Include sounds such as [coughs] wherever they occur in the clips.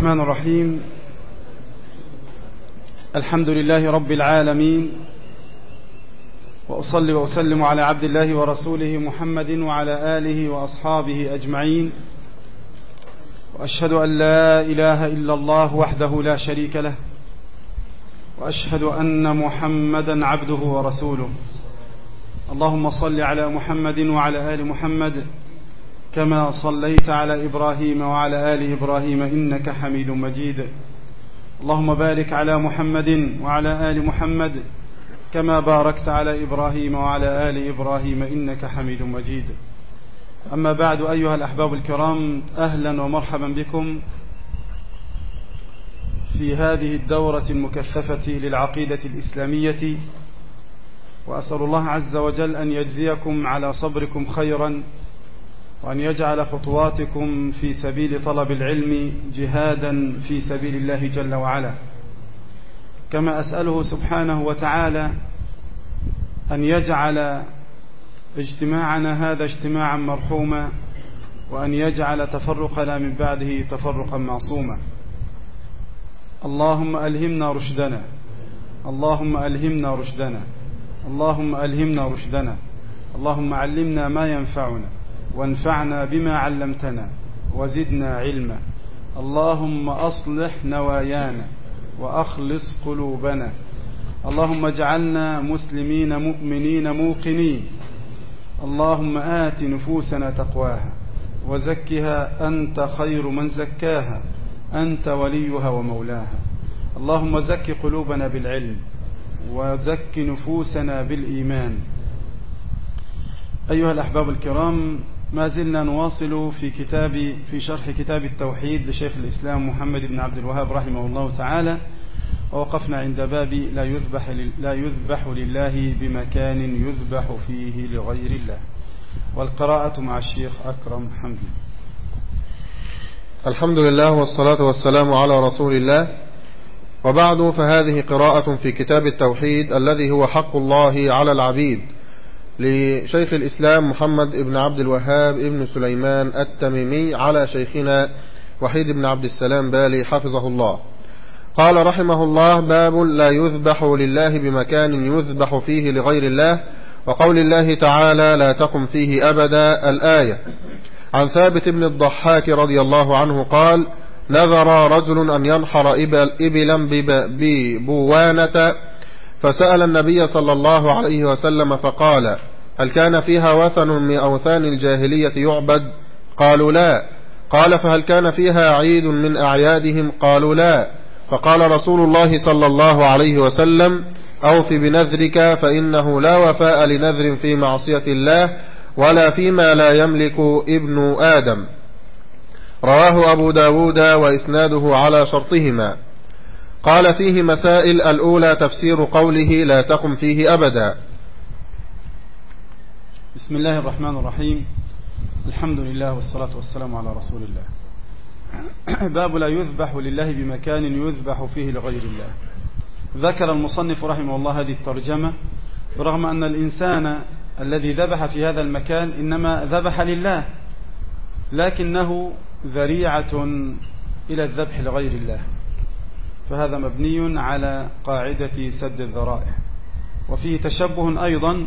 الرحمن الرحيم. الحمد لله رب العالمين. وأصلي وأسلم على عبد الله ورسوله محمد وعلى آله وأصحابه أجمعين. وأشهد أن لا إله إلا الله وحده لا شريك له. وأشهد أن محمدا عبده ورسوله. اللهم صل على محمد وعلى آل محمد كما صليت على إبراهيم وعلى آل إبراهيم إنك حميد مجيد. اللهم بارك على محمد وعلى آل محمد كما باركت على إبراهيم وعلى آل إبراهيم إنك حميد مجيد. أما بعد أيها الأحباب الكرام أهلا ومرحبا بكم في هذه الدورة المكثفة للعقيدة الإسلامية. وأسأل الله عز وجل أن يجزيكم على صبركم خيرا. وأن يجعل خطواتكم في سبيل طلب العلم جهادا في سبيل الله جل وعلا. كما أسأله سبحانه وتعالى أن يجعل اجتماعنا هذا اجتماعا مرحوما وأن يجعل تفرقنا من بعده تفرقا معصوما. اللهم ألهمنا رشدنا. اللهم ألهمنا رشدنا. اللهم ألهمنا رشدنا. اللهم علمنا ما ينفعنا. وانفعنا بما علمتنا وزدنا علما. اللهم أصلح نوايانا وأخلص قلوبنا. اللهم اجعلنا مسلمين مؤمنين موقنين. اللهم آت نفوسنا تقواها وزكها أنت خير من زكاها. أنت وليها ومولاها. اللهم زك قلوبنا بالعلم وزك نفوسنا بالإيمان. أيها الأحباب الكرام ما زلنا نواصل في كتاب في شرح كتاب التوحيد لشيخ الإسلام محمد بن عبد الوهاب رحمه الله تعالى. ووقفنا عند باب لا يذبح لا يذبح لله بمكان يذبح فيه لغير الله. والقراءة مع الشيخ أكرم حمدي. الحمد لله والصلاة والسلام على رسول الله. وبعد فهذه قراءة في كتاب التوحيد الذي هو حق الله على العبيد. لشيخ الإسلام محمد بن عبد الوهاب ابن سليمان التميمي على شيخنا وحيد بن عبد السلام بالي حفظه الله. قال رحمه الله باب لا يذبح لله بمكان يذبح فيه لغير الله وقول الله تعالى لا تقم فيه أبدا. الآية عن ثابت بن الضحاك رضي الله عنه قال نذر رجل أن ينحر إبلا ببوانة فسأل النبي صلى الله عليه وسلم فقال هل كان فيها وثن من أوثان الجاهلية يعبد؟ قالوا لا. قال فهل كان فيها عيد من أعيادهم؟ قالوا لا. فقال رسول الله صلى الله عليه وسلم أوف بنذرك فإنه لا وفاء لنذر في معصية الله ولا فيما لا يملك ابن آدم. رواه أبو داود وإسناده على شرطهما. قال فيه مسائل الأولى تفسير قوله لا تقم فيه أبدا. بسم الله الرحمن الرحيم. الحمد لله والصلاة والسلام على رسول الله. [clears throat] باب لا يذبح لله بمكان يذبح فيه لغير الله. ذكر المصنف رحمه الله هذه الترجمة برغم أن الإنسان الذي ذبح في هذا المكان إنما ذبح لله لكنه ذريعة إلى الذبح لغير الله. فهذا مبني على قاعدة سد الذرائع. وفيه تشبه أيضا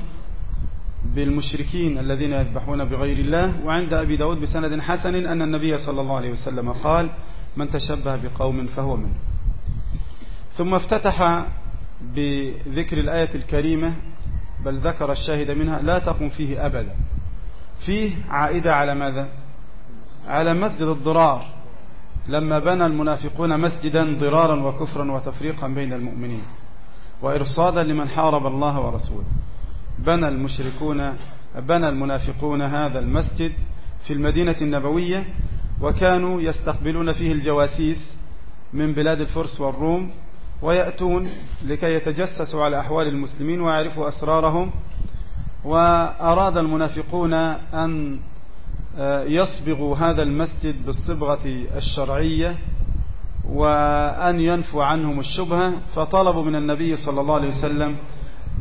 بالمشركين الذين يذبحون بغير الله. وعند أبي داود بسند حسن أن النبي صلى الله عليه وسلم قال من تشبه بقوم فهو منه. ثم افتتح بذكر الآية الكريمة بل ذكر الشاهد منها لا تقم فيه أبدا. فيه عائدة على ماذا؟ على مسجد الضرار. لما بنى المنافقون مسجدا ضرارا وكفرا وتفريقا بين المؤمنين وإرصادا لمن حارب الله ورسوله. بنى المشركون بنى المنافقون هذا المسجد في المدينة النبوية وكانوا يستقبلون فيه الجواسيس من بلاد الفرس والروم ويأتون لكي يتجسسوا على أحوال المسلمين ويعرفوا أسرارهم. وأراد المنافقون أن يصبغوا هذا المسجد بالصبغة الشرعية وأن ينفوا عنهم الشبهة. فطلبوا من النبي صلى الله عليه وسلم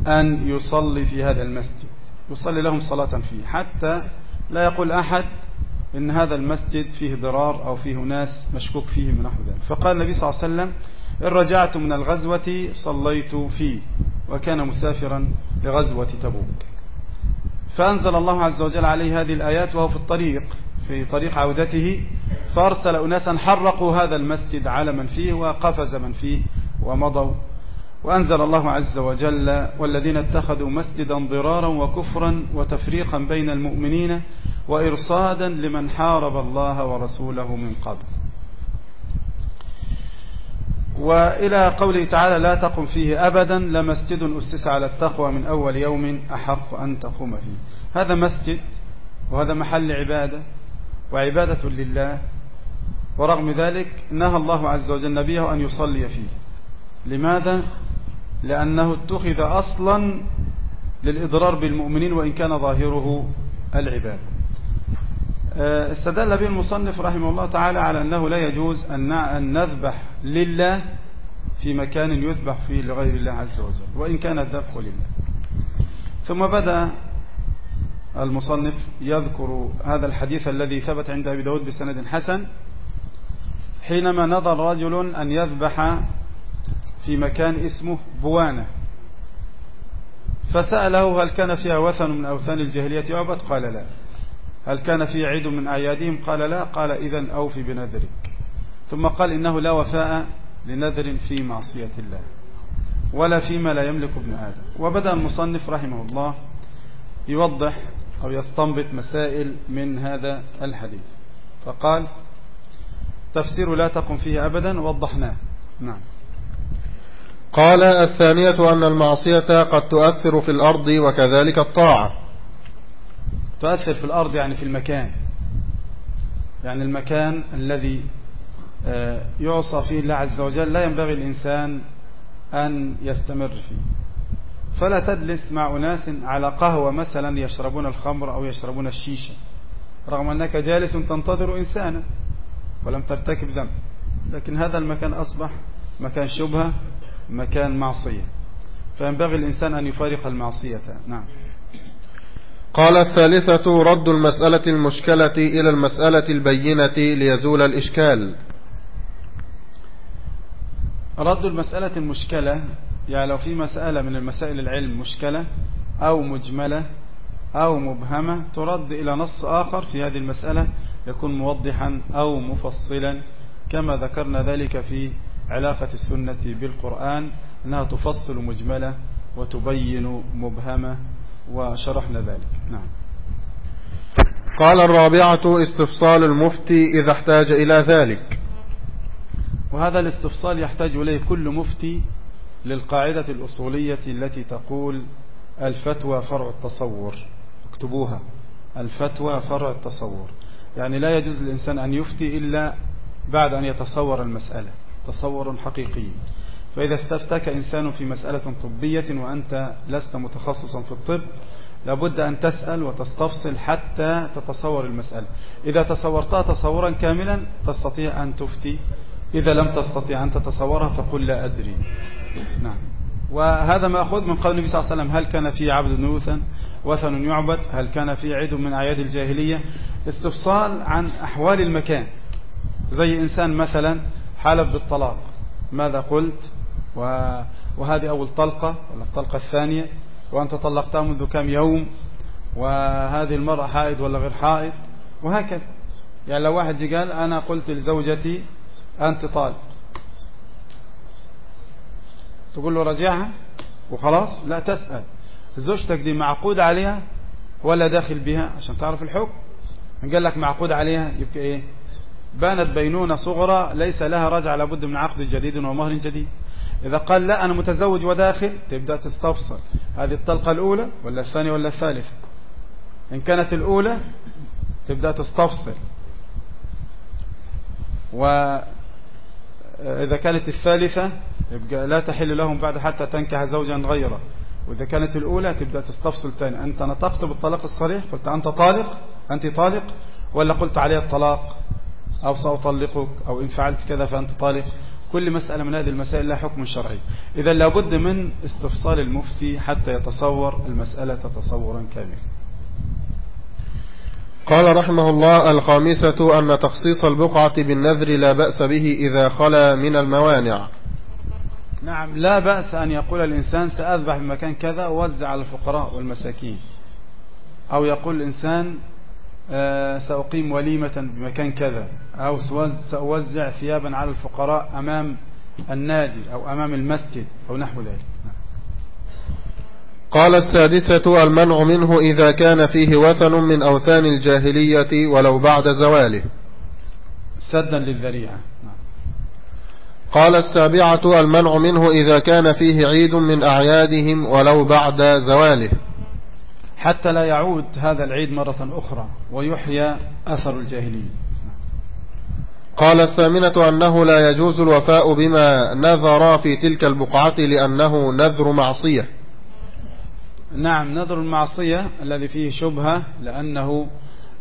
أن يصلي في هذا المسجد يصلي لهم صلاة فيه حتى لا يقول أحد إن هذا المسجد فيه ضرار أو فيه ناس مشكوك فيه من نحو ذلك. فقال النبي صلى الله عليه وسلم إن رجعت من الغزوة صليت فيه وكان مسافرا لغزوة تبوك. فأنزل الله عز وجل عليه هذه الآيات وهو في الطريق في طريق عودته فأرسل أناسا حرقوا هذا المسجد على من فيه وقفز من فيه ومضوا وأنزل الله عز وجل والذين اتخذوا مسجدا ضرارا وكفرا وتفريقا بين المؤمنين وإرصادا لمن حارب الله ورسوله من قبل. وإلى قوله تعالى لا تقم فيه أبدا لمسجد أسس على التقوى من أول يوم أحق أن تقوم فيه. هذا مسجد وهذا محل عبادة وعبادة لله ورغم ذلك نهى الله عز وجل نبيه أن يصلي فيه. لماذا؟ لأنه اتخذ أصلا للإضرار بالمؤمنين وإن كان ظاهره العبادة آه، استدل به المصنف رحمه الله تعالى على أنه لا يجوز أن نذبح لله في مكان يذبح فيه لغير الله عز وجل وإن كان الذبح لله ثم بدأ المصنف يذكر هذا الحديث الذي ثبت عند أبي داود بسند حسن حينما نظر رجل أن يذبح في مكان اسمه بوانة. فسأله هل كان فيها وثن من أوثان الجاهلية يعبد قال لا. هل كان فيه عيد من أعيادهم قال لا. قال إذا أوفي بنذرك. ثم قال إنه لا وفاء لنذر في معصية الله ولا فيما لا يملك ابن آدم. وبدأ المصنف رحمه الله يوضح أو يستنبط مسائل من هذا الحديث. فقال تفسير لا تقم فيه أبدا وضحناه. نعم. قال الثانية أن المعصية قد تؤثر في الأرض وكذلك الطاعة. تؤثر في الأرض يعني في المكان. يعني المكان الذي آه، يعصى فيه الله عز وجل لا ينبغي الإنسان أن يستمر فيه. فلا تجلس مع أناس على قهوة مثلا يشربون الخمر أو يشربون الشيشة. رغم أنك جالس تنتظر إنسانا ولم ترتكب ذنب. لكن هذا المكان أصبح مكان شبهة مكان معصية. فينبغي الإنسان أن يفارق المعصية. نعم. قال الثالثة رد المسألة المشكلة إلى المسألة البينة ليزول الإشكال. رد المسألة المشكلة يعني لو في مسألة من المسائل العلم مشكلة أو مجملة أو مبهمة ترد إلى نص آخر في هذه المسألة يكون موضحا أو مفصلا كما ذكرنا ذلك في علاقة السنة بالقرآن أنها تفصل مجملة وتبين مبهمة وشرحنا ذلك. نعم. قال الرابعة استفصال المفتي إذا احتاج إلى ذلك. وهذا الاستفصال يحتاج إليه كل مفتي للقاعدة الأصولية التي تقول الفتوى فرع التصور. اكتبوها. الفتوى فرع التصور. يعني لا يجوز للإنسان أن يفتي إلا بعد أن يتصور المسألة. تصور حقيقي. فإذا استفتك إنسان في مسألة طبية وأنت لست متخصصا في الطب لابد أن تسأل وتستفصل حتى تتصور المسألة. إذا تصورتها تصورا كاملا تستطيع أن تفتي. إذا لم تستطيع أن تتصورها فقل لا أدري. نعم. وهذا مأخوذ من قول النبي صلى الله عليه وسلم هل كان في عبد نوثا؟ وثن يعبد. هل كان في عيد من أعياد الجاهلية؟ استفصال عن أحوال المكان. زي إنسان مثلا حالف بالطلاق. ماذا قلت؟ وهذه أول طلقة ولا الطلقة الثانية. وأنت طلقتها منذ كم يوم؟ وهذه المرأة حائض ولا غير حائض؟ وهكذا. يعني لو واحد قال أنا قلت لزوجتي أنت طالق. تقول له رجعها؟ وخلاص لا تسأل. زوجتك دي معقود عليها ولا داخل بها؟ عشان تعرف الحكم. قال لك معقود عليها؟ يبقى إيه؟ بانت بينونة صغرى ليس لها رجع لابد من عقد جديد ومهر جديد. إذا قال لا أنا متزوج وداخل تبدأ تستفصل هذه الطلقة الأولى ولا الثانية ولا الثالثة؟ إن كانت الأولى تبدأ تستفصل وإذا كانت الثالثة يبقى لا تحل لهم بعد حتى تنكح زوجا غيره. وإذا كانت الأولى تبدأ تستفصل ثاني أنت نطقت بالطلاق الصريح؟ قلت أنت طالق؟ أنت طالق؟ ولا قلت عليه الطلاق؟ أو سأطلقك أو إن فعلت كذا فأنت طالق. كل مسألة من هذه المسائل لها حكم شرعي. إذا لابد من استفصال المفتي حتى يتصور المسألة تصورا كاملا. قال رحمه الله الخامسة أن تخصيص البقعة بالنذر لا بأس به إذا خلا من الموانع. نعم لا بأس أن يقول الإنسان سأذبح بمكان كذا ووزع على الفقراء والمساكين. أو يقول الإنسان سأقيم وليمة بمكان كذا. أو سأوزع ثيابا على الفقراء أمام النادي أو أمام المسجد أو نحو ذلك. قال السادسة المنع منه إذا كان فيه وثن من أوثان الجاهلية ولو بعد زواله. سدا للذريعة. قال السابعة المنع منه إذا كان فيه عيد من أعيادهم ولو بعد زواله. حتى لا يعود هذا العيد مرة أخرى ويحيى أثر الجاهلية. قال الثامنة أنه لا يجوز الوفاء بما نذر في تلك البقعة لأنه نذر معصية. نعم نذر المعصية الذي فيه شبهة لأنه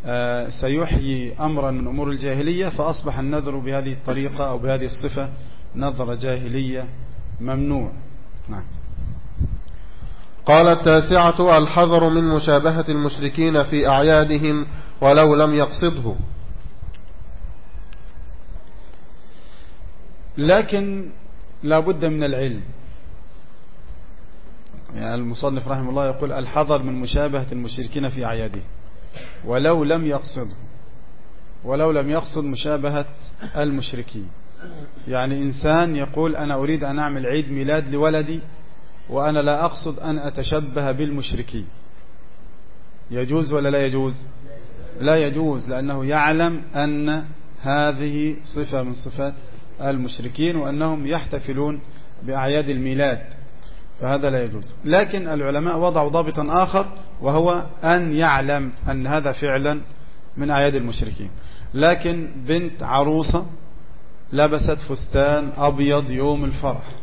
آه، سيحيي أمرا من أمور الجاهلية فأصبح النذر بهذه الطريقة أو بهذه الصفة نظر جاهلية ممنوع. نعم. قال التاسعة الحذر من مشابهة المشركين في أعيادهم ولو لم يقصده. لكن لا بد من العلم. يعني المصنف رحمه الله يقول الحذر من مشابهة المشركين في أعيادهم ولو لم يقصده ولو لم يقصد مشابهة المشركين. يعني إنسان يقول أنا أريد أن أعمل عيد ميلاد لولدي وأنا لا أقصد أن أتشبه بالمشركين. يجوز ولا لا يجوز؟ لا يجوز لأنه يعلم أن هذه صفة من صفات المشركين وأنهم يحتفلون بأعياد الميلاد فهذا لا يجوز. لكن العلماء وضعوا ضابطا آخر وهو أن يعلم أن هذا فعلا من أعياد المشركين. لكن بنت عروسة لبست فستان أبيض يوم الفرح.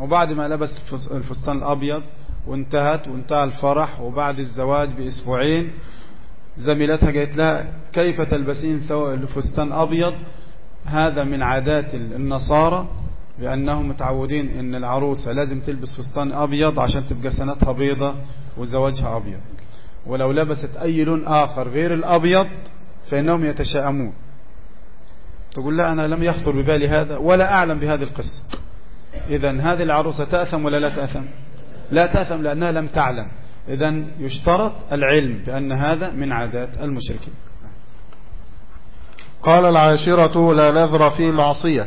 وبعد ما لبس الفستان الأبيض وانتهت وانتهى الفرح وبعد الزواج بأسبوعين زميلتها قالت لها كيف تلبسين فستان أبيض هذا من عادات النصارى لأنهم متعودين إن العروسة لازم تلبس فستان أبيض عشان تبقى سنتها بيضة وزواجها أبيض. ولو لبست أي لون آخر غير الأبيض فإنهم يتشائمون. تقول لا أنا لم يخطر ببالي هذا ولا أعلم بهذه القصة. إذا هذه العروسة تأثم ولا لا تأثم؟ لا تأثم لأنها لم تعلم. إذا يشترط العلم بأن هذا من عادات المشركين. قال العاشرة لا نذر في معصية.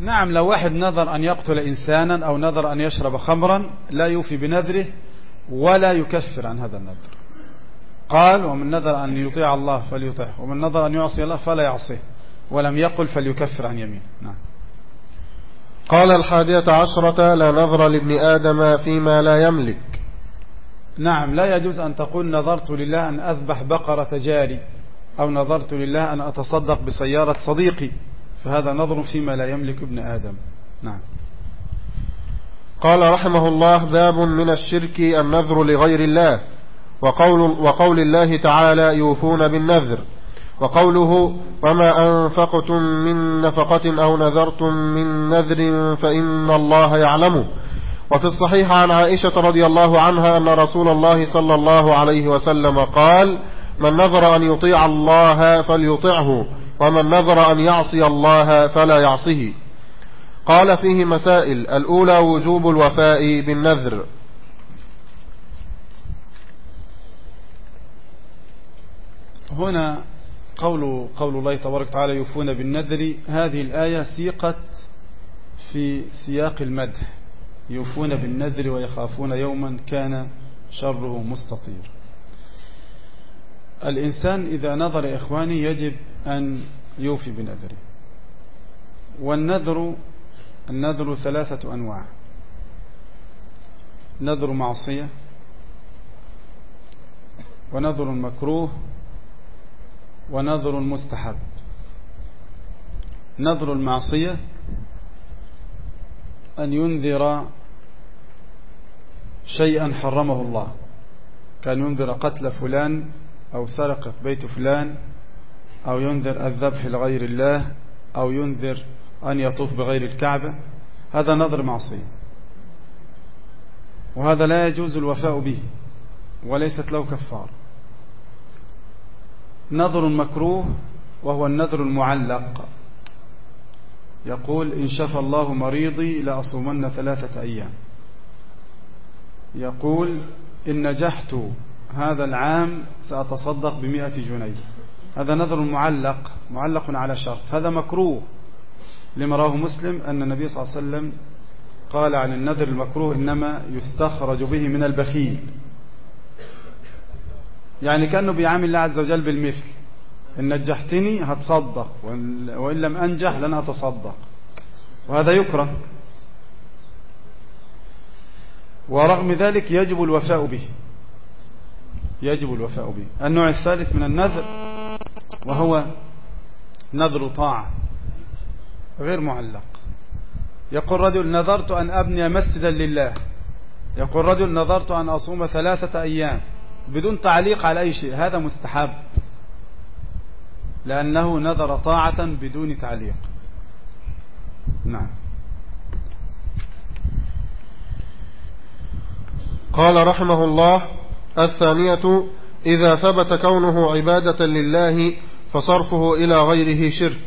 نعم لو واحد نذر أن يقتل إنسانا أو نذر أن يشرب خمرا لا يوفي بنذره ولا يكفر عن هذا النذر. قال ومن نذر أن يطيع الله فليطيعه ومن نذر أن يعصي الله فلا يعصيه ولم يقل فليكفر عن يمين نعم. قال الحادية عشرة لا نظر لابن آدم فيما لا يملك. نعم لا يجوز أن تقول نظرت لله أن أذبح بقرة جاري أو نظرت لله أن أتصدق بسيارة صديقي فهذا نظر فيما لا يملك ابن آدم. نعم. قال رحمه الله باب من الشرك النذر لغير الله وقول, وقول الله تعالى يوفون بالنذر. وقوله وما أنفقتم من نفقة أو نذرتم من نذر فإن الله يعلمه وفي الصحيح عن عائشة رضي الله عنها أن رسول الله صلى الله عليه وسلم قال من نظر أن يطيع الله فليطعه ومن نظر أن يعصي الله فلا يعصه قال فيه مسائل الأولى وجوب الوفاء بالنذر. هنا قول, قول الله تبارك وتعالى يوفون بالنذر. هذه الآية سيقت في سياق المدح. يوفون بالنذر ويخافون يوما كان شره مستطير. الإنسان إذا نظر إخواني يجب أن يوفي بنذره. والنذر النذر ثلاثة أنواع. نذر معصية ونذر مكروه ونذر مستحب نذر المعصية أن ينذر شيئا حرمه الله. كان ينذر قتل فلان أو سرقة بيت فلان أو ينذر الذبح لغير الله أو ينذر أن يطوف بغير الكعبة. هذا نذر معصية. وهذا لا يجوز الوفاء به وليست له كفار نظر مكروه وهو النذر المعلق. يقول إن شفى الله مريضي لأصومن ثلاثة أيام. يقول إن نجحت هذا العام سأتصدق بمئة جنيه. هذا نذر معلق معلق على شرط. هذا مكروه. لما راه مسلم أن النبي صلى الله عليه وسلم قال عن النذر المكروه إنما يستخرج به من البخيل. يعني كأنه بيعامل الله عز وجل بالمثل. إن نجحتني هتصدق وإن لم أنجح لن أتصدق. وهذا يكره. ورغم ذلك يجب الوفاء به. يجب الوفاء به. النوع الثالث من النذر وهو نذر طاعة. غير معلق. يقول رجل نذرت أن أبني مسجدا لله. يقول رجل نذرت أن أصوم ثلاثة أيام. بدون تعليق على أي شيء. هذا مستحب. لأنه نذر طاعة بدون تعليق. نعم. قال رحمه الله الثانية إذا ثبت كونه عبادة لله فصرفه إلى غيره شرك.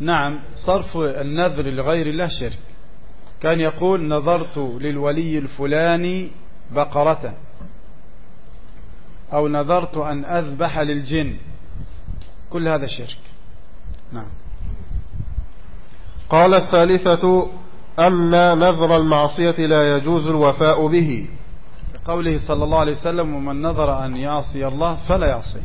نعم صرف النذر لغير الله شرك. كان يقول نظرت للولي الفلاني بقرة. أو نذرت أن أذبح للجن. كل هذا شرك. نعم. قال الثالثة أن نذر المعصية لا يجوز الوفاء به. قوله صلى الله عليه وسلم ومن نذر أن يعصي الله فلا يعصي.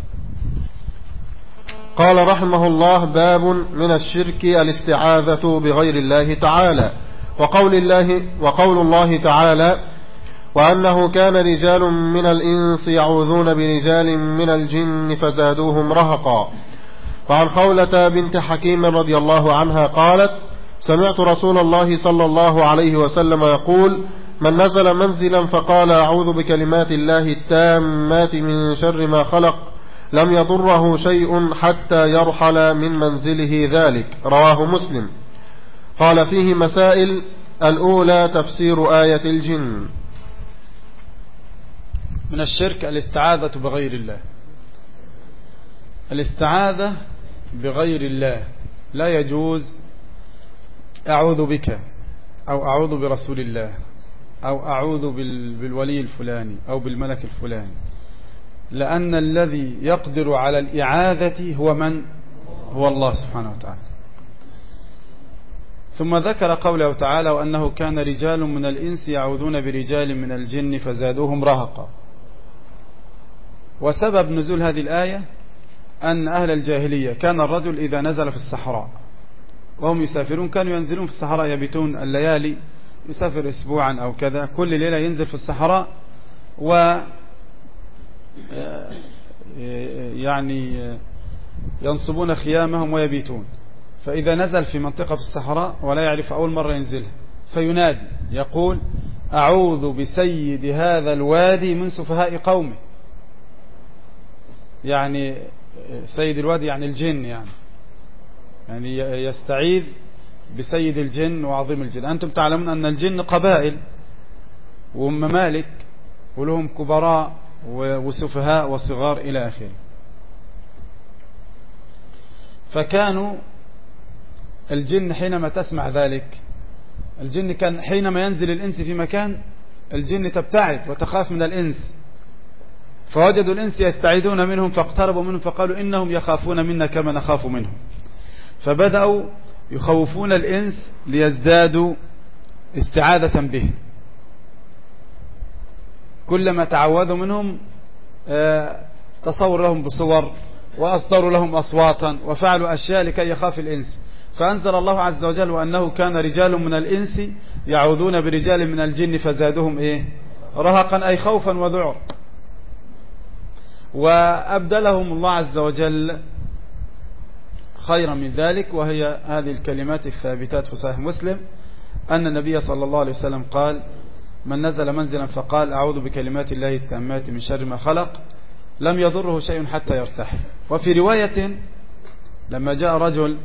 قال رحمه الله باب من الشرك الاستعاذة بغير الله تعالى. وقول الله, وقول الله تعالى وأنه كان رجال من الإنس يعوذون برجال من الجن فزادوهم رهقا. وعن خولة بنت حكيم رضي الله عنها قالت سمعت رسول الله صلى الله عليه وسلم يقول من نزل منزلا فقال أعوذ بكلمات الله التامات من شر ما خلق لم يضره شيء حتى يرحل من منزله ذلك. رواه مسلم. قال فيه مسائل الأولى تفسير آية الجن. من الشرك الاستعاذة بغير الله. الاستعاذة بغير الله. لا يجوز أعوذ بك أو أعوذ برسول الله أو أعوذ بالولي الفلاني أو بالملك الفلاني. لأن الذي يقدر على الإعاذة هو من؟ هو الله سبحانه وتعالى. ثم ذكر قوله تعالى وأنه كان رجال من الإنس يعوذون برجال من الجن فزادوهم رهقا. وسبب نزول هذه الآية أن أهل الجاهلية كان الرجل إذا نزل في الصحراء وهم يسافرون كانوا ينزلون في الصحراء يبيتون الليالي يسافر اسبوعا أو كذا كل ليلة ينزل في الصحراء و يعني ينصبون خيامهم ويبيتون. فإذا نزل في منطقة في الصحراء ولا يعرف أول مرة ينزلها فينادي يقول أعوذ بسيد هذا الوادي من سفهاء قومه. يعني سيد الوادي يعني الجن يعني. يعني يستعيذ بسيد الجن وعظيم الجن. أنتم تعلمون أن الجن قبائل وممالك ولهم كبراء وسفهاء وصغار إلى آخره. فكانوا الجن حينما تسمع ذلك الجن كان حينما ينزل الإنس في مكان الجن تبتعد وتخاف من الإنس. فوجدوا الإنس يستعيدون منهم فاقتربوا منهم فقالوا إنهم يخافون منا كما نخاف منهم. فبدأوا يخوفون الإنس ليزدادوا استعادة به. كلما تعوذوا منهم آه، تصور لهم بصور وأصدروا لهم أصواتا وفعلوا أشياء لكي يخاف الإنس. فأنزل الله عز وجل وأنه كان رجال من الإنس يعوذون برجال من الجن فزادهم إيه؟ رهقا أي خوفا وذعر وأبدلهم الله عز وجل خيرا من ذلك وهي هذه الكلمات الثابتات في صحيح مسلم أن النبي صلى الله عليه وسلم قال من نزل منزلا فقال أعوذ بكلمات الله التامات من شر ما خلق لم يضره شيء حتى يرتاح. وفي رواية لما جاء رجل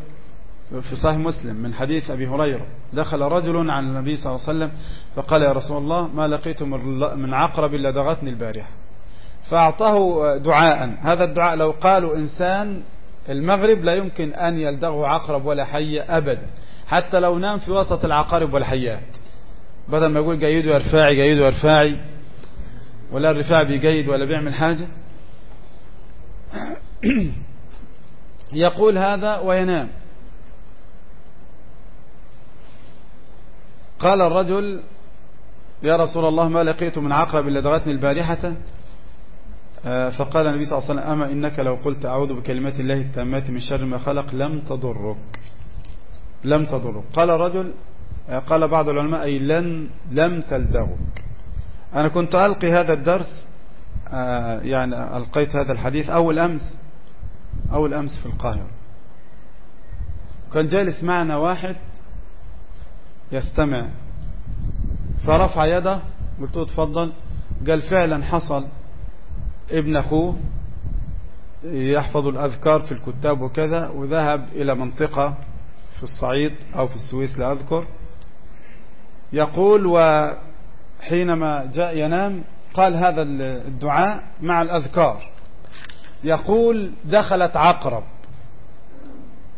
في صحيح مسلم من حديث أبي هريرة دخل رجل عن النبي صلى الله عليه وسلم فقال يا رسول الله ما لقيت من عقرب لدغتني البارحة. فأعطاه دعاء. هذا الدعاء لو قالوا إنسان المغرب لا يمكن أن يلدغه عقرب ولا حية أبدا. حتى لو نام في وسط العقارب والحيات. بدل ما يقول جيد وارفاعي جيد وارفاعي. ولا الرفاع بجيد ولا بيعمل حاجة. [clears throat] يقول هذا وينام. قال الرجل يا رسول الله ما لقيت من عقرب إلا دغتني البارحة؟ فقال النبي صلى الله عليه وسلم أما إنك لو قلت أعوذ بكلمات الله التامات من شر ما خلق لم تضرك. لم تضرك. قال الرجل آه، قال بعض العلماء أي لن لم تلدغك. أنا كنت ألقي هذا الدرس آه، يعني ألقيت هذا الحديث أول أمس أول أمس في القاهرة. كان جالس معنا واحد يستمع. فرفع يده قلت له تفضل. قال فعلا حصل. ابن أخوه يحفظ الأذكار في الكتاب وكذا وذهب إلى منطقة في الصعيد أو في السويس لا أذكر. يقول وحينما جاء ينام قال هذا الدعاء مع الأذكار. يقول دخلت عقرب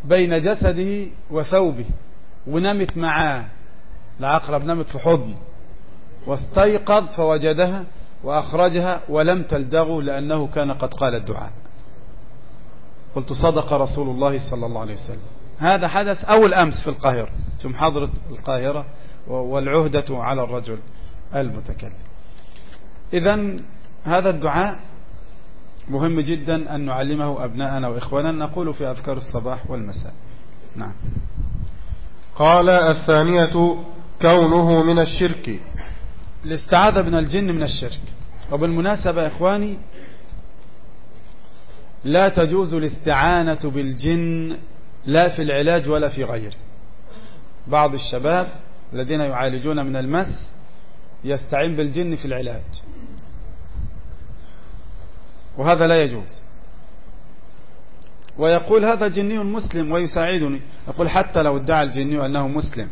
بين جسده وثوبه ونمت معاه. العقرب نمت في حضن واستيقظ فوجدها وأخرجها ولم تلدغه لأنه كان قد قال الدعاء. قلت صدق رسول الله صلى الله عليه وسلم. هذا حدث أول أمس في القاهرة. ثم حضرت القاهرة والعهدة على الرجل المتكلم. إذا هذا الدعاء مهم جدا أن نعلمه أبناءنا وإخواننا. نقول في أذكار الصباح والمساء. نعم. قال الثانية كونه من الشرك. الاستعاذة من الجن من الشرك. وبالمناسبة يا إخواني لا تجوز الاستعانة بالجن لا في العلاج ولا في غيره بعض الشباب الذين يعالجون من المس يستعين بالجن في العلاج. وهذا لا يجوز. ويقول هذا جني مسلم ويساعدني. يقول حتى لو ادعى الجني أنه مسلم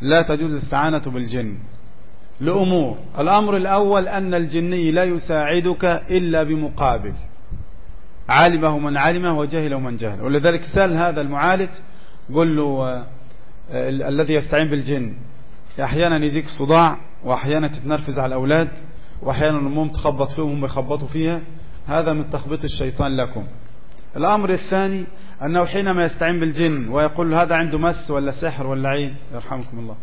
لا تجوز الاستعانة بالجن. لأمور. الأمر الأول أن الجني لا يساعدك إلا بمقابل. علمه من علمه وجهله من جهله. ولذلك سأل هذا المعالج قل له آه الذي يستعين بالجن أحيانا يجيك صداع وأحيانا تتنرفز على الأولاد وأحيانا الأموم تخبط فيهم هم يخبطوا فيها. هذا من تخبيط الشيطان لكم. الأمر الثاني أنه حينما يستعين بالجن ويقول هذا عنده مس ولا سحر ولا عين يرحمكم الله.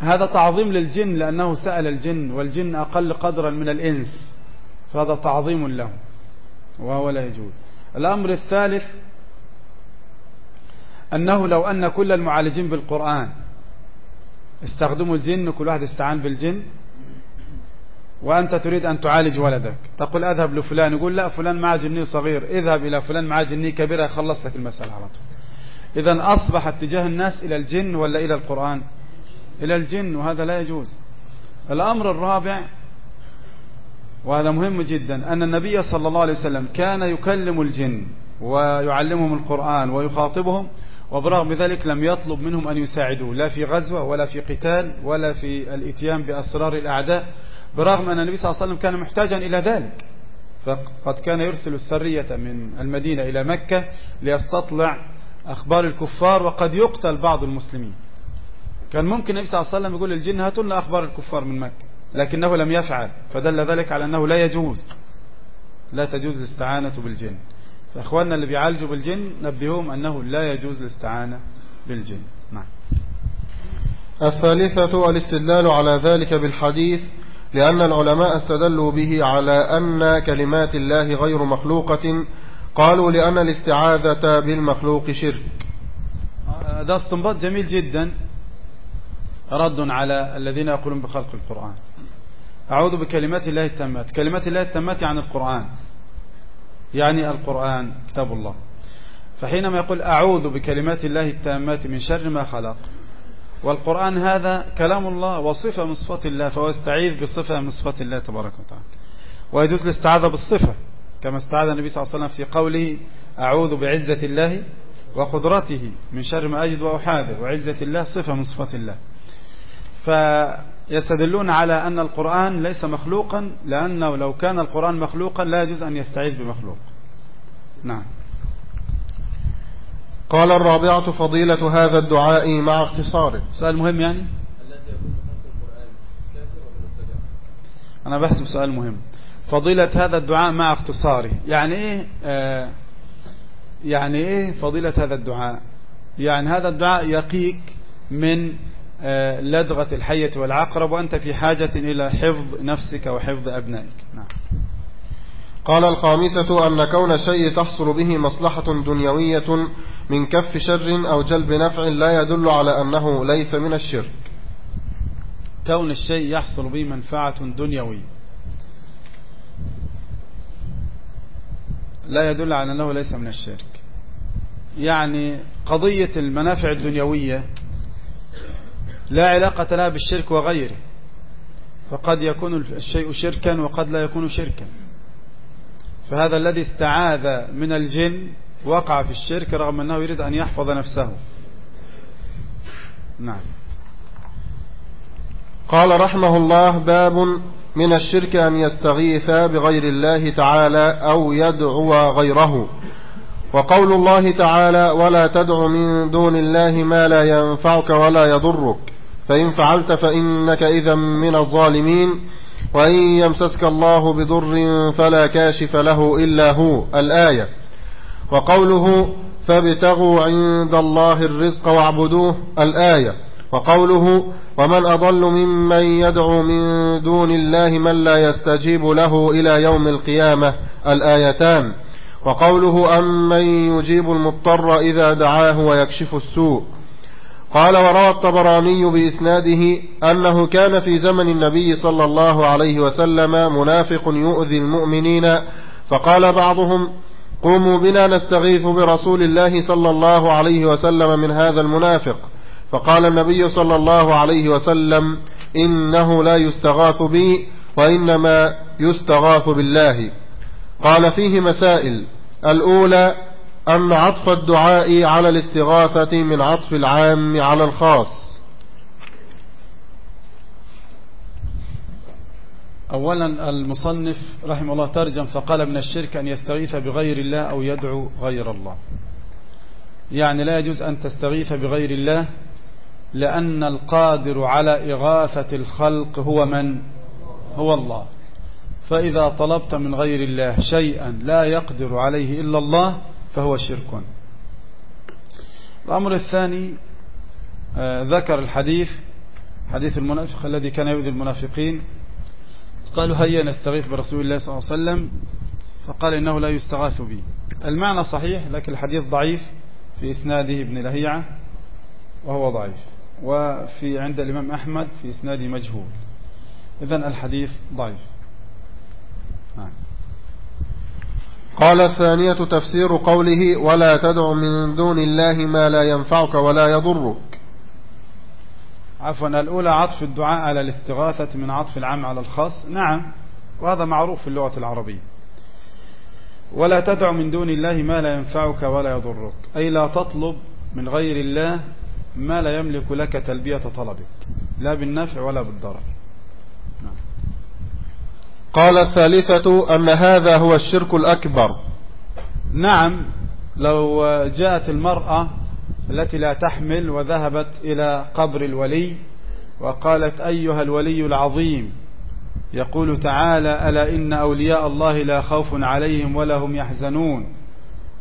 هذا تعظيم للجن لأنه سأل الجن والجن أقل قدرا من الإنس فهذا تعظيم له وهو لا يجوز. الأمر الثالث أنه لو أن كل المعالجين بالقرآن استخدموا الجن كل واحد استعان بالجن وأنت تريد أن تعالج ولدك. تقول أذهب لفلان يقول لا فلان معه جني صغير اذهب إلى فلان معه جني كبير يخلص لك المسألة على طول. إذا أصبح اتجاه الناس إلى الجن ولا إلى القرآن؟ إلى الجن وهذا لا يجوز. الأمر الرابع وهذا مهم جدا أن النبي صلى الله عليه وسلم كان يكلم الجن ويعلمهم القرآن ويخاطبهم وبرغم ذلك لم يطلب منهم أن يساعدوه لا في غزوة ولا في قتال ولا في الإتيان بأسرار الأعداء. برغم أن النبي صلى الله عليه وسلم كان محتاجا إلى ذلك فقد كان يرسل السرية من المدينة إلى مكة ليستطلع أخبار الكفار وقد يقتل بعض المسلمين. كان ممكن النبي صلى الله عليه وسلم يقول للجن هاتوا لنا أخبار الكفار من مكة لكنه لم يفعل فدل ذلك على أنه لا يجوز لا تجوز الاستعانة بالجن. فأخواننا اللي بيعالجوا بالجن نبههم أنه لا يجوز الاستعانة بالجن. نعم. الثالثة الاستدلال على ذلك بالحديث لأن العلماء استدلوا به على أن كلمات الله غير مخلوقة قالوا لأن الاستعاذة بالمخلوق شرك. هذا استنباط جميل جدا. رد على الذين يقولون بخلق القرآن. أعوذ بكلمات الله التامات. كلمات الله التامات يعني القرآن. يعني القرآن كتاب الله. فحينما يقول أعوذ بكلمات الله التامات من شر ما خلق والقرآن هذا كلام الله وصفة من صفات الله فهو يستعيذ بصفة من صفات الله تبارك وتعالى. ويجوز الاستعاذة بالصفة كما استعاذ النبي صلى الله عليه وسلم في قوله أعوذ بعزة الله وقدرته من شر ما أجد وأحاذر وعزة الله صفة من صفات الله. يستدلون على أن القرآن ليس مخلوقا لأنه لو كان القرآن مخلوقا لا يجوز أن يستعيذ بمخلوق. نعم. قال الرابعة فضيلة هذا الدعاء مع اختصاره. سؤال مهم يعني؟ أنا بحسب سؤال مهم. فضيلة هذا الدعاء مع اختصاره. يعني إيه آه يعني إيه فضيلة هذا الدعاء؟ يعني هذا الدعاء يقيك من لدغة الحية والعقرب وأنت في حاجة إلى حفظ نفسك وحفظ أبنائك. نعم. قال الخامسة أن كون الشيء تحصل به مصلحة دنيوية من كف شر أو جلب نفع لا يدل على أنه ليس من الشرك. كون الشيء يحصل به منفعة دنيوية لا يدل على أنه ليس من الشرك. يعني قضية المنافع الدنيوية لا علاقة لها بالشرك وغيره. فقد يكون الشيء شركا وقد لا يكون شركا. فهذا الذي استعاذ من الجن وقع في الشرك رغم أنه يريد أن يحفظ نفسه. نعم. قال رحمه الله باب من الشرك أن يستغيث بغير الله تعالى أو يدعو غيره. وقول الله تعالى ولا تدع من دون الله ما لا ينفعك ولا يضرك. فإن فعلت فإنك إذا من الظالمين وإن يمسسك الله بضر فلا كاشف له إلا هو الآية. وقوله فابتغوا عند الله الرزق واعبدوه الآية. وقوله ومن أضل ممن يدعو من دون الله من لا يستجيب له إلى يوم القيامة الآيتان. وقوله أمن يجيب المضطر إذا دعاه ويكشف السوء. قال وروى الطبراني بإسناده أنه كان في زمن النبي صلى الله عليه وسلم منافق يؤذي المؤمنين فقال بعضهم قوموا بنا نستغيث برسول الله صلى الله عليه وسلم من هذا المنافق فقال النبي صلى الله عليه وسلم إنه لا يستغاث بي وإنما يستغاث بالله قال فيه مسائل. الأولى أن عطف الدعاء على الاستغاثة من عطف العام على الخاص. أولا المصنف رحمه الله ترجم فقال من الشرك أن يستغيث بغير الله أو يدعو غير الله. يعني لا يجوز أن تستغيث بغير الله لأن القادر على إغاثة الخلق هو من؟ هو الله. فإذا طلبت من غير الله شيئا لا يقدر عليه إلا الله فهو شرك. الأمر الثاني آه، ذكر الحديث حديث المنافق الذي كان يؤذي المنافقين. قالوا هيا نستغيث برسول الله صلى الله عليه وسلم فقال إنه لا يستغاث به المعنى صحيح لكن الحديث ضعيف في إسناده ابن لهيعة وهو ضعيف. وفي عند الإمام أحمد في إسناده مجهول. إذن الحديث ضعيف. نعم. قال الثانية تفسير قوله ولا تدع من دون الله ما لا ينفعك ولا يضرك. عفوا الأولى عطف الدعاء على الاستغاثة من عطف العام على الخاص. نعم وهذا معروف في اللغة العربية. ولا تدع من دون الله ما لا ينفعك ولا يضرك. أي لا تطلب من غير الله ما لا يملك لك تلبية طلبك. لا بالنفع ولا بالضرر. قال الثالثة أن هذا هو الشرك الأكبر. نعم لو جاءت المرأة التي لا تحمل وذهبت إلى قبر الولي وقالت أيها الولي العظيم يقول تعالى ألا إن أولياء الله لا خوف عليهم ولا هم يحزنون.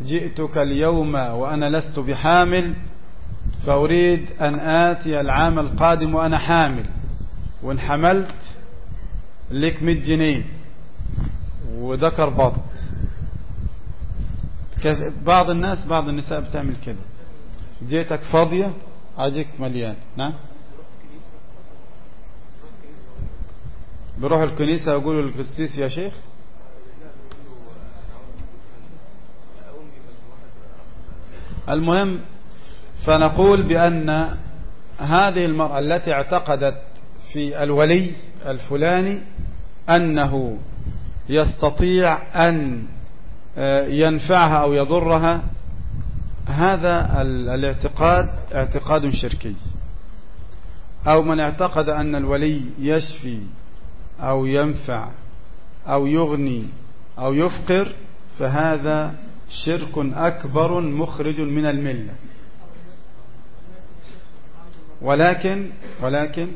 جئتك اليوم وأنا لست بحامل فأريد أن آتي العام القادم وأنا حامل. وإن حملت لك 100 جنيه. وذكر بط بعض الناس بعض النساء بتعمل كده جيتك فاضية عجيك مليان. نعم. بروح الكنيسة ويقولوا للقسيس يا شيخ. المهم فنقول بأن هذه المرأة التي اعتقدت في الولي الفلاني أنه يستطيع أن ينفعها أو يضرها هذا الاعتقاد اعتقاد شركي. أو من اعتقد أن الولي يشفي أو ينفع أو يغني أو يفقر فهذا شرك أكبر مخرج من الملة. ولكن ولكن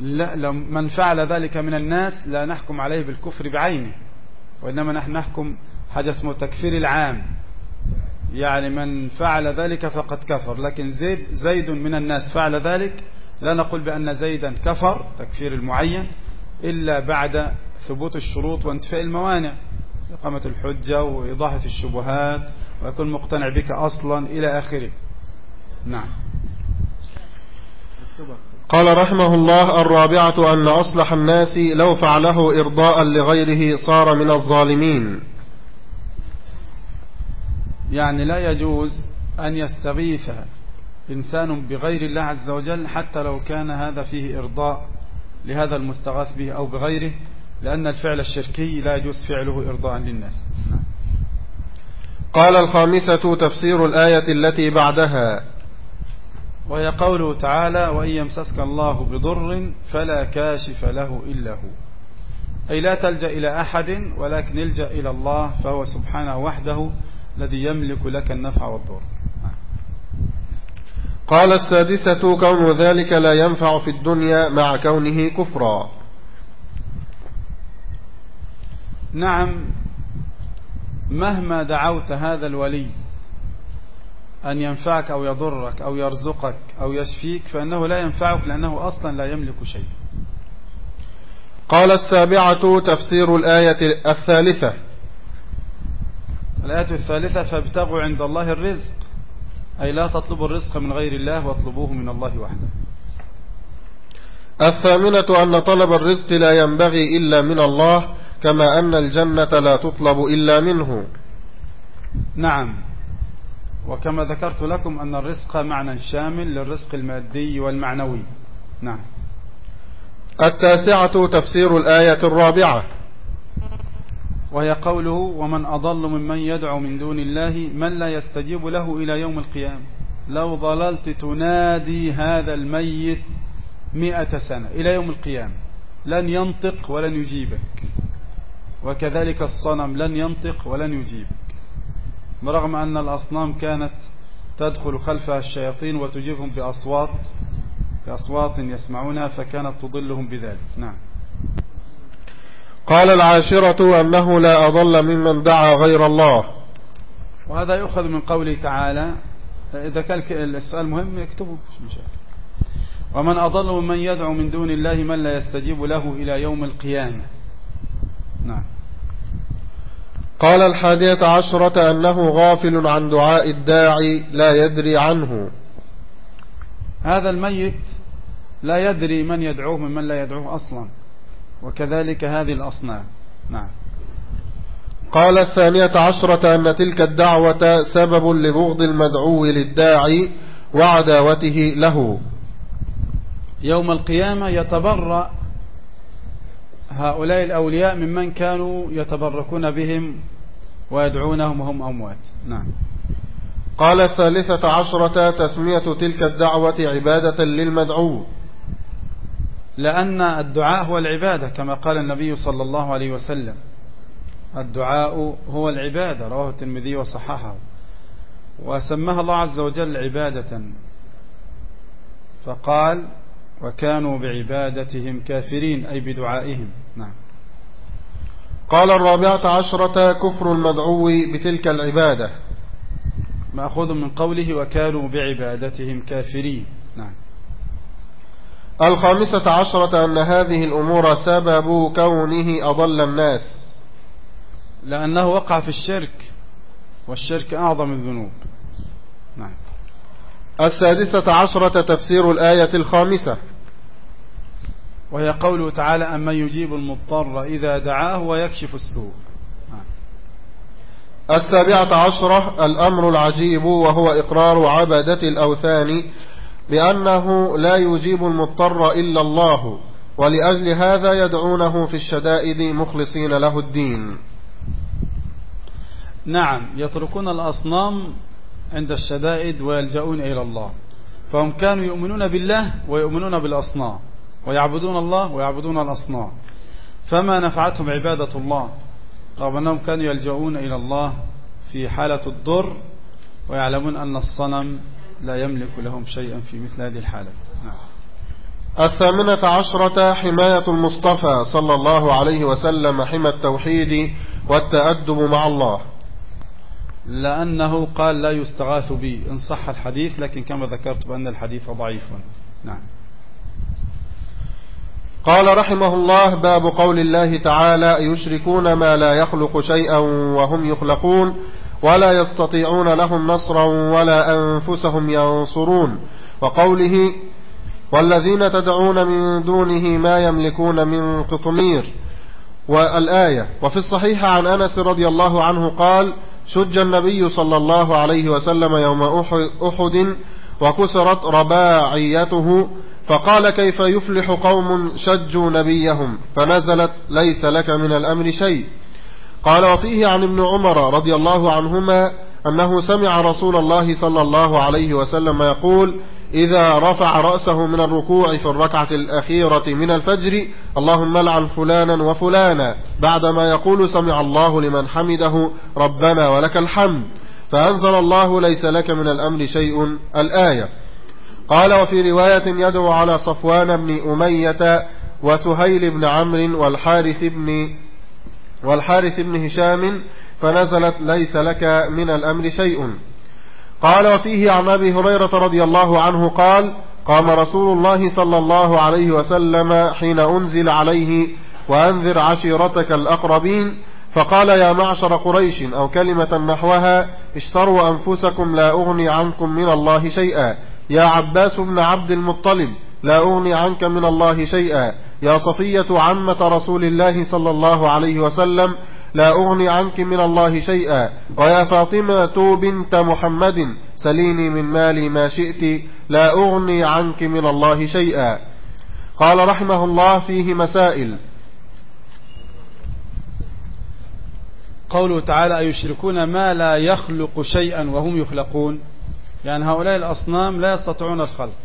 لا من فعل ذلك من الناس لا نحكم عليه بالكفر بعينه وإنما نحن نحكم حاجة اسمه تكفير العام. يعني من فعل ذلك فقد كفر لكن زيد زيد من الناس فعل ذلك لا نقول بأن زيدا كفر تكفير المعين إلا بعد ثبوت الشروط وانتفاء الموانع إقامة الحجة وإيضاحة الشبهات ويكون مقتنع بك أصلا إلى آخره. نعم. قال رحمه الله الرابعة أن أصلح الناس لو فعله إرضاء لغيره صار من الظالمين. يعني لا يجوز أن يستغيث إنسان بغير الله عز وجل حتى لو كان هذا فيه إرضاء لهذا المستغاث به أو بغيره لأن الفعل الشركي لا يجوز فعله إرضاء للناس. قال الخامسة تفسير الآية التي بعدها وهي قوله تعالى وإن يمسسك الله بضر فلا كاشف له إلا هو أي لا تلجأ إلى أحد ولكن الجأ إلى الله فهو سبحانه وحده الذي يملك لك النفع والضر. قال السادسة كون ذلك لا ينفع في الدنيا مع كونه كفرا. نعم مهما دعوت هذا الولي أن ينفعك أو يضرك أو يرزقك أو يشفيك فإنه لا ينفعك لأنه أصلا لا يملك شيء. قال السابعة تفسير الآية الثالثة. الآية الثالثة فابتغوا عند الله الرزق أي لا تطلبوا الرزق من غير الله واطلبوه من الله وحده. الثامنة أن طلب الرزق لا ينبغي إلا من الله كما أن الجنة لا تطلب إلا منه. نعم. وكما ذكرت لكم أن الرزق معنى شامل للرزق المادي والمعنوي. نعم. التاسعة تفسير الآية الرابعة. وهي قوله ومن أضل ممن يدعو من دون الله من لا يستجيب له إلى يوم القيامة. لو ضللت تنادي هذا الميت مئة سنة إلى يوم القيامة. لن ينطق ولن يجيبك. وكذلك الصنم لن ينطق ولن يجيبك. برغم أن الأصنام كانت تدخل خلفها الشياطين وتجيبهم بأصوات بأصوات يسمعونها فكانت تضلهم بذلك. نعم. قال العاشرة أنه لا أضل ممن دعا غير الله. وهذا يؤخذ من قوله تعالى إذا كان السؤال مهم يكتبه ومن أضل ممن يدعو من دون الله من لا يستجيب له إلى يوم القيامة. نعم. قال الحادية عشرة أنه غافل عن دعاء الداعي لا يدري عنه. هذا الميت لا يدري من يدعوه ممن لا يدعوه أصلا وكذلك هذه الأصنام. نعم. قال الثانية عشرة أن تلك الدعوة سبب لبغض المدعو للداعي وعداوته له. يوم القيامة يتبرأ هؤلاء الأولياء ممن كانوا يتبركون بهم ويدعونهم وهم أموات. نعم. قال الثالثة عشرة تسمية تلك الدعوة عبادة للمدعو. لأن الدعاء هو العبادة كما قال النبي صلى الله عليه وسلم. الدعاء هو العبادة رواه الترمذي وصححه. وسماها الله عز وجل عبادة. فقال وكانوا بعبادتهم كافرين أي بدعائهم. قال الرابعة عشرة كفر المدعو بتلك العبادة. مأخوذ من قوله وكانوا بعبادتهم كافرين. نعم. الخامسة عشرة أن هذه الأمور سبب كونه أضل الناس. لأنه وقع في الشرك والشرك أعظم الذنوب. نعم. السادسة عشرة تفسير الآية الخامسة. وهي قوله تعالى أما يجيب المضطر إذا دعاه ويكشف السوء. السابعة عشرة الأمر العجيب وهو إقرار عبدة الأوثان بأنه لا يجيب المضطر إلا الله ولأجل هذا يدعونه في الشدائد مخلصين له الدين. نعم يتركون الأصنام عند الشدائد ويلجؤون إلى الله. فهم كانوا يؤمنون بالله ويؤمنون بالأصنام. ويعبدون الله ويعبدون الأصنام. فما نفعتهم عبادة الله؟ رغم أنهم كانوا يلجؤون إلى الله في حالة الضر ويعلمون أن الصنم لا يملك لهم شيئا في مثل هذه الحالة. نعم. الثامنة عشرة حماية المصطفى صلى الله عليه وسلم حمى التوحيد والتأدب مع الله. لأنه قال لا يستغاث بي. إن صح الحديث لكن كما ذكرت بأن الحديث ضعيف. نعم. قال رحمه الله باب قول الله تعالى يشركون ما لا يخلق شيئا وهم يخلقون ولا يستطيعون لهم نصرا ولا أنفسهم ينصرون وقوله والذين تدعون من دونه ما يملكون من قطمير والآية وفي الصحيح عن أنس رضي الله عنه قال شج النبي صلى الله عليه وسلم يوم أحد وكسرت رباعيته فقال كيف يفلح قوم شجوا نبيهم فنزلت ليس لك من الأمر شيء. قال وفيه عن ابن عمر رضي الله عنهما أنه سمع رسول الله صلى الله عليه وسلم يقول إذا رفع رأسه من الركوع في الركعة الأخيرة من الفجر اللهم لعن فلانا وفلانا. بعدما يقول سمع الله لمن حمده ربنا ولك الحمد. فأنزل الله ليس لك من الأمر شيء. الآية. قال وفي رواية يدعو على صفوان بن أمية وسهيل بن عمرو والحارث بن والحارث بن هشام فنزلت ليس لك من الأمر شيء. قال وفيه عن أبي هريرة رضي الله عنه قال قام رسول الله صلى الله عليه وسلم حين أنزل عليه وأنذر عشيرتك الأقربين فقال يا معشر قريش أو كلمة نحوها اشتروا أنفسكم لا أغني عنكم من الله شيئا يا عباس بن عبد المطلب لا أغني عنك من الله شيئا. يا صفية عمة رسول الله صلى الله عليه وسلم لا أغني عنك من الله شيئا. ويا فاطمة بنت محمد سليني من مالي ما شئت لا أغني عنك من الله شيئا. قال رحمه الله فيه مسائل. قوله تعالى أيشركون ما لا يخلق شيئا وهم يخلقون؟ يعني هؤلاء الأصنام لا يستطيعون الخلق.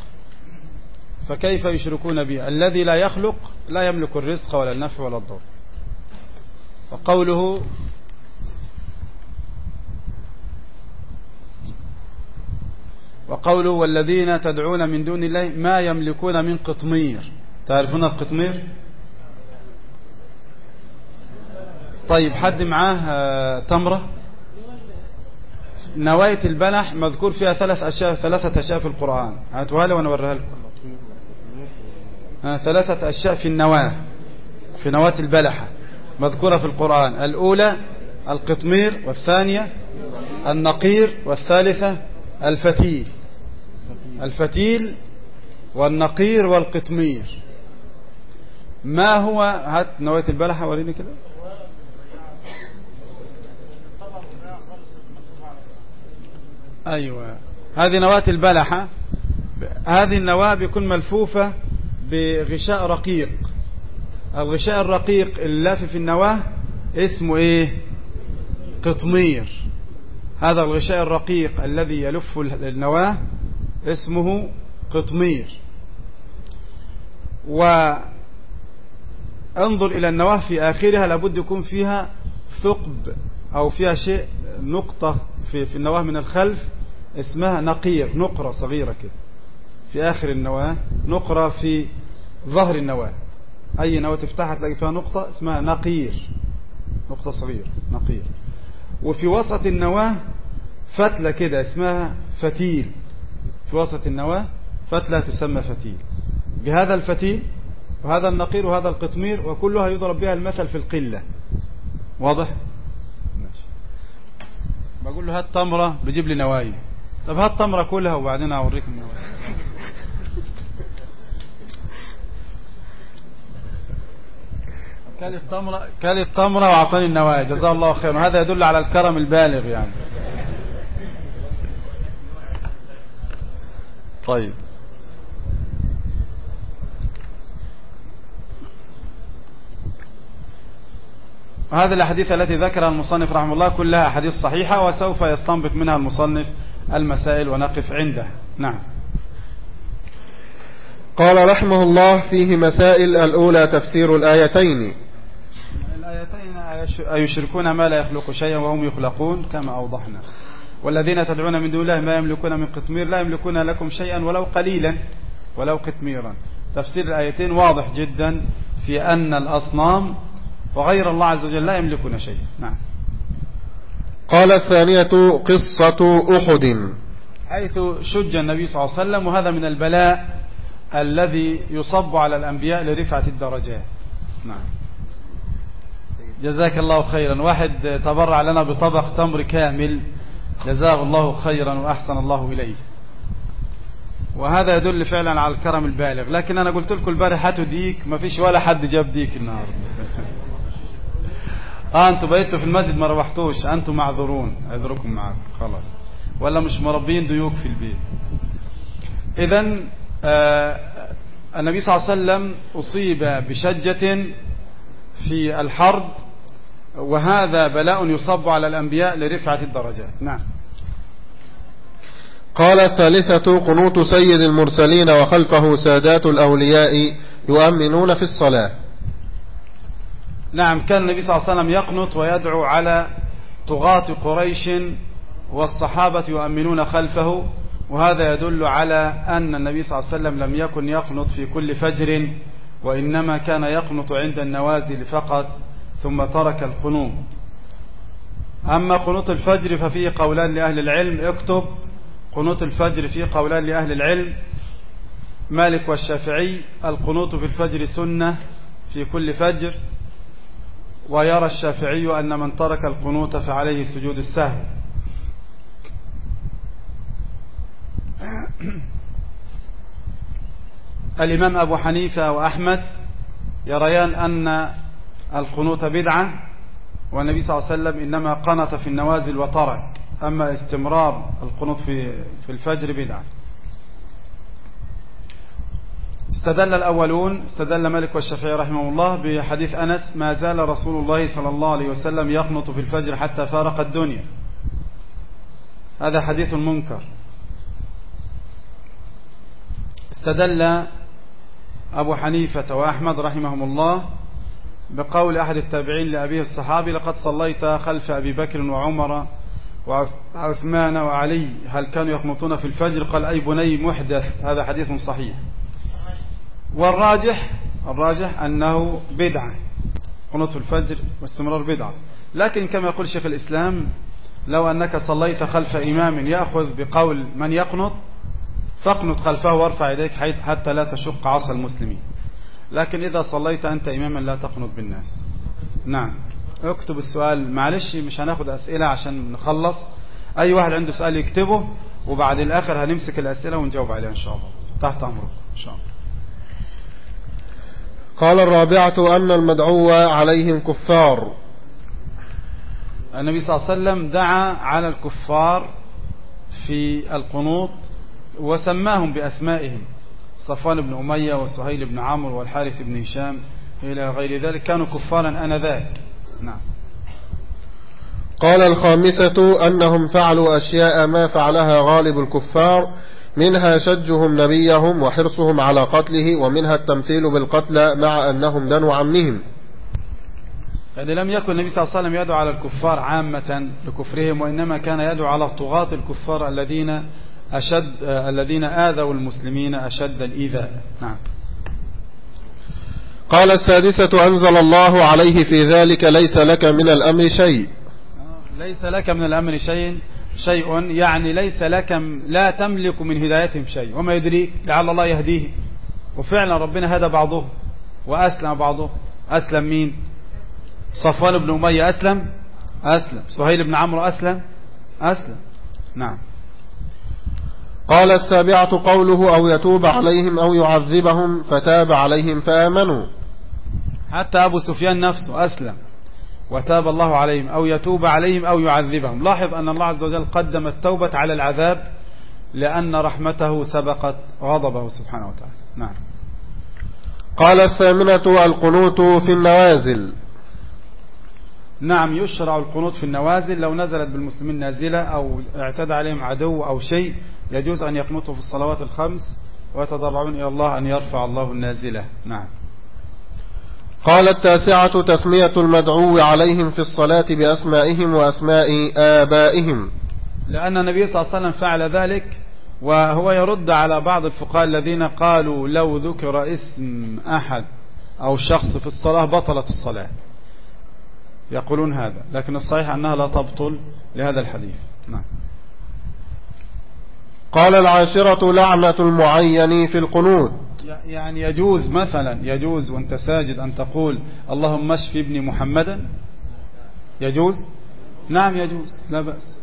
فكيف يشركون به الذي لا يخلق لا يملك الرزق ولا النفع ولا الضر. وقوله وقوله والذين تدعون من دون الله ما يملكون من قطمير. تعرفون القطمير؟ طيب حد معاه آه، تمرة؟ نواية البلح مذكور فيها ثلاث أشياء ثلاثة أشياء في القرآن. هاتوها لي وأنا أوريها لكم. ثلاثة أشياء في النواة في نواة البلحة مذكورة في القرآن. الأولى القطمير والثانية النقير والثالثة الفتيل. الفتيل والنقير والقطمير. ما هو؟ هات نواة البلحة وريني كده. أيوة. هذه نواة البلحة هذه النواة بيكون ملفوفة بغشاء رقيق. الغشاء الرقيق اللافف في النواة اسمه إيه؟ قطمير. هذا الغشاء الرقيق الذي يلف النواة اسمه قطمير. وانظر إلى النواة في آخرها لابد يكون فيها ثقب أو فيها شيء نقطة في, في النواة من الخلف. اسمها نقير نقرة صغيرة كده. في آخر النواة نقرة في ظهر النواة. أي نواة تفتحها تلاقي فيها نقطة اسمها نقير. نقطة صغيرة نقير. وفي وسط النواة فتلة كده اسمها فتيل. في وسط النواة فتلة تسمى فتيل. بهذا الفتيل وهذا النقير وهذا القطمير وكلها يضرب بها المثل في القلة. واضح؟ ماشي. بقول له هات تمرة بجيب لي نوايا. طب هات تمرة كلها وبعدين اوريك النوايا كل التمرة كل التمرة واعطاني النوايا. جزاه الله خير وهذا يدل على الكرم البالغ يعني. طيب. هذه الأحاديث التي ذكرها المصنف رحمه الله كلها أحاديث صحيحة وسوف يستنبط منها المصنف. المسائل ونقف عنده. نعم. قال رحمه الله فيه مسائل الأولى تفسير الآيتين. الآيتين أيشركون ما لا يخلق شيئا وهم يخلقون كما أوضحنا. والذين تدعون من دون الله ما يملكون من قطمير لا يملكون لكم شيئا ولو قليلا ولو قطميرا. تفسير الآيتين واضح جدا في أن الأصنام وغير الله عز وجل لا يملكون شيئا. نعم. قال الثانية قصة أحد. حيث شج النبي صلى الله عليه وسلم وهذا من البلاء الذي يصب على الأنبياء لرفعة الدرجات. نعم. جزاك الله خيرا. واحد تبرع لنا بطبق تمر كامل. جزاه الله خيرا وأحسن الله إليه. وهذا يدل فعلا على الكرم البالغ. لكن أنا قلت لكم البارح هاتوا ديك ما فيش ولا حد جاب ديك النهارده. آه أنتوا بقيتوا في المسجد ما روحتوش. أنتوا معذورون. عذركم معاكم. خلاص. ولا مش مربين ديوك في البيت. اذا آه النبي صلى الله عليه وسلم أصيب بشجة في الحرب وهذا بلاء يصب على الأنبياء لرفعة الدرجات. نعم. قال الثالثة قنوت سيد المرسلين وخلفه سادات الأولياء يؤمنون في الصلاة. نعم كان النبي صلى الله عليه وسلم يقنط ويدعو على طغاة قريش والصحابة يؤمنون خلفه وهذا يدل على أن النبي صلى الله عليه وسلم لم يكن يقنط في كل فجر وإنما كان يقنط عند النوازل فقط ثم ترك القنوط. أما قنوط الفجر ففيه قولان لأهل العلم اكتب قنوط الفجر فيه قولان لأهل العلم. مالك والشافعي القنوط في الفجر سنة في كل فجر. ويرى الشافعي أن من ترك القنوط فعليه سجود السهو. الإمام أبو حنيفة وأحمد يريان أن القنوط بدعة والنبي صلى الله عليه وسلم إنما قنط في النوازل وترك أما استمرار القنوط في في الفجر بدعة. استدل الأولون استدل مالك والشافعي رحمه الله بحديث أنس ما زال رسول الله صلى الله عليه وسلم يقنط في الفجر حتى فارق الدنيا. هذا حديث منكر. استدل أبو حنيفة وأحمد رحمهم الله بقول أحد التابعين لأبيه الصحابي لقد صليت خلف أبي بكر وعمر وعثمان وعلي هل كانوا يقنطون في الفجر؟ قال أي بني محدث. هذا حديث صحيح. والراجح الراجح أنه بدعة قنوت الفجر واستمرار بدعة. لكن كما يقول شيخ الإسلام لو أنك صليت خلف إمام يأخذ بقول من يقنط فاقنط خلفه وارفع يديك حتى لا تشق عصا المسلمين. لكن إذا صليت أنت إماما لا تقنط بالناس. نعم. اكتب السؤال. معلش مش هناخد أسئلة عشان نخلص. أي واحد عنده سؤال يكتبه وبعد الآخر هنمسك الأسئلة ونجاوب عليها إن شاء الله. تحت أمره إن شاء الله. قال الرابعة أن المدعو عليهم كفار. النبي صلى الله عليه وسلم دعا على الكفار في القنوط وسماهم بأسمائهم. صفوان بن أمية وسهيل بن عمرو والحارث بن هشام إلى غير ذلك كانوا كفارا أنذاك. نعم. قال الخامسة أنهم فعلوا أشياء ما فعلها غالب الكفار منها شجهم نبيهم وحرصهم على قتله ومنها التمثيل بالقتلى مع أنهم دنوا عمهم. يعني لم يكن النبي صلى الله عليه وسلم يدعو على الكفار عامة لكفرهم وإنما كان يدعو على الطغاة الكفار الذين أشد الذين آذوا المسلمين أشد الإيذاء. نعم. قال السادسة أنزل الله عليه في ذلك ليس لك من الأمر شيء. ليس لك من الأمر شيء. شيء يعني ليس لك لا تملك من هدايتهم شيء. وما يدريك لعل الله يهديه. وفعلا ربنا هدى بعضهم وأسلم بعضهم أسلم مين؟ صفوان بن أمية أسلم؟ أسلم. سهيل بن عمرو أسلم؟ أسلم. نعم. قال السابعة قوله أو يتوب عليهم أو يعذبهم فتاب عليهم فآمنوا. حتى أبو سفيان نفسه أسلم. وتاب الله عليهم أو يتوب عليهم أو يعذبهم. لاحظ أن الله عز وجل قدم التوبة على العذاب لأن رحمته سبقت غضبه سبحانه وتعالى. نعم. قال الثامنة القنوت في النوازل. نعم يشرع القنوت في النوازل. لو نزلت بالمسلمين نازلة أو اعتدى عليهم عدو أو شيء يجوز أن يقنطوا في الصلوات الخمس ويتضرعون إلى الله أن يرفع الله النازلة. نعم. قال التاسعة تسمية المدعو عليهم في الصلاة بأسمائهم وأسماء آبائهم. لأن النبي صلى الله عليه وسلم فعل ذلك وهو يرد على بعض الفقهاء الذين قالوا لو ذكر اسم أحد أو شخص في الصلاة بطلت الصلاة. يقولون هذا لكن الصحيح أنها لا تبطل لهذا الحديث. نعم. قال العاشرة لعنة المعين في القنوت. يعني يجوز مثلا يجوز وانت ساجد أن تقول اللهم اشف ابني محمدا؟ يجوز؟ نعم يجوز لا بأس.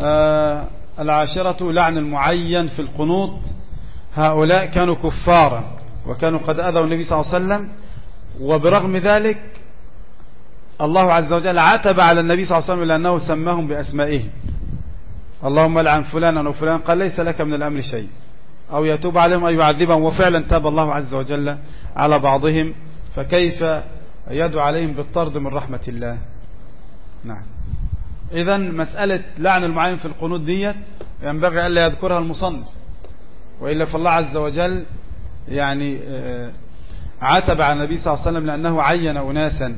آه العاشرة لعن المعين في القنوط هؤلاء كانوا كفارا وكانوا قد أذوا النبي صلى الله عليه وسلم وبرغم ذلك الله عز وجل عتب على النبي صلى الله عليه وسلم لأنه سماهم بأسمائهم. اللهم لعن فلانا وفلان قال ليس لك من الأمر شيء. أو يتوب عليهم أو يعذبهم. وفعلا تاب الله عز وجل على بعضهم. فكيف يدعو عليهم بالطرد من رحمة الله؟ نعم. إذا مسألة لعن المعين في القنوت ديت ينبغي ألا يذكرها المصنف. وإلا فالله عز وجل يعني عتب على النبي صلى الله عليه وسلم لأنه عين أناسا.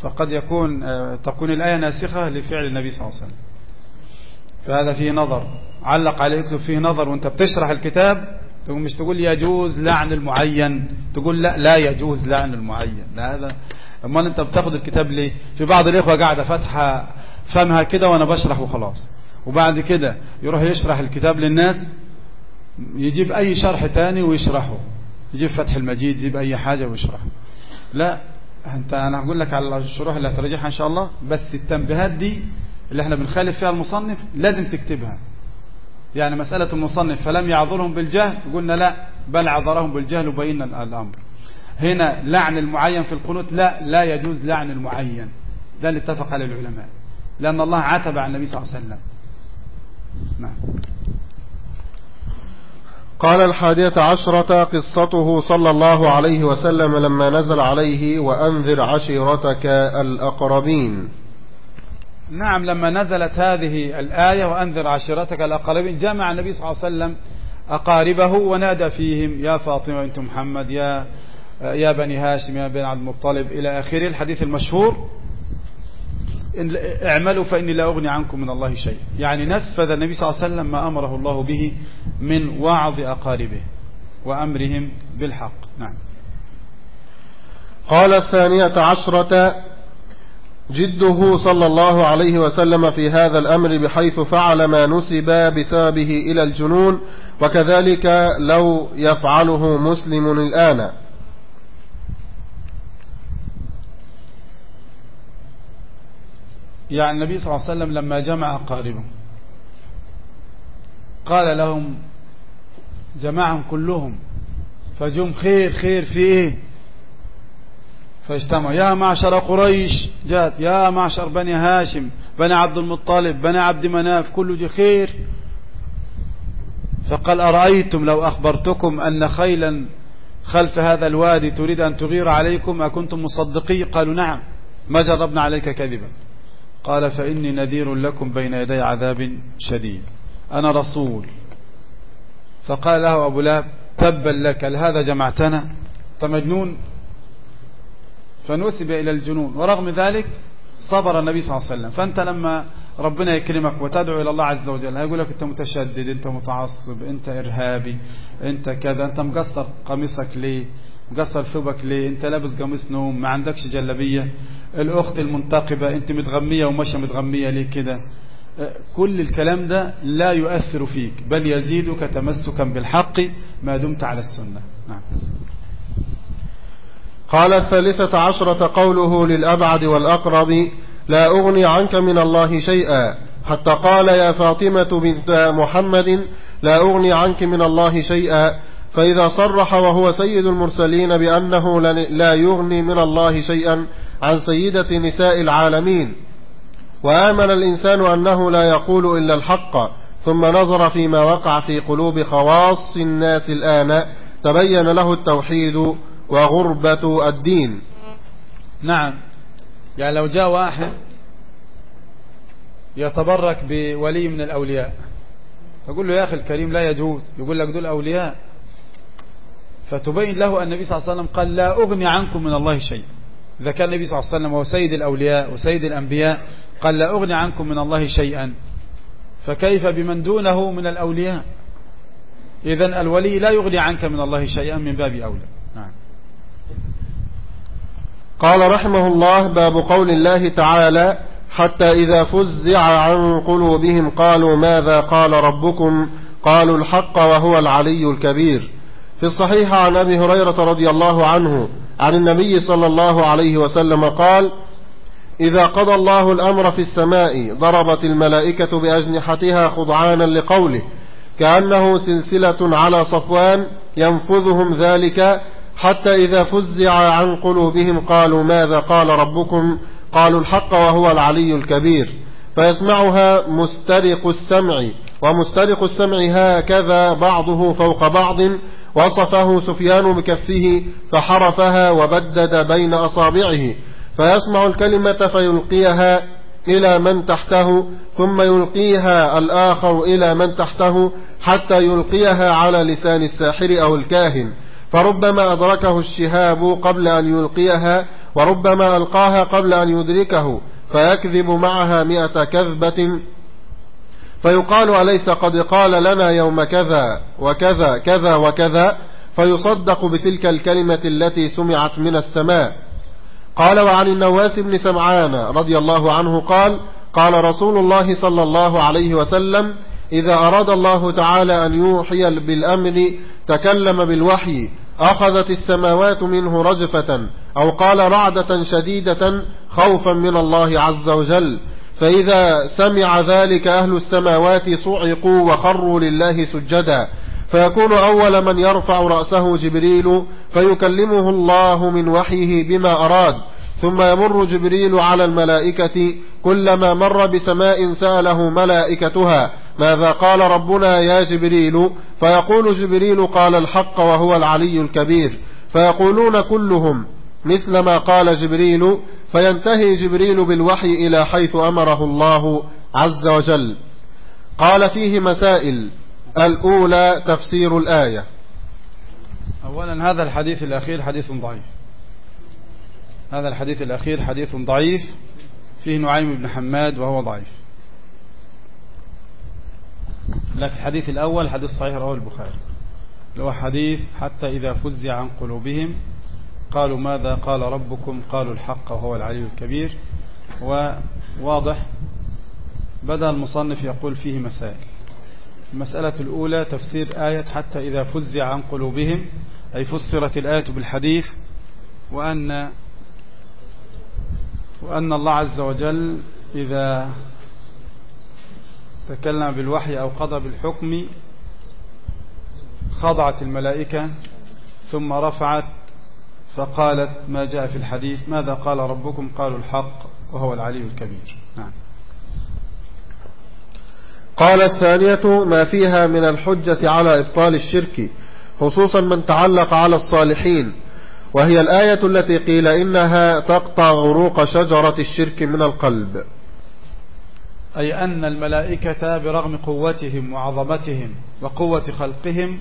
فقد يكون تكون الآية ناسخة لفعل النبي صلى الله عليه وسلم. فهذا فيه نظر. علق عليه يكتب فيه نظر وانت بتشرح الكتاب تقول مش تقول يجوز لعن المعين تقول لا لا يجوز لعن المعين. لا هذا أمال انت بتاخد الكتاب ليه؟ في بعض الإخوة قاعدة فاتحة فمها كده وأنا بشرح وخلاص وبعد كده يروح يشرح الكتاب للناس يجيب أي شرح تاني ويشرحه. يجيب فتح المجيد يجيب أي حاجة ويشرحه. لا انت أنا هقول لك على الشروح اللي هترجعها إن شاء الله بس التنبيهات دي اللي إحنا بنخالف فيها المصنف لازم تكتبها. يعني مسألة المصنف فلم يعذرهم بالجهل قلنا لا بل عذرهم بالجهل وبينا الأمر. هنا لعن المعين في القنوت لا لا يجوز لعن المعين. ده اللي اتفق عليه العلماء. لأن الله عتب على النبي صلى الله عليه وسلم. نعم. قال الحادية عشرة قصته صلى الله عليه وسلم لما نزل عليه وأنذر عشيرتك الأقربين. نعم لما نزلت هذه الآية وأنذر عشيرتك الأقربين جمع النبي صلى الله عليه وسلم أقاربه ونادى فيهم يا فاطمة بنت محمد يا يا بني هاشم يا بني عبد المطلب. إلى آخره الحديث المشهور اعملوا فإني لا أغني عنكم من الله شيء يعني نفذ النبي صلى الله عليه وسلم ما أمره الله به من وعظ أقاربه وأمرهم بالحق. نعم. قال الثانية عشرة جده صلى الله عليه وسلم في هذا الأمر بحيث فعل ما نسب بسببه إلى الجنون وكذلك لو يفعله مسلم الآن. يعني النبي صلى الله عليه وسلم لما جمع أقاربه قال لهم جمعهم كلهم فجم خير خير في إيه فاجتمعوا. يا معشر قريش جاءت يا معشر بني هاشم بني عبد المطلب بني عبد مناف كله دي خير. فقال أرأيتم لو أخبرتكم أن خيلا خلف هذا الوادي تريد أن تغير عليكم؟ أكنتم مصدقي؟ قالوا نعم. ما جربنا عليك كذبا. قال فإني نذير لكم بين يدي عذاب شديد. أنا رسول. فقال له أبو لاب تبا لك لهذا جمعتنا؟ مجنون. فنسب إلى الجنون. ورغم ذلك صبر النبي صلى الله عليه وسلم. فأنت لما ربنا يكرمك وتدعو إلى الله عز وجل هيقول لك أنت متشدد أنت متعصب أنت إرهابي أنت كذا أنت مقصر قميصك ليه؟ مقصر ثوبك ليه؟ أنت لابس قميص نوم ما عندكش جلبية الأخت المنتقبة أنت متغمية وماشية متغمية ليه كده؟ كل الكلام ده لا يؤثر فيك. بل يزيدك تمسكا بالحق ما دمت على السنة. نعم. قال الثالثة عشرة قوله للأبعد والأقرب لا أغني عنك من الله شيئا. حتى قال يا فاطمة بنت محمد لا أغني عنك من الله شيئا. فإذا صرح وهو سيد المرسلين بأنه لا يغني من الله شيئا عن سيدة نساء العالمين. وآمن الإنسان أنه لا يقول إلا الحق ثم نظر فيما وقع في قلوب خواص الناس الآن تبين له التوحيد. وغربة الدين. نعم. يعني لو جاء واحد يتبرك بولي من الأولياء فقول له يا أخي الكريم لا يجوز. يقول لك دول أولياء. فتبين له أن النبي صلى الله عليه وسلم قال لا أغني عنكم من الله شيء. إذا كان النبي صلى الله عليه وسلم هو سيد الأولياء وسيد الأنبياء قال لا أغني عنكم من الله شيئا. فكيف بمن دونه من الأولياء؟ إذا الولي لا يغني عنك من الله شيئا من باب أولى. قال رحمه الله باب قول الله تعالى حتى إذا فزع عن قلوبهم قالوا ماذا قال ربكم؟ قالوا الحق وهو العلي الكبير. في الصحيح عن أبي هريرة رضي الله عنه عن النبي صلى الله عليه وسلم قال إذا قضى الله الأمر في السماء ضربت الملائكة بأجنحتها خضعانا لقوله كأنه سلسلة على صفوان ينفذهم ذلك حتى إذا فزع عن قلوبهم قالوا ماذا قال ربكم؟ قالوا الحق وهو العلي الكبير. فيسمعها مسترق السمع ومسترق السمع هكذا بعضه فوق بعض وصفه سفيان بكفه فحرفها وبدد بين أصابعه. فيسمع الكلمة فيلقيها إلى من تحته ثم يلقيها الآخر إلى من تحته حتى يلقيها على لسان الساحر أو الكاهن. فربما أدركه الشهاب قبل أن يلقيها وربما ألقاها قبل أن يدركه فيكذب معها مئة كذبة. فيقال أليس قد قال لنا يوم كذا وكذا كذا وكذا؟ فيصدق بتلك الكلمة التي سمعت من السماء. قال وعن النواس بن سمعان رضي الله عنه قال قال رسول الله صلى الله عليه وسلم إذا أراد الله تعالى أن يوحي بالأمر تكلم بالوحي أخذت السماوات منه رجفة أو قال رعدة شديدة خوفا من الله عز وجل. فإذا سمع ذلك أهل السماوات صعقوا وخروا لله سجدا. فيكون أول من يرفع رأسه جبريل فيكلمه الله من وحيه بما أراد. ثم يمر جبريل على الملائكة كلما مر بسماء سأله ملائكتها. ماذا قال ربنا يا جبريل؟ فيقول جبريل قال الحق وهو العلي الكبير. فيقولون كلهم مثل ما قال جبريل. فينتهي جبريل بالوحي إلى حيث أمره الله عز وجل. قال فيه مسائل. الأولى تفسير الآية. أولا هذا الحديث الأخير حديث ضعيف. هذا الحديث الأخير حديث ضعيف. فيه نعيم بن حماد وهو ضعيف. لكن الحديث الأول حديث صحيح رواه البخاري. هو حديث حتى إذا فزع عن قلوبهم قالوا ماذا قال ربكم؟ قالوا الحق وهو العلي الكبير. وواضح بدأ المصنف يقول فيه مسائل. المسألة الأولى تفسير آية حتى إذا فزع عن قلوبهم أي فسرت الآية بالحديث وأن وأن الله عز وجل إذا تكلم بالوحي أو قضى بالحكم خضعت الملائكة ثم رفعت فقالت ما جاء في الحديث؟ ماذا قال ربكم؟ قالوا الحق وهو العلي الكبير. نعم. قال الثانية ما فيها من الحجة على إبطال الشرك خصوصا من تعلق على الصالحين. وهي الآية التي قيل إنها تقطع غروق شجرة الشرك من القلب. أي أن الملائكة برغم قوتهم وعظمتهم وقوة خلقهم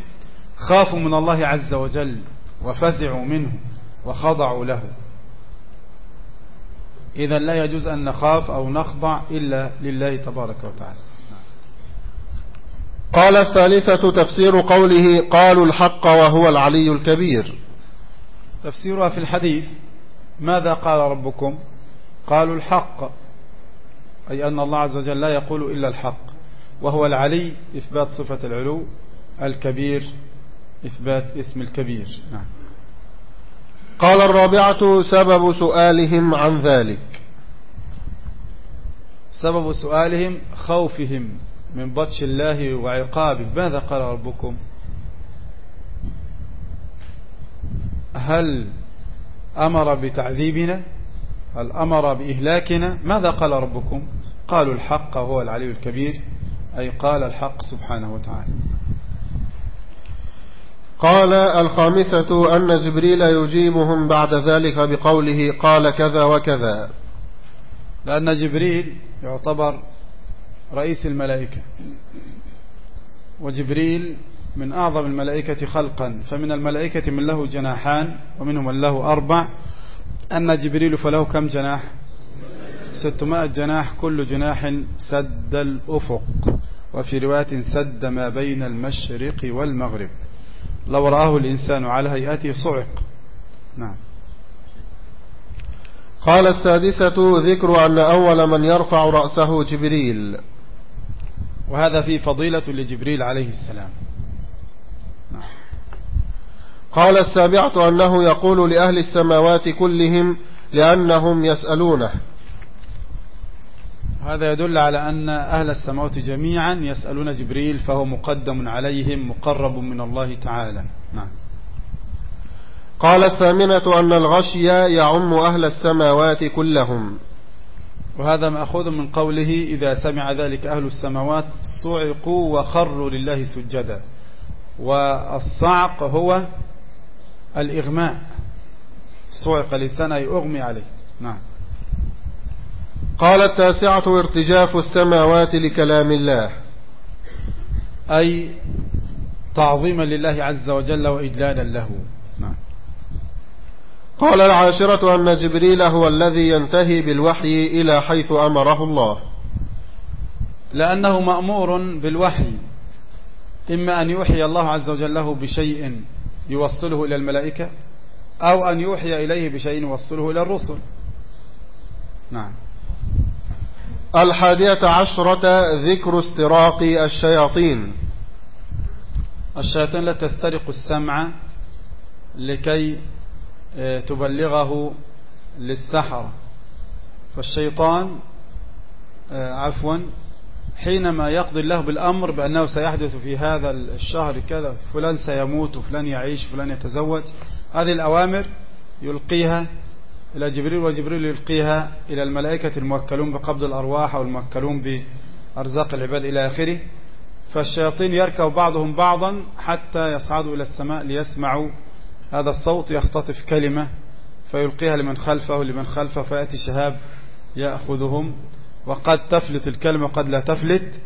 خافوا من الله عز وجل وفزعوا منه وخضعوا له. إذا لا يجوز أن نخاف أو نخضع إلا لله تبارك وتعالى. قال الثالثة تفسير قوله قالوا الحق وهو العلي الكبير. تفسيرها في الحديث ماذا قال ربكم؟ قالوا الحق. أي أن الله عز وجل لا يقول إلا الحق وهو العلي إثبات صفة العلو الكبير إثبات اسم الكبير. نعم. قال الرابعة سبب سؤالهم عن ذلك. سبب سؤالهم خوفهم من بطش الله وعقابه. ماذا قال ربكم؟ هل أمر بتعذيبنا؟ هل أمر بإهلاكنا؟ ماذا قال ربكم؟ قالوا الحق وهو العلي الكبير أي قال الحق سبحانه وتعالى. قال الخامسة أن جبريل يجيبهم بعد ذلك بقوله قال كذا وكذا. لأن جبريل يعتبر رئيس الملائكة وجبريل من أعظم الملائكة خلقا فمن الملائكة من له جناحان ومنهم من له أربع. أما جبريل فله كم جناح؟ ستمائة جناح كل جناح سد الأفق. وفي رواية سد ما بين المشرق والمغرب. لو رآه الإنسان على هيئته صعق. نعم. قال السادسة ذكر أن أول من يرفع رأسه جبريل. وهذا فيه فضيلة لجبريل عليه السلام. نعم. قال السابعة أنه يقول لأهل السماوات كلهم لأنهم يسألونه. هذا يدل على أن أهل السماوات جميعا يسألون جبريل فهو مقدم عليهم مقرب من الله تعالى. نعم. قال الثامنة أن الغشي يعم أهل السماوات كلهم. وهذا مأخوذ من قوله إذا سمع ذلك أهل السماوات صعقوا وخروا لله سجدا. والصعق هو الإغماء. صعق لسان أي أغمي عليه. نعم. قال التاسعة ارتجاف السماوات لكلام الله. أي تعظيما لله عز وجل وإجلالا له. نعم. قال العاشرة أن جبريل هو الذي ينتهي بالوحي إلى حيث أمره الله. لأنه مأمور بالوحي إما أن يوحي الله عز وجل له بشيء يوصله إلى الملائكة أو أن يوحي إليه بشيء يوصله إلى الرسل. نعم. الحادية عشرة ذكر استراق الشياطين. الشياطين لا تسترق السمع لكي آه، تبلغه للسحر. فالشيطان آه، عفوا حينما يقضي الله بالأمر بأنه سيحدث في هذا الشهر كذا فلان سيموت وفلان يعيش فلان يتزوج هذه الأوامر يلقيها إلى جبريل وجبريل يلقيها إلى الملائكة الموكلون بقبض الأرواح أو الموكلون بأرزاق العباد إلى آخره. فالشياطين يركب بعضهم بعضا حتى يصعدوا إلى السماء ليسمعوا هذا الصوت يختطف كلمة فيلقيها لمن خلفه لمن خلفه فيأتي شهاب يأخذهم. وقد تفلت الكلمة قد لا تفلت.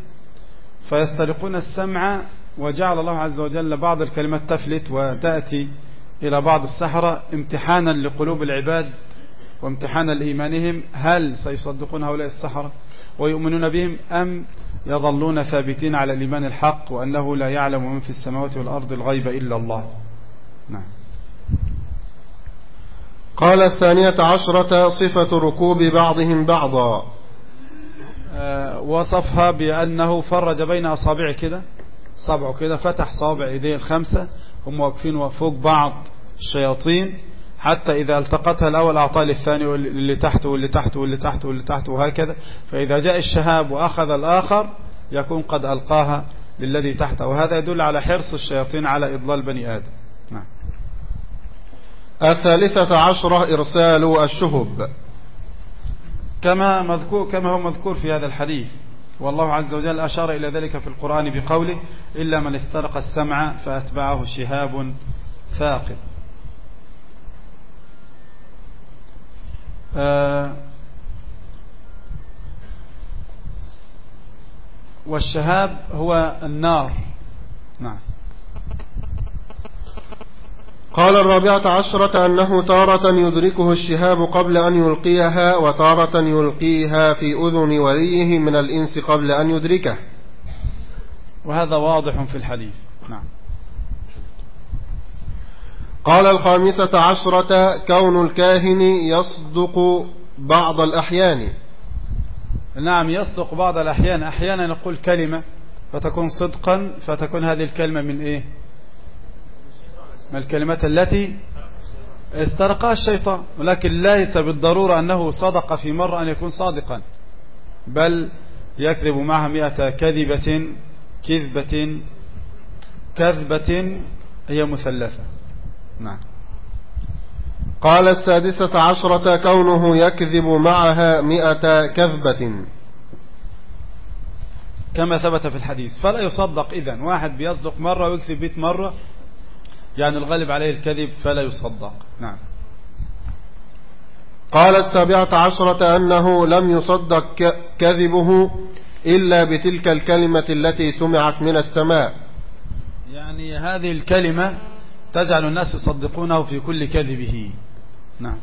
فيسترقون السمع وجعل الله عز وجل بعض الكلمات تفلت وتأتي إلى بعض السحرة امتحانا لقلوب العباد. وامتحانا لإيمانهم هل سيصدقون هؤلاء السحرة ويؤمنون بهم أم يظلون ثابتين على الإيمان الحق وأنه لا يعلم من في السماوات والأرض الغيب إلا الله؟ نعم. قال الثانية عشرة صفة ركوب بعضهم بعضا. آه، وصفها بأنه فرج بين أصابع كده صبعه كده فتح صابع إيديه الخمسة هم واقفين وفوق بعض الشياطين حتى إذا التقتها الأول أعطاه للثاني واللي تحته واللي تحته واللي تحته واللي تحته وهكذا. فإذا جاء الشهاب وأخذ الآخر يكون قد ألقاها للذي تحته وهذا يدل على حرص الشياطين على إضلال بني آدم. نعم. الثالثة عشرة إرسال الشهب. كما مذكور كما هو مذكور في هذا الحديث. والله عز وجل أشار إلى ذلك في القرآن بقوله إلا من استرق السمع فأتبعه شهاب ثاقب. والشهاب هو النار. نعم. قال الرابعة عشرة أنه تارة يدركه الشهاب قبل أن يلقيها وتارة يلقيها في أذن وليه من الإنس قبل أن يدركه. وهذا واضح في الحديث. نعم. قال الخامسة عشرة كون الكاهن يصدق بعض الأحيان. نعم يصدق بعض الأحيان. أحيانا نقول كلمة فتكون صدقا فتكون هذه الكلمة من إيه؟ من الكلمات التي استرقها الشيطان. ولكن ليس بالضرورة أنه صدق في مرة أن يكون صادقا بل يكذب معها مئة كذبة كذبة كذبة هي مثلثة. نعم. قال السادسة عشرة كونه يكذب معها مئة كذبة. كما ثبت في الحديث. فلا يصدق إذن. واحد بيصدق مرة ويكذب بيت مرة يعني الغالب عليه الكذب فلا يصدق. نعم. قال السابعة عشرة أنه لم يصدق كذبه إلا بتلك الكلمة التي سمعت من السماء. يعني هذه الكلمة تجعل الناس يصدقونه في كل كذبه. نعم.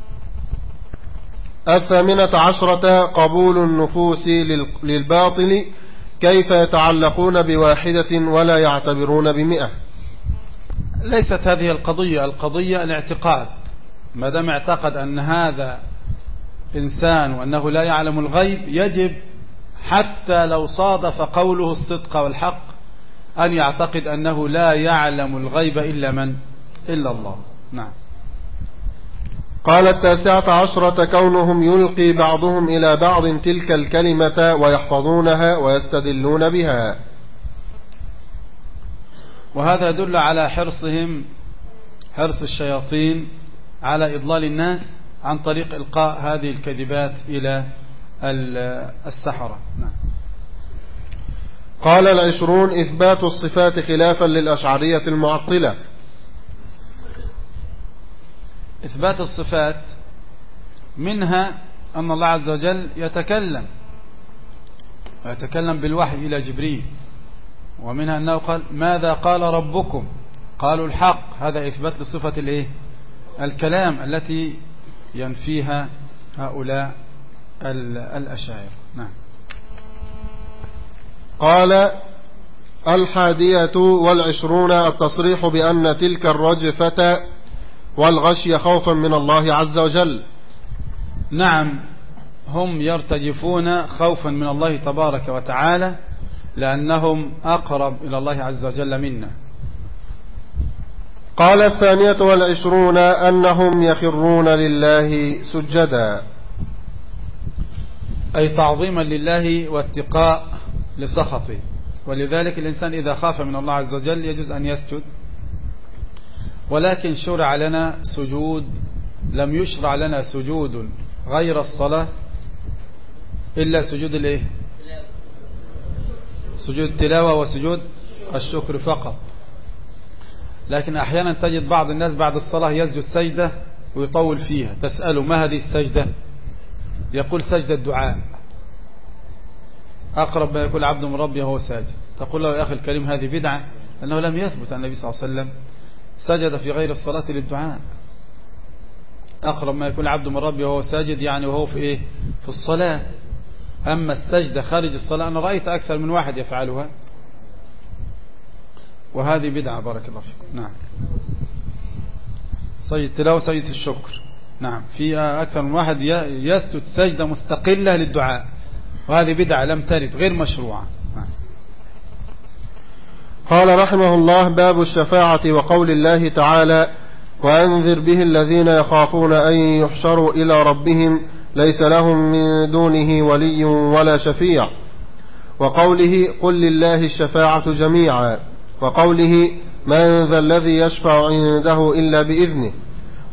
الثامنة عشرة قبول النفوس للباطل كيف يتعلقون بواحدة ولا يعتبرون بمئة؟ ليست هذه القضية القضية الاعتقاد. ما دام اعتقد أن هذا إنسان وأنه لا يعلم الغيب يجب حتى لو صادف قوله الصدق والحق أن يعتقد أنه لا يعلم الغيب إلا من؟ إلا الله. نعم. قال التاسعة عشرة كونهم يلقي بعضهم إلى بعض تلك الكلمة ويحفظونها ويستدلون بها. وهذا يدل على حرصهم حرص الشياطين على إضلال الناس عن طريق إلقاء هذه الكذبات إلى السحرة. نعم. قال العشرون إثبات الصفات خلافا للأشعرية المعطلة. إثبات الصفات منها أن الله عز وجل يتكلم ويتكلم بالوحي إلى جبريل ومنها أنه قال ماذا قال ربكم؟ قالوا الحق. هذا إثبات لصفة الإيه؟ الكلام التي ينفيها هؤلاء الأشاعر نعم. قال الحادية والعشرون التصريح بأن تلك الرجفة والغشي خوفا من الله عز وجل. نعم هم يرتجفون خوفا من الله تبارك وتعالى لأنهم أقرب إلى الله عز وجل منا. قال الثانية والعشرون أنهم يخرون لله سجدا. أي تعظيما لله واتقاء لسخطه. ولذلك الإنسان إذا خاف من الله عز وجل يجوز أن يسجد. ولكن شرع لنا سجود لم يشرع لنا سجود غير الصلاة إلا سجود الإيه؟ سجود التلاوة وسجود الشكر فقط. لكن أحيانا تجد بعض الناس بعد الصلاة يسجد سجدة ويطول فيها تسأله ما هذه السجدة؟ يقول سجدة الدعاء. أقرب ما يكون عبد من ربه وهو ساجد. تقول له يا أخي الكريم هذه بدعة أنه لم يثبت عن النبي صلى الله عليه وسلم سجد في غير الصلاة للدعاء. أقرب ما يكون عبد من ربه وهو ساجد يعني وهو في إيه؟ في الصلاة. أما السجدة خارج الصلاة أنا رأيت أكثر من واحد يفعلها. وهذه بدعة بارك الله فيكم نعم. سجد تلاوة سجد الشكر. نعم. في أكثر من واحد يسجد سجدة مستقلة للدعاء. وهذه بدعة لم ترد غير مشروعة. قال رحمه الله باب الشفاعة وقول الله تعالى وأنذر به الذين يخافون أن يحشروا إلى ربهم ليس لهم من دونه ولي ولا شفيع. وقوله قل لله الشفاعة جميعا. وقوله من ذا الذي يشفع عنده إلا بإذنه.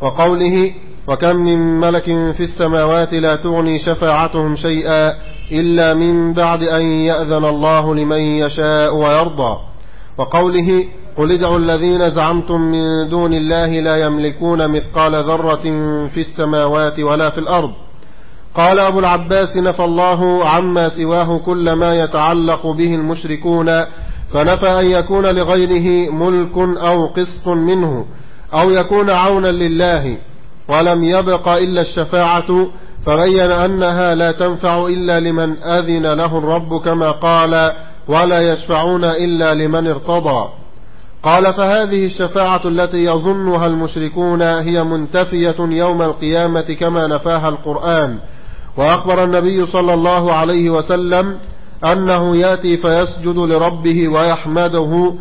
وقوله وكم من ملك في السماوات لا تغني شفاعتهم شيئا إلا من بعد أن يأذن الله لمن يشاء ويرضى. وقوله قل ادعوا الذين زعمتم من دون الله لا يملكون مثقال ذرة في السماوات ولا في الأرض. قال أبو العباس نفى الله عما سواه كل ما يتعلق به المشركون فنفى أن يكون لغيره ملك أو قسط منه أو يكون عونا لله ولم يبق إلا الشفاعة فبين أنها لا تنفع إلا لمن أذن له الرب كما قال ولا يشفعون إلا لمن ارتضى. قال فهذه الشفاعة التي يظنها المشركون هي منتفية يوم القيامة كما نفاها القرآن. وأخبر النبي صلى الله عليه وسلم أنه يأتي فيسجد لربه ويحمده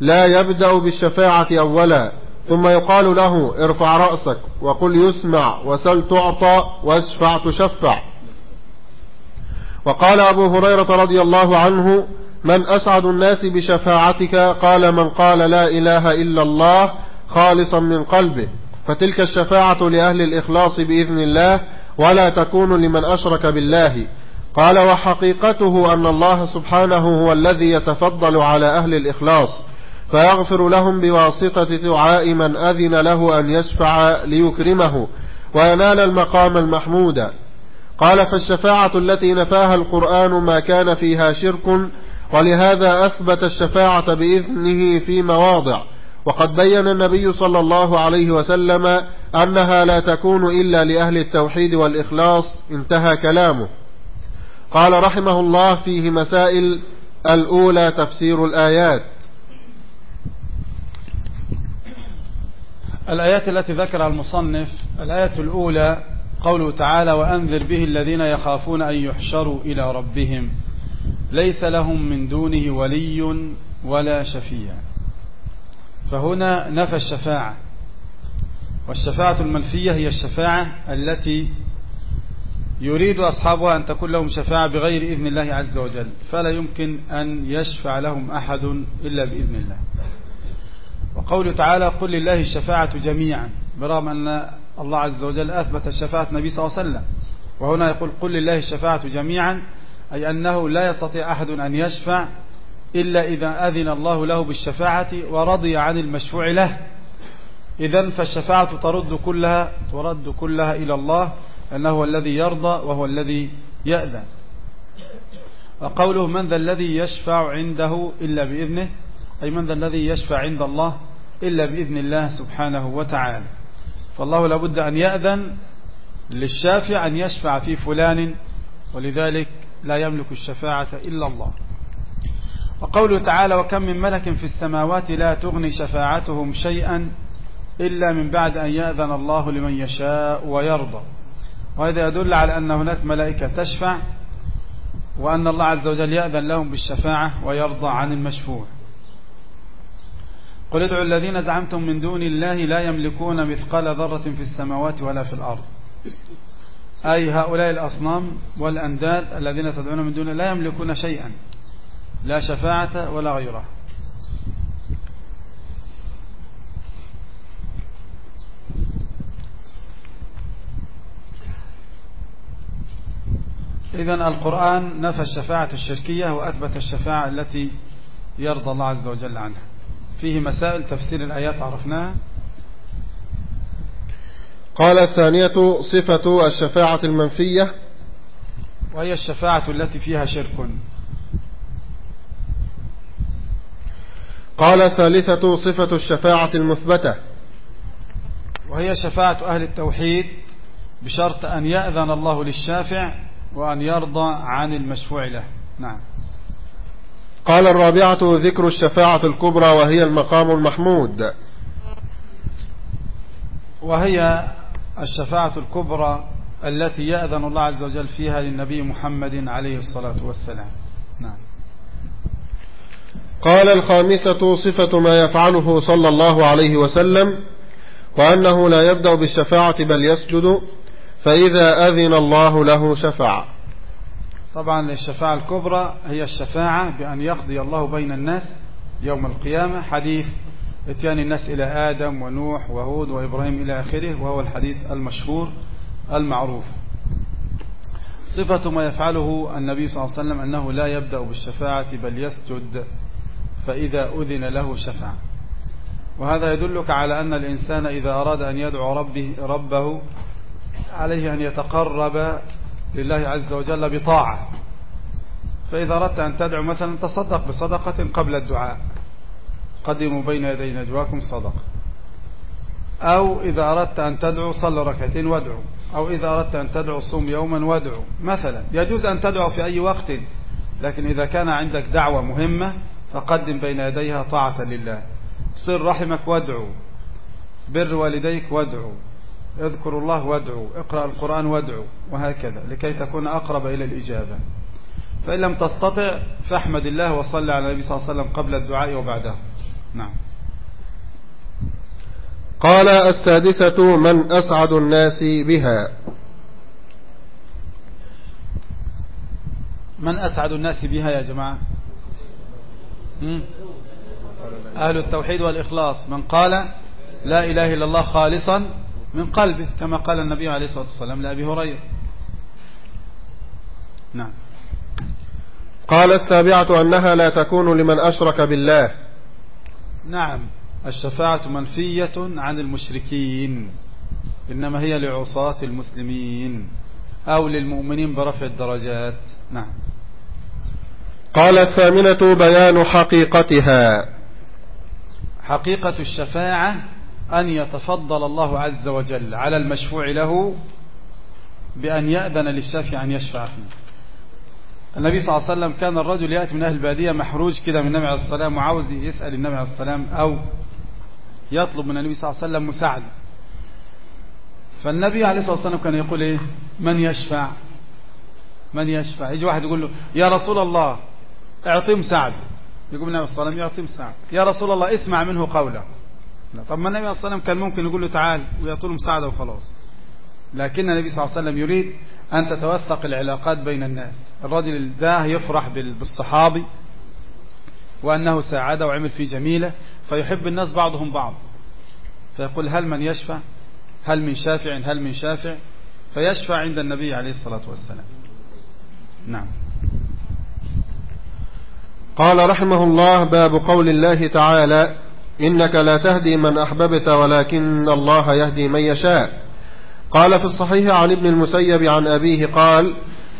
لا يبدأ بالشفاعة أولا. ثم يقال له ارفع رأسك وقل يسمع وسل تعطى واشفع تشفع. وقال أبو هريرة رضي الله عنه من أسعد الناس بشفاعتك؟ قال من قال لا إله إلا الله خالصا من قلبه. فتلك الشفاعة لأهل الإخلاص بإذن الله ولا تكون لمن أشرك بالله. قال وحقيقته أن الله سبحانه هو الذي يتفضل على أهل الإخلاص فيغفر لهم بواسطة دعاء من أذن له أن يشفع ليكرمه وينال المقام المحمود. قال فالشفاعة التي نفاها القرآن ما كان فيها شرك ولهذا أثبت الشفاعة بإذنه في مواضع. وقد بين النبي صلى الله عليه وسلم أنها لا تكون إلا لأهل التوحيد والإخلاص انتهى كلامه. قال رحمه الله فيه مسائل الأولى تفسير الآيات. الآيات التي ذكرها المصنف الآية الأولى قوله تعالى وأنذر به الذين يخافون أن يحشروا إلى ربهم. ليس لهم من دونه ولي ولا شفيع. فهنا نفى الشفاعة. والشفاعة المنفية هي الشفاعة التي يريد أصحابها أن تكون لهم شفاعة بغير إذن الله عز وجل. فلا يمكن أن يشفع لهم أحد إلا بإذن الله. وقوله تعالى قل لله الشفاعة جميعا. برغم أن الله عز وجل أثبت الشفاعة النبي صلى الله عليه وسلم. وهنا يقول قل لله الشفاعة جميعا. أي أنه لا يستطيع أحد أن يشفع إلا إذا أذن الله له بالشفاعة ورضي عن المشفوع له. إذا فالشفاعة ترد كلها ترد كلها إلى الله أنه هو الذي يرضى وهو الذي يأذن. وقوله من ذا الذي يشفع عنده إلا بإذنه أي من ذا الذي يشفع عند الله إلا بإذن الله سبحانه وتعالى. فالله لابد أن يأذن للشافع أن يشفع في فلان ولذلك لا يملك الشفاعة إلا الله. وقوله تعالى وكم من ملك في السماوات لا تغني شفاعتهم شيئا إلا من بعد أن يأذن الله لمن يشاء ويرضى. وهذا يدل على أن هناك ملائكة تشفع وأن الله عز وجل يأذن لهم بالشفاعة ويرضى عن المشفوع. قل ادعوا الذين زعمتم من دون الله لا يملكون مثقال ذرة في السماوات ولا في الأرض. أي هؤلاء الأصنام والأنداد الذين تدعون من دون لا يملكون شيئا لا شفاعة ولا غيرها إذن القرآن نفى الشفاعة الشركية وأثبت الشفاعة التي يرضى الله عز وجل عنها. فيه مسائل تفسير الآيات عرفناها. قال الثانية صفة الشفاعة المنفية. وهي الشفاعة التي فيها شرك. قال الثالثة صفة الشفاعة المثبتة. وهي شفاعة أهل التوحيد بشرط أن يأذن الله للشافع وأن يرضى عن المشفوع له. نعم. قال الرابعة ذكر الشفاعة الكبرى وهي المقام المحمود. وهي الشفاعة الكبرى التي يأذن الله عز وجل فيها للنبي محمد عليه الصلاة والسلام. نعم. قال الخامسة صفة ما يفعله صلى الله عليه وسلم وأنه لا يبدأ بالشفاعة بل يسجد فإذا أذن الله له شفع. طبعا الشفاعة الكبرى هي الشفاعة بأن يقضي الله بين الناس يوم القيامة. حديث إتيان الناس إلى آدم ونوح وهود وإبراهيم إلى آخره وهو الحديث المشهور المعروف. صفة ما يفعله النبي صلى الله عليه وسلم أنه لا يبدأ بالشفاعة بل يسجد فإذا أذن له شفع. وهذا يدلك على أن الإنسان إذا أراد أن يدعو ربه, ربه عليه أن يتقرب لله عز وجل بطاعة. فإذا أردت أن تدعو مثلا تصدق بصدقة قبل الدعاء. قدموا بين يدي نجواكم صدقة. أو إذا أردت أن تدعو صل ركعتين وادعو أو إذا أردت أن تدعو صوم يوما وادعو مثلا يجوز أن تدعو في أي وقت. لكن إذا كان عندك دعوة مهمة فقدم بين يديها طاعة لله. صر رحمك وادعو. بر والديك وادعو. اذكر الله وادعو. اقرأ القرآن وادعو. وهكذا لكي تكون أقرب إلى الإجابة. فإن لم تستطع فاحمد الله وصل على النبي صلى الله عليه وسلم قبل الدعاء وبعده. نعم. قال السادسة من أسعد الناس بها. من أسعد الناس بها يا جماعة؟ أهل التوحيد والإخلاص. من قال لا إله إلا الله خالصا من قلبه كما قال النبي عليه الصلاة والسلام لأبي هريرة. نعم. قال السابعة أنها لا تكون لمن أشرك بالله. نعم. الشفاعة منفية عن المشركين إنما هي لعصاة المسلمين أو للمؤمنين برفع الدرجات. نعم. قال الثامنة بيان حقيقتها. حقيقة الشفاعة أن يتفضل الله عز وجل على المشفوع له بأن يأذن للشافع أن يشفع فيه. النبي صلى الله عليه وسلم كان الرجل يأتي من أهل البادية محروج كده من النبي عليه السلام وعاوز يسأل النبي عليه السلام أو يطلب من النبي صلى الله عليه وسلم مساعدة. فالنبي عليه الصلاة والسلام كان يقول إيه؟ من يشفع؟ من يشفع؟ يجي واحد يقول له يا رسول الله اعطيه مساعدة. يقول النبي عليه وسلم يعطيه مساعدة. يا رسول الله اسمع منه قوله. طب ما النبي عليه وسلم كان ممكن يقول له تعال ويعطيه مساعدة وخلاص. لكن النبي صلى الله عليه وسلم يريد أن تتوثق العلاقات بين الناس. الرجل ده يفرح بالصحابي وأنه ساعده وعمل فيه جميلة فيحب الناس بعضهم بعض. فيقول هل من يشفع؟ هل من شافع؟ هل من شافع؟ فيشفع عند النبي عليه الصلاة والسلام. نعم. قال رحمه الله باب قول الله تعالى إنك لا تهدي من أحببت ولكن الله يهدي من يشاء. قال في الصحيح عن ابن المسيب عن أبيه قال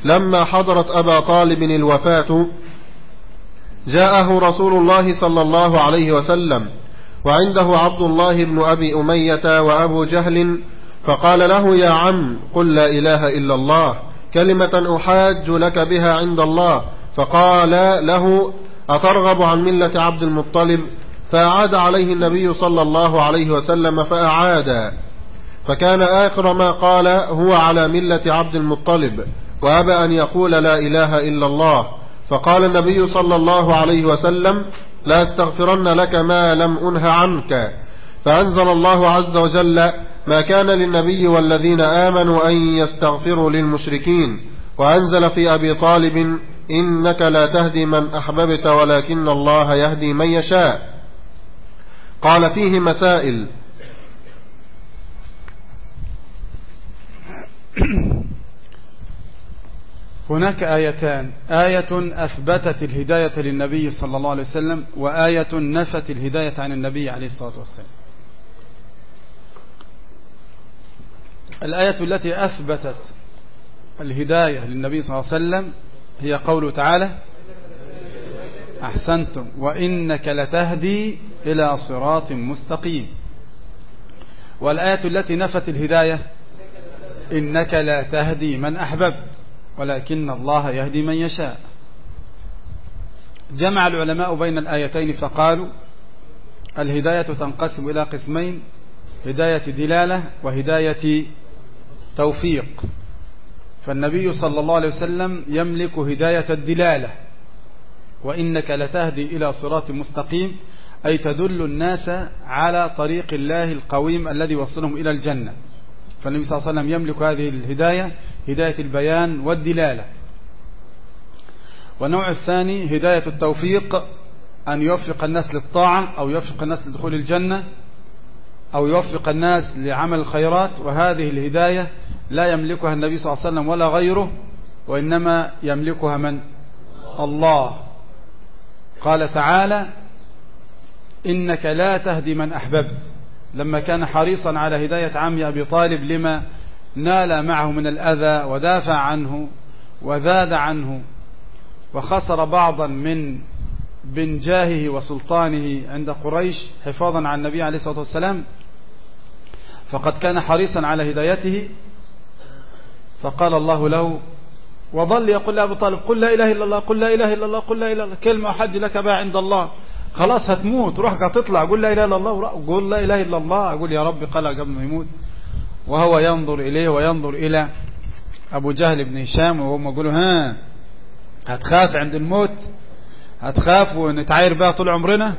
لما حضرت أبا طالب الوفاة جاءه رسول الله صلى الله عليه وسلم وعنده عبد الله بن أبي أمية وأبو جهل فقال له يا عم قل لا إله إلا الله كلمة أحاج لك بها عند الله. فقال له أترغب عن ملة عبد المطلب؟ فأعاد عليه النبي صلى الله عليه وسلم فأعاد فكان آخر ما قال هو على ملة عبد المطلب وأبى أن يقول لا إله إلا الله. فقال النبي صلى الله عليه وسلم لا أستغفرن لك ما لم أنه عنك. فأنزل الله عز وجل ما كان للنبي والذين آمنوا أن يستغفروا للمشركين. وأنزل في أبي طالب إنك لا تهدي من أحببت ولكن الله يهدي من يشاء. قال فيه مسائل [coughs] هناك آيتان. آية أثبتت الهداية للنبي صلى الله عليه وسلم وآية نفت الهداية عن النبي عليه الصلاة والسلام. الآية التي أثبتت الهداية للنبي صلى الله عليه وسلم هي قوله تعالى أحسنتم وإنك لتهدي إلى صراط مستقيم. والآية التي نفت الهداية إنك لا تهدي من أحببت ولكن الله يهدي من يشاء. جمع العلماء بين الآيتين فقالوا الهداية تنقسم إلى قسمين هداية دلالة وهداية توفيق. فالنبي صلى الله عليه وسلم يملك هداية الدلالة وإنك لتهدي إلى صراط مستقيم أي تدل الناس على طريق الله القويم الذي وصلهم إلى الجنة. فالنبي صلى الله عليه وسلم يملك هذه الهداية هداية البيان والدلالة. والنوع الثاني هداية التوفيق أن يوفق الناس للطاعة أو يوفق الناس لدخول الجنة أو يوفق الناس لعمل الخيرات. وهذه الهداية لا يملكها النبي صلى الله عليه وسلم ولا غيره وإنما يملكها من؟ الله. قال تعالى إنك لا تهدي من أحببت. لما كان حريصا على هداية عم أبي طالب لما نال معه من الأذى ودافع عنه وذاد عنه وخسر بعضا من بنجاهه وسلطانه عند قريش حفاظا عن النبي عليه الصلاة والسلام فقد كان حريصا على هدايته. فقال الله له وظل يقول لأبو طالب قل لا إله إلا الله قل لا إله إلا الله قل لا إله إلا الله كلمة أحد لك بها عند الله. خلاص هتموت. روحك هتطلع. قول لا إله إلا الله. قول لا إله إلا الله. أقول يا رب قال قبل ما يموت. وهو ينظر إليه وينظر إلى أبو جهل بن هشام. وهم يقولوا ها هتخاف عند الموت؟ هتخاف ونتعاير بها طول عمرنا؟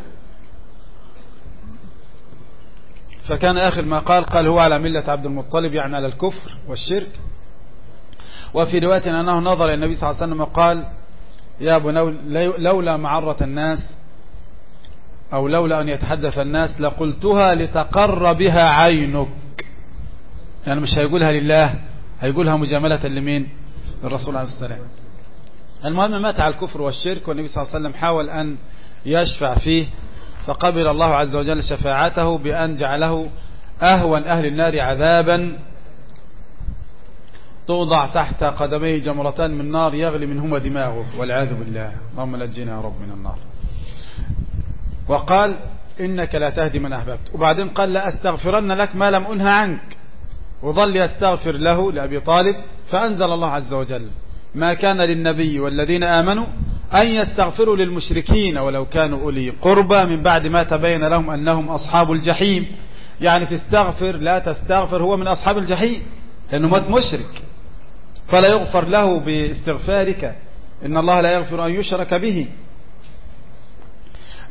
فكان آخر ما قال قال هو على ملة عبد المطلب يعني على الكفر والشرك. وفي رواية أنه نظر النبي صلى الله عليه وسلم وقال يا أبو لولا معرة الناس أو لولا أن يتحدث الناس لقلتها لتقر بها عينك. يعني مش هيقولها لله هيقولها مجاملة لمين؟ للرسول عليه السلام المهم مات على الكفر والشرك والنبي صلى الله عليه وسلم حاول أن يشفع فيه فقبل الله عز وجل شفاعته بأن جعله أهون أهل النار عذابا. توضع تحت قدميه جمرتان من نار يغلي منهما دماغه والعياذ بالله. اللهم نجينا يا رب من النار. وقال إنك لا تهدي من أحببت. وبعدين قال لا أستغفرن لك ما لم أنهى عنك. وظل يستغفر له لأبي طالب فأنزل الله عز وجل. ما كان للنبي والذين آمنوا أن يستغفروا للمشركين ولو كانوا أولي قربى من بعد ما تبين لهم أنهم أصحاب الجحيم. يعني تستغفر لا تستغفر هو من أصحاب الجحيم لأنه مات مشرك. فلا يغفر له باستغفارك. إن الله لا يغفر أن يشرك به.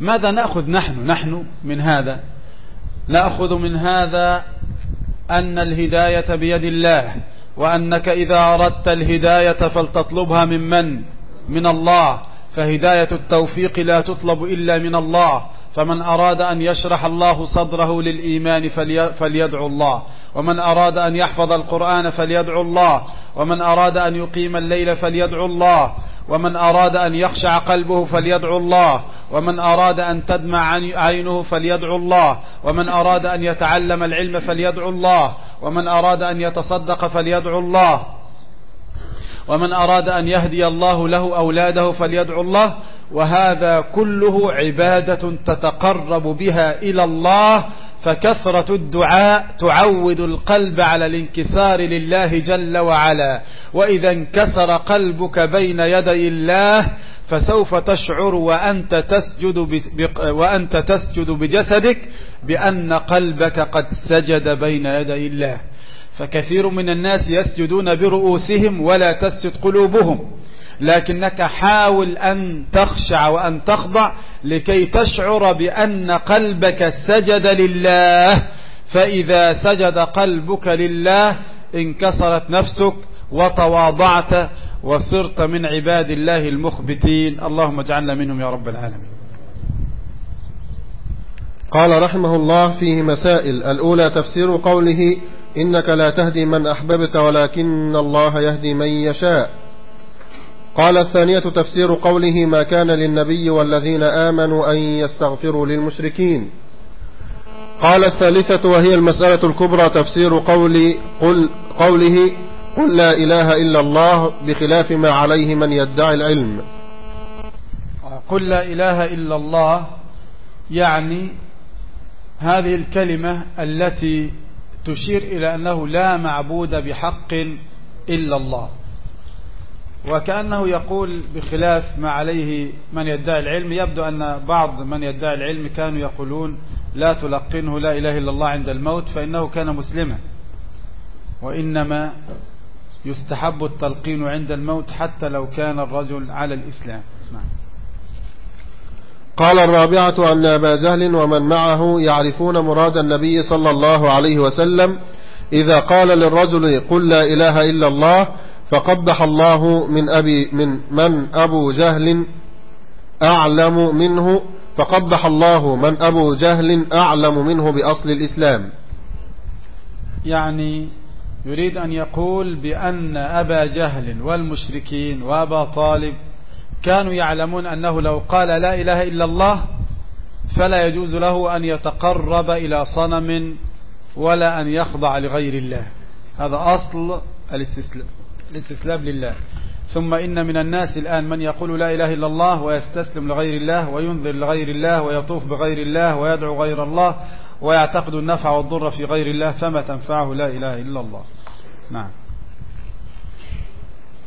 ماذا نأخذ نحن؟ نحن من هذا. نأخذ من هذا أن الهداية بيد الله وأنك إذا أردت الهداية فلتطلبها من من من الله. فهداية التوفيق لا تطلب إلا من الله. فمن أراد أن يشرح الله صدره للإيمان فليدعو الله. ومن أراد أن يحفظ القرآن فليدعو الله. ومن أراد أن يقيم الليل فليدعو الله. ومن أراد أن يخشع قلبه فليدعو الله. ومن أراد أن تدمع عينه فليدعو الله. ومن أراد أن يتعلم العلم فليدعو الله. ومن أراد أن يتصدق فليدعو الله. ومن أراد أن يهدي الله له أولاده فليدعو الله وهذا كله عبادة تتقرب بها إلى الله فكثرة الدعاء تعود القلب على الانكسار لله جل وعلا. وإذا انكسر قلبك بين يدي الله فسوف تشعر وأنت تسجد, وأنت تسجد بجسدك بأن قلبك قد سجد بين يدي الله. فكثير من الناس يسجدون برؤوسهم ولا تسجد قلوبهم. لكنك حاول أن تخشع وأن تخضع لكي تشعر بأن قلبك سجد لله. فإذا سجد قلبك لله انكسرت نفسك وتواضعت وصرت من عباد الله المخبتين. اللهم اجعلنا منهم يا رب العالمين. قال رحمه الله فيه مسائل. الأولى تفسير قوله إنك لا تهدي من أحببت ولكن الله يهدي من يشاء. قال الثانية تفسير قوله ما كان للنبي والذين آمنوا أن يستغفروا للمشركين. قال الثالثة وهي المسألة الكبرى تفسير قول قل قوله قل لا إله إلا الله بخلاف ما عليه من يدعي العلم. قل لا إله إلا الله يعني هذه الكلمة التي تشير إلى أنه لا معبود بحق إلا الله. وكأنه يقول بخلاف ما عليه من يدعي العلم يبدو أن بعض من يدعي العلم كانوا يقولون لا تلقنه لا إله إلا الله عند الموت فإنه كان مسلما. وإنما يستحب التلقين عند الموت حتى لو كان الرجل على الإسلام. نعم. قال الرابعة أن أبا جهل ومن معه يعرفون مراد النبي صلى الله عليه وسلم إذا قال للرجل قل لا إله إلا الله فقبح الله من أبي من من أبو جهل أعلم منه فقبح الله من أبو جهل أعلم منه بأصل الإسلام. يعني يريد أن يقول بأن أبا جهل والمشركين وأبا طالب كانوا يعلمون أنه لو قال لا إله إلا الله فلا يجوز له أن يتقرب إلى صنم ولا أن يخضع لغير الله. هذا أصل الاستسلام الاستسلام لله. ثم إن من الناس الآن من يقول لا إله إلا الله ويستسلم لغير الله وينذر لغير الله ويطوف بغير الله ويدعو غير الله ويعتقد النفع والضر في غير الله فما تنفعه لا إله إلا الله. نعم.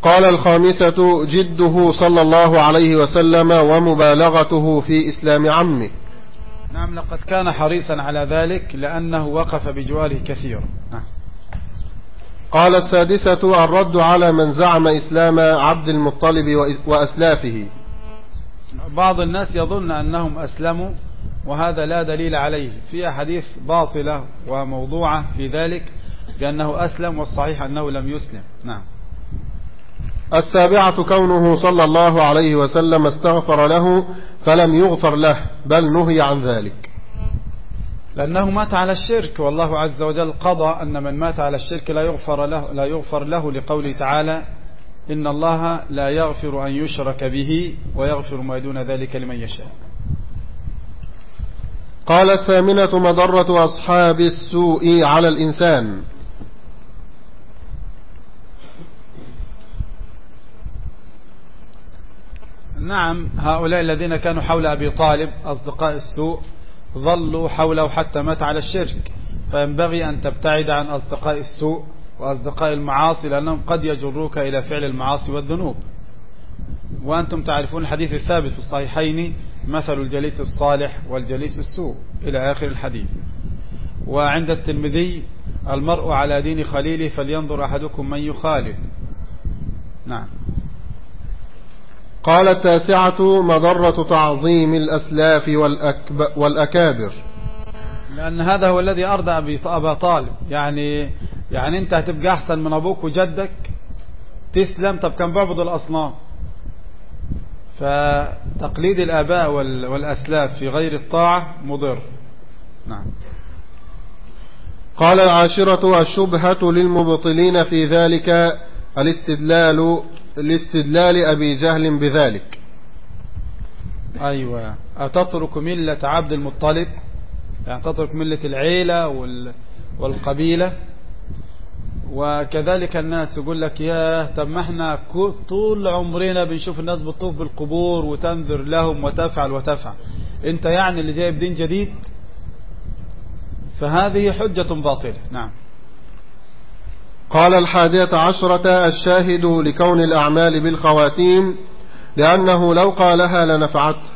قال الخامسة جده صلى الله عليه وسلم ومبالغته في إسلام عمه. نعم لقد كان حريصا على ذلك لأنه وقف بجواره كثيرا. نعم. قال السادسة الرد على من زعم إسلام عبد المطلب وأسلافه. بعض الناس يظن أنهم أسلموا وهذا لا دليل عليه. في حديث باطلة وموضوعة في ذلك بأنه أسلم والصحيح أنه لم يسلم. نعم. السابعة كونه صلى الله عليه وسلم استغفر له فلم يغفر له بل نهي عن ذلك. لأنه مات على الشرك والله عز وجل قضى أن من مات على الشرك لا يغفر له, لا يغفر له لقوله تعالى إن الله لا يغفر أن يشرك به ويغفر ما دون ذلك لمن يشاء. قال الثامنة مضرة أصحاب السوء على الإنسان. نعم هؤلاء الذين كانوا حول أبي طالب أصدقاء السوء ظلوا حوله حتى مات على الشرك. فينبغي أن تبتعد عن أصدقاء السوء وأصدقاء المعاصي لأنهم قد يجروك إلى فعل المعاصي والذنوب. وأنتم تعرفون الحديث الثابت في الصحيحين مثل الجليس الصالح والجليس السوء إلى آخر الحديث. وعند الترمذي المرء على دين خليله فلينظر أحدكم من يخالل نعم. قال التاسعة مضرة تعظيم الأسلاف والأكابر. لأن هذا هو الذي أرضى أبا طالب. يعني يعني أنت هتبقى أحسن من أبوك وجدك. تسلم طب كان بعبد الأصنام؟ فتقليد الآباء والأسلاف في غير الطاعة مضر. نعم. قال العاشرة الشبهة للمبطلين في ذلك الاستدلال لاستدلال أبي جهل بذلك. أيوة. أتترك ملة عبد المطلب؟ يعني تترك ملة العيلة والقبيلة؟ وكذلك الناس يقول لك يا طب ما إحنا طول عمرنا بنشوف الناس بتطوف بالقبور وتنذر لهم وتفعل وتفعل. أنت يعني اللي جايب دين جديد؟ فهذه حجة باطلة. نعم. قال الحادية عشرة الشاهد لكون الأعمال بالخواتيم لأنه لو قالها لنفعته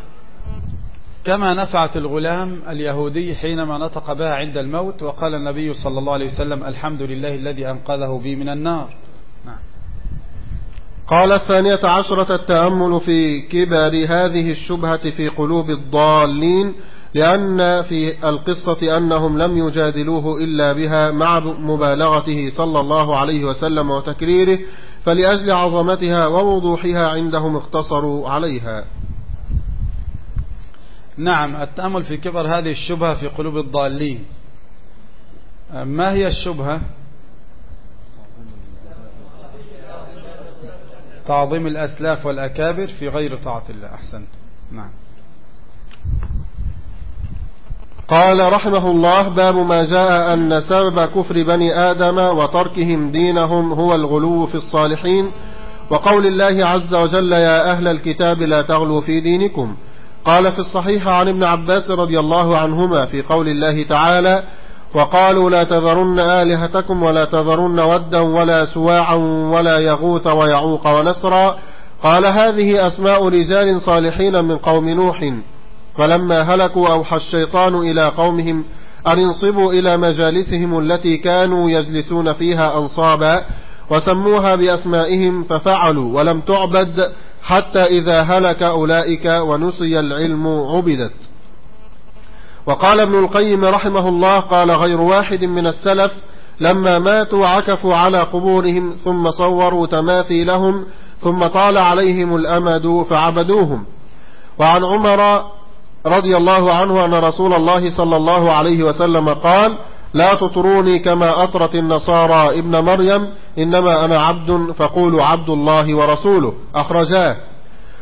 كما نفعت الغلام اليهودي حينما نطق بها عند الموت وقال النبي صلى الله عليه وسلم الحمد لله الذي أنقذه بي من النار نعم. قال الثانية عشرة التأمل في كبر هذه الشبهة في قلوب الضالين لأن في القصة أنهم لم يجادلوه إلا بها مع مبالغته صلى الله عليه وسلم وتكريره فلأجل عظمتها ووضوحها عندهم اختصروا عليها. نعم التأمل في كبر هذه الشبهة في قلوب الضالين. ما هي الشبهة؟ تعظيم الأسلاف والأكابر في غير طاعة الله. أحسنت. نعم. قال رحمه الله باب ما جاء أن سبب كفر بني آدم وتركهم دينهم هو الغلو في الصالحين. وقول الله عز وجل يا أهل الكتاب لا تغلوا في دينكم. قال في الصحيح عن ابن عباس رضي الله عنهما في قول الله تعالى وقالوا لا تذرن آلهتكم ولا تذرن ودا ولا سواعا ولا يغوث ويعوق ونسرا. قال هذه أسماء رجال صالحين من قوم نوح. فلما هلكوا أوحى الشيطان إلى قومهم أن انصبوا إلى مجالسهم التي كانوا يجلسون فيها أنصابا وسموها بأسمائهم ففعلوا ولم تعبد حتى إذا هلك أولئك ونسي العلم عبدت. وقال ابن القيم رحمه الله قال غير واحد من السلف لما ماتوا عكفوا على قبورهم ثم صوروا تماثيلهم ثم طال عليهم الأمد فعبدوهم. وعن عمر رضي الله عنه أن رسول الله صلى الله عليه وسلم قال لا تطروني كما أطرت النصارى ابن مريم إنما أنا عبد فقولوا عبد الله ورسوله. أخرجاه.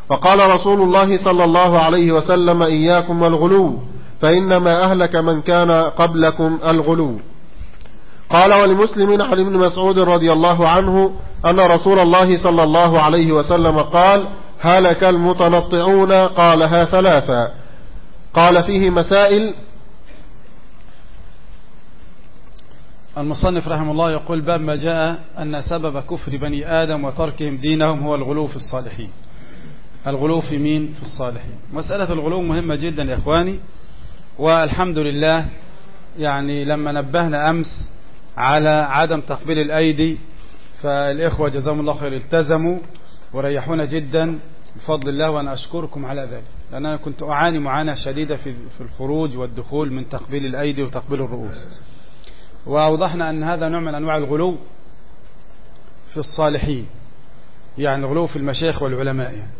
وقال رسول الله صلى الله عليه وسلم إياكم والغلو فإنما أهلك من كان قبلكم الغلو. قال ولمسلم عن ابن مسعود رضي الله عنه أن رسول الله صلى الله عليه وسلم قال هلك المتنطعون قالها ثلاثا. قال فيه مسائل. المصنف رحمه الله يقول باب ما جاء أن سبب كفر بني آدم وتركهم دينهم هو الغلو في الصالحين. الغلو في مين؟ في الصالحين. مسألة الغلو مهمة جدا يا إخواني والحمد لله يعني لما نبهنا أمس على عدم تقبيل الأيدي فالإخوة جزاهم الله خير التزموا وريحونا جدا. بفضل الله وأنا أشكركم على ذلك. لأن أنا كنت أعاني معاناة شديدة في الخروج والدخول من تقبيل الأيدي وتقبيل الرؤوس. وأوضحنا أن هذا نوع من أنواع الغلو في الصالحين يعني الغلو في المشايخ والعلماء. يعني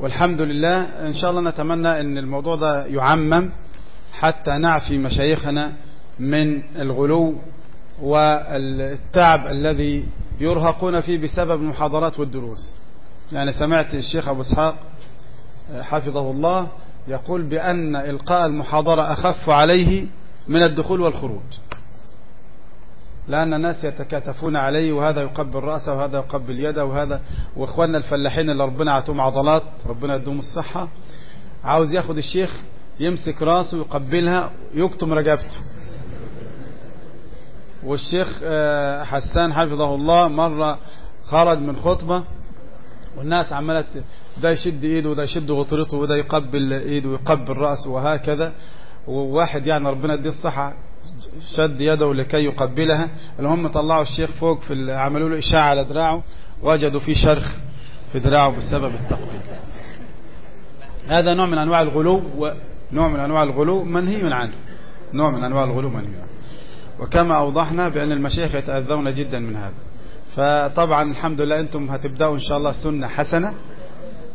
والحمد لله إن شاء الله نتمنى أن الموضوع ده يعمم حتى نعفي مشايخنا من الغلو والتعب الذي يرهقون فيه بسبب المحاضرات والدروس. يعني سمعت الشيخ أبو إسحاق حفظه الله يقول بأن إلقاء المحاضرة أخف عليه من الدخول والخروج. لأن الناس يتكاتفون عليه وهذا يقبل رأسه وهذا يقبل يده وهذا وإخواننا الفلاحين اللي ربنا عطوهم عضلات ربنا يدوم الصحة. عاوز ياخد الشيخ يمسك راسه ويقبلها يكتم رقبته. والشيخ آه، حسان حفظه الله مرة خرج من خطبة والناس عمالة ده يشد إيده وده يشد غطرته وده يقبل إيده ويقبل رأسه وهكذا. وواحد يعني ربنا يديه الصحة شد يده لكي يقبلها. المهم طلعوا الشيخ فوق في عملوا له إشاعة على دراعه وجدوا فيه شرخ في دراعه بسبب التقبيل. هذا نوع من أنواع الغلو ونوع من أنواع الغلو منهي عنه. نوع من أنواع الغلو منهي عنه. وكما أوضحنا بأن المشايخ يتأذون جدا من هذا. فطبعا الحمد لله أنتم هتبدأوا إن شاء الله سنة حسنة.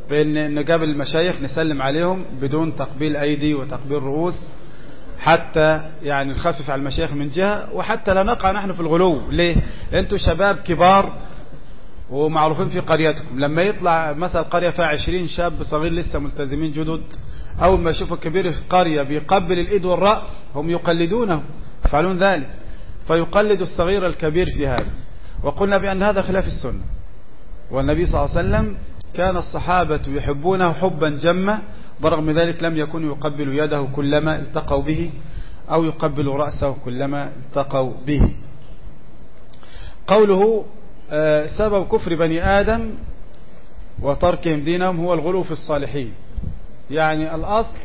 بأن نقابل المشايخ نسلم عليهم بدون تقبيل أيدي وتقبيل رؤوس حتى يعني نخفف على المشايخ من جهة وحتى لا نقع نحن في الغلو. ليه؟ أنتم شباب كبار ومعروفين في قريتكم. لما يطلع مثلا قرية فيها 20 شاب صغير لسه ملتزمين جدد أول ما يشوفوا كبير في القرية بيقبل الإيد والرأس هم يقلدونه يفعلون ذلك. فيقلد الصغير الكبير في هذا. وقلنا بأن هذا خلاف السنة. والنبي صلى الله عليه وسلم كان الصحابة يحبونه حبا جما برغم ذلك لم يكن يقبل يده كلما التقوا به أو يقبل رأسه كلما التقوا به. قوله آه، سبب كفر بني آدم وتركهم دينهم هو الغلو في الصالحين. يعني الأصل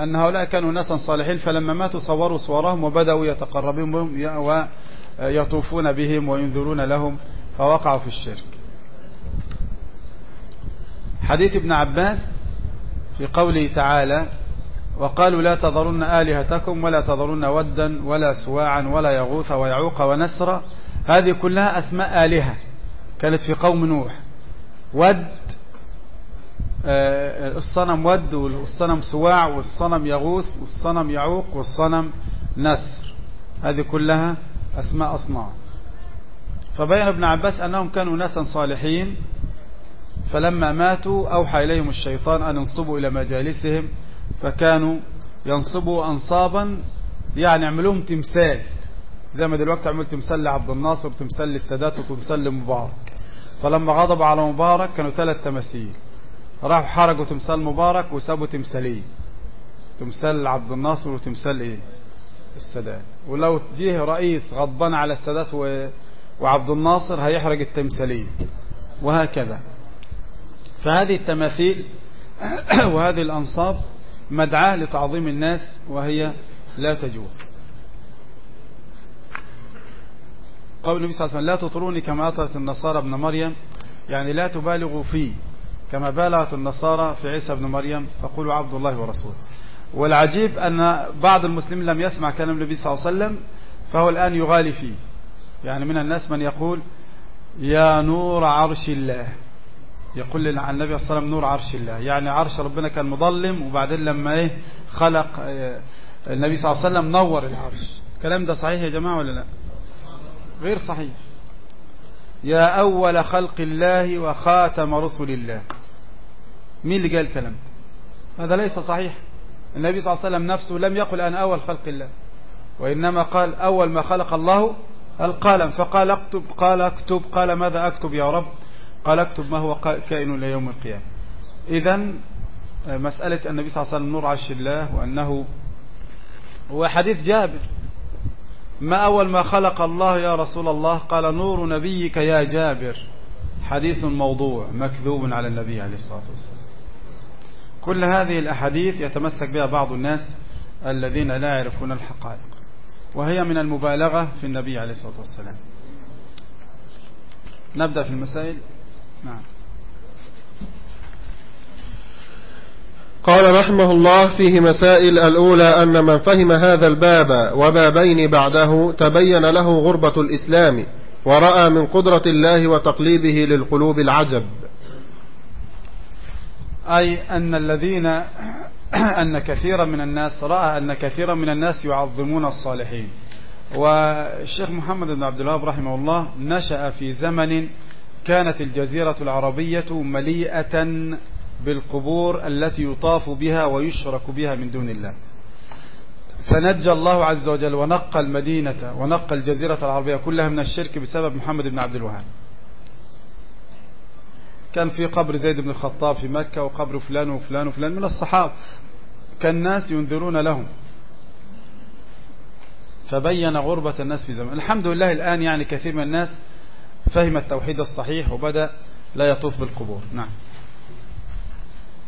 أن هؤلاء كانوا ناسا صالحين فلما ماتوا صوروا صورهم وبدأوا يتقربون بهم ويطوفون بهم وينذرون لهم فوقعوا في الشرك. حديث ابن عباس في قوله تعالى وقالوا لا تذرن آلهتكم ولا تذرن ودا ولا سواعا ولا يغوث ويعوق ونسر هذه كلها أسماء آلهة كانت في قوم نوح. ود آه، الصنم ود والصنم سواع والصنم يغوث والصنم يعوق والصنم نسر. هذه كلها أسماء أصنام فبين ابن عباس أنهم كانوا ناسا صالحين فلما ماتوا أوحى إليهم الشيطان أن ينصبوا إلى مجالسهم فكانوا ينصبوا أنصابا يعني عملوهم تمثال. زي ما دلوقتي عملوا تمثال لعبد الناصر تمثال للسادات وتمثال لمبارك. فلما غضبوا على مبارك كانوا ثلاث تماثيل. راحوا حرقوا تمثال مبارك وسابوا تمثالين. تمثال عبد الناصر وتمثال إيه؟ السادات. ولو جه رئيس غضبان على السادات و... وعبد الناصر هيحرق التمثالين وهكذا. فهذه التماثيل [clears throat] وهذه الأنصاب مدعاة لتعظيم الناس وهي لا تجوز. قول النبي صلى الله عليه وسلم لا تطروني كما أطرت النصارى ابن مريم. يعني لا تبالغوا فيه كما بالغت النصارى في عيسى ابن مريم فقولوا عبد الله ورسوله. والعجيب أن بعض المسلمين لم يسمع كلام النبي صلى الله عليه وسلم فهو الآن يغالي فيه. يعني من الناس من يقول يا نور عرش الله. يقول عن النبي صلى الله عليه وسلم نور عرش الله. يعني عرش ربنا كان مظلم وبعدين لما إيه خلق آه، النبي صلى الله عليه وسلم نور العرش. الكلام ده صحيح يا جماعة ولا لا؟ غير صحيح. يا أول خلق الله وخاتم رسل الله. مين اللي قال الكلام ده؟ هذا ليس صحيح. النبي صلى الله عليه وسلم نفسه لم يقل أنا أول خلق الله وإنما قال أول ما خلق الله القلم. فقال اكتب قال اكتب قال ماذا أكتب يا رب؟ قال اكتب ما هو كائن إلى يوم القيامة إذا مسألة النبي صلى الله عليه وسلم نور عرش الله وأنه هو حديث جابر. ما أول ما خلق الله يا رسول الله؟ قال نور نبيك يا جابر. حديث موضوع مكذوب على النبي عليه الصلاة والسلام. كل هذه الأحاديث يتمسك بها بعض الناس الذين لا يعرفون الحقائق وهي من المبالغة في النبي عليه الصلاة والسلام. نبدأ في المسائل. نعم. قال رحمه الله فيه مسائل الأولى أن من فهم هذا الباب وبابين بعده تبين له غربة الإسلام ورأى من قدرة الله وتقليبه للقلوب العجب. أي أن الذين [clears throat] أن كثيرا من الناس رأى أن كثيرا من الناس يعظمون الصالحين. والشيخ محمد بن عبد الله رحمه الله نشأ في زمن كانت الجزيرة العربية مليئة بالقبور التي يطاف بها ويشرك بها من دون الله. فنجى الله عز وجل ونقى المدينة ونقى الجزيرة العربية كلها من الشرك بسبب محمد بن عبد الوهاب. كان في قبر زيد بن الخطاب في مكة وقبر فلان وفلان وفلان من الصحابة. كان الناس ينذرون لهم. فبين غربة الناس في زمان الحمد لله الآن يعني كثير من الناس فهم التوحيد الصحيح وبدأ لا يطوف بالقبور. نعم.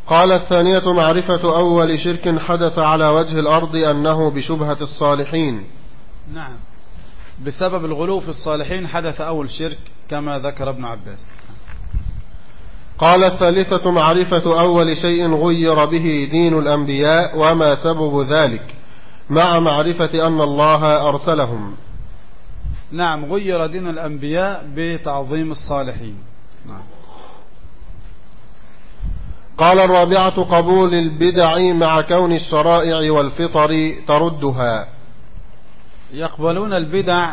قال الثانية معرفة أول شرك حدث على وجه الأرض أنه بشبهة الصالحين. نعم. بسبب الغلو في الصالحين حدث أول شرك كما ذكر ابن عباس. قال الثالثة معرفة أول شيء غير به دين الأنبياء وما سبب ذلك مع معرفة أن الله أرسلهم. نعم غير دين الأنبياء بتعظيم الصالحين. نعم. قال الرابعة قبول البدع مع كون الشرائع والفطر تردها. يقبلون البدع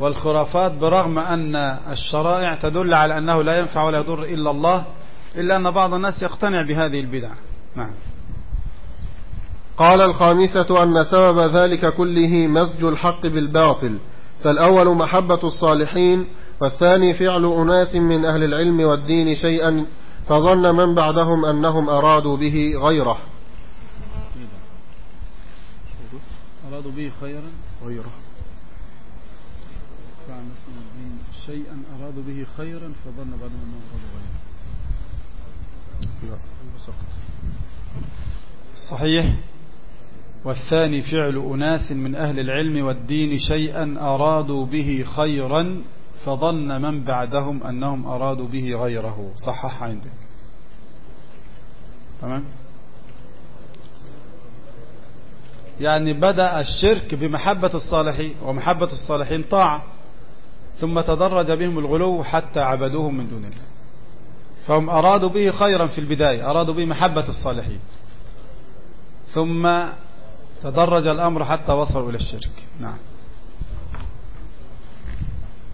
والخرافات برغم أن الشرائع تدل على أنه لا ينفع ولا يضر إلا الله إلا أن بعض الناس يقتنع بهذه البدع. نعم. قال الخامسة أن سبب ذلك كله مزج الحق بالباطل فالأول محبة الصالحين والثاني فعل أناس من أهل العلم والدين شيئا فظن من بعدهم أنهم أرادوا به غيره. أرادوا به خيرا؟ غيره فعل اسم الدين شيئا أرادوا به خيرا فظن بعدهم أنهم أرادوا غيره. لا. سقط صحيح. والثاني فعل أناس من أهل العلم والدين شيئا أرادوا به خيرا فظن من بعدهم أنهم أرادوا به غيره. صحح عندك. تمام؟ يعني بدأ الشرك بمحبة الصالحين ومحبة الصالحين طاعة. ثم تدرج بهم الغلو حتى عبدوهم من دون الله. فهم أرادوا به خيرا في البداية أرادوا به محبة الصالحين. ثم تدرج الأمر حتى وصلوا إلى الشرك. نعم.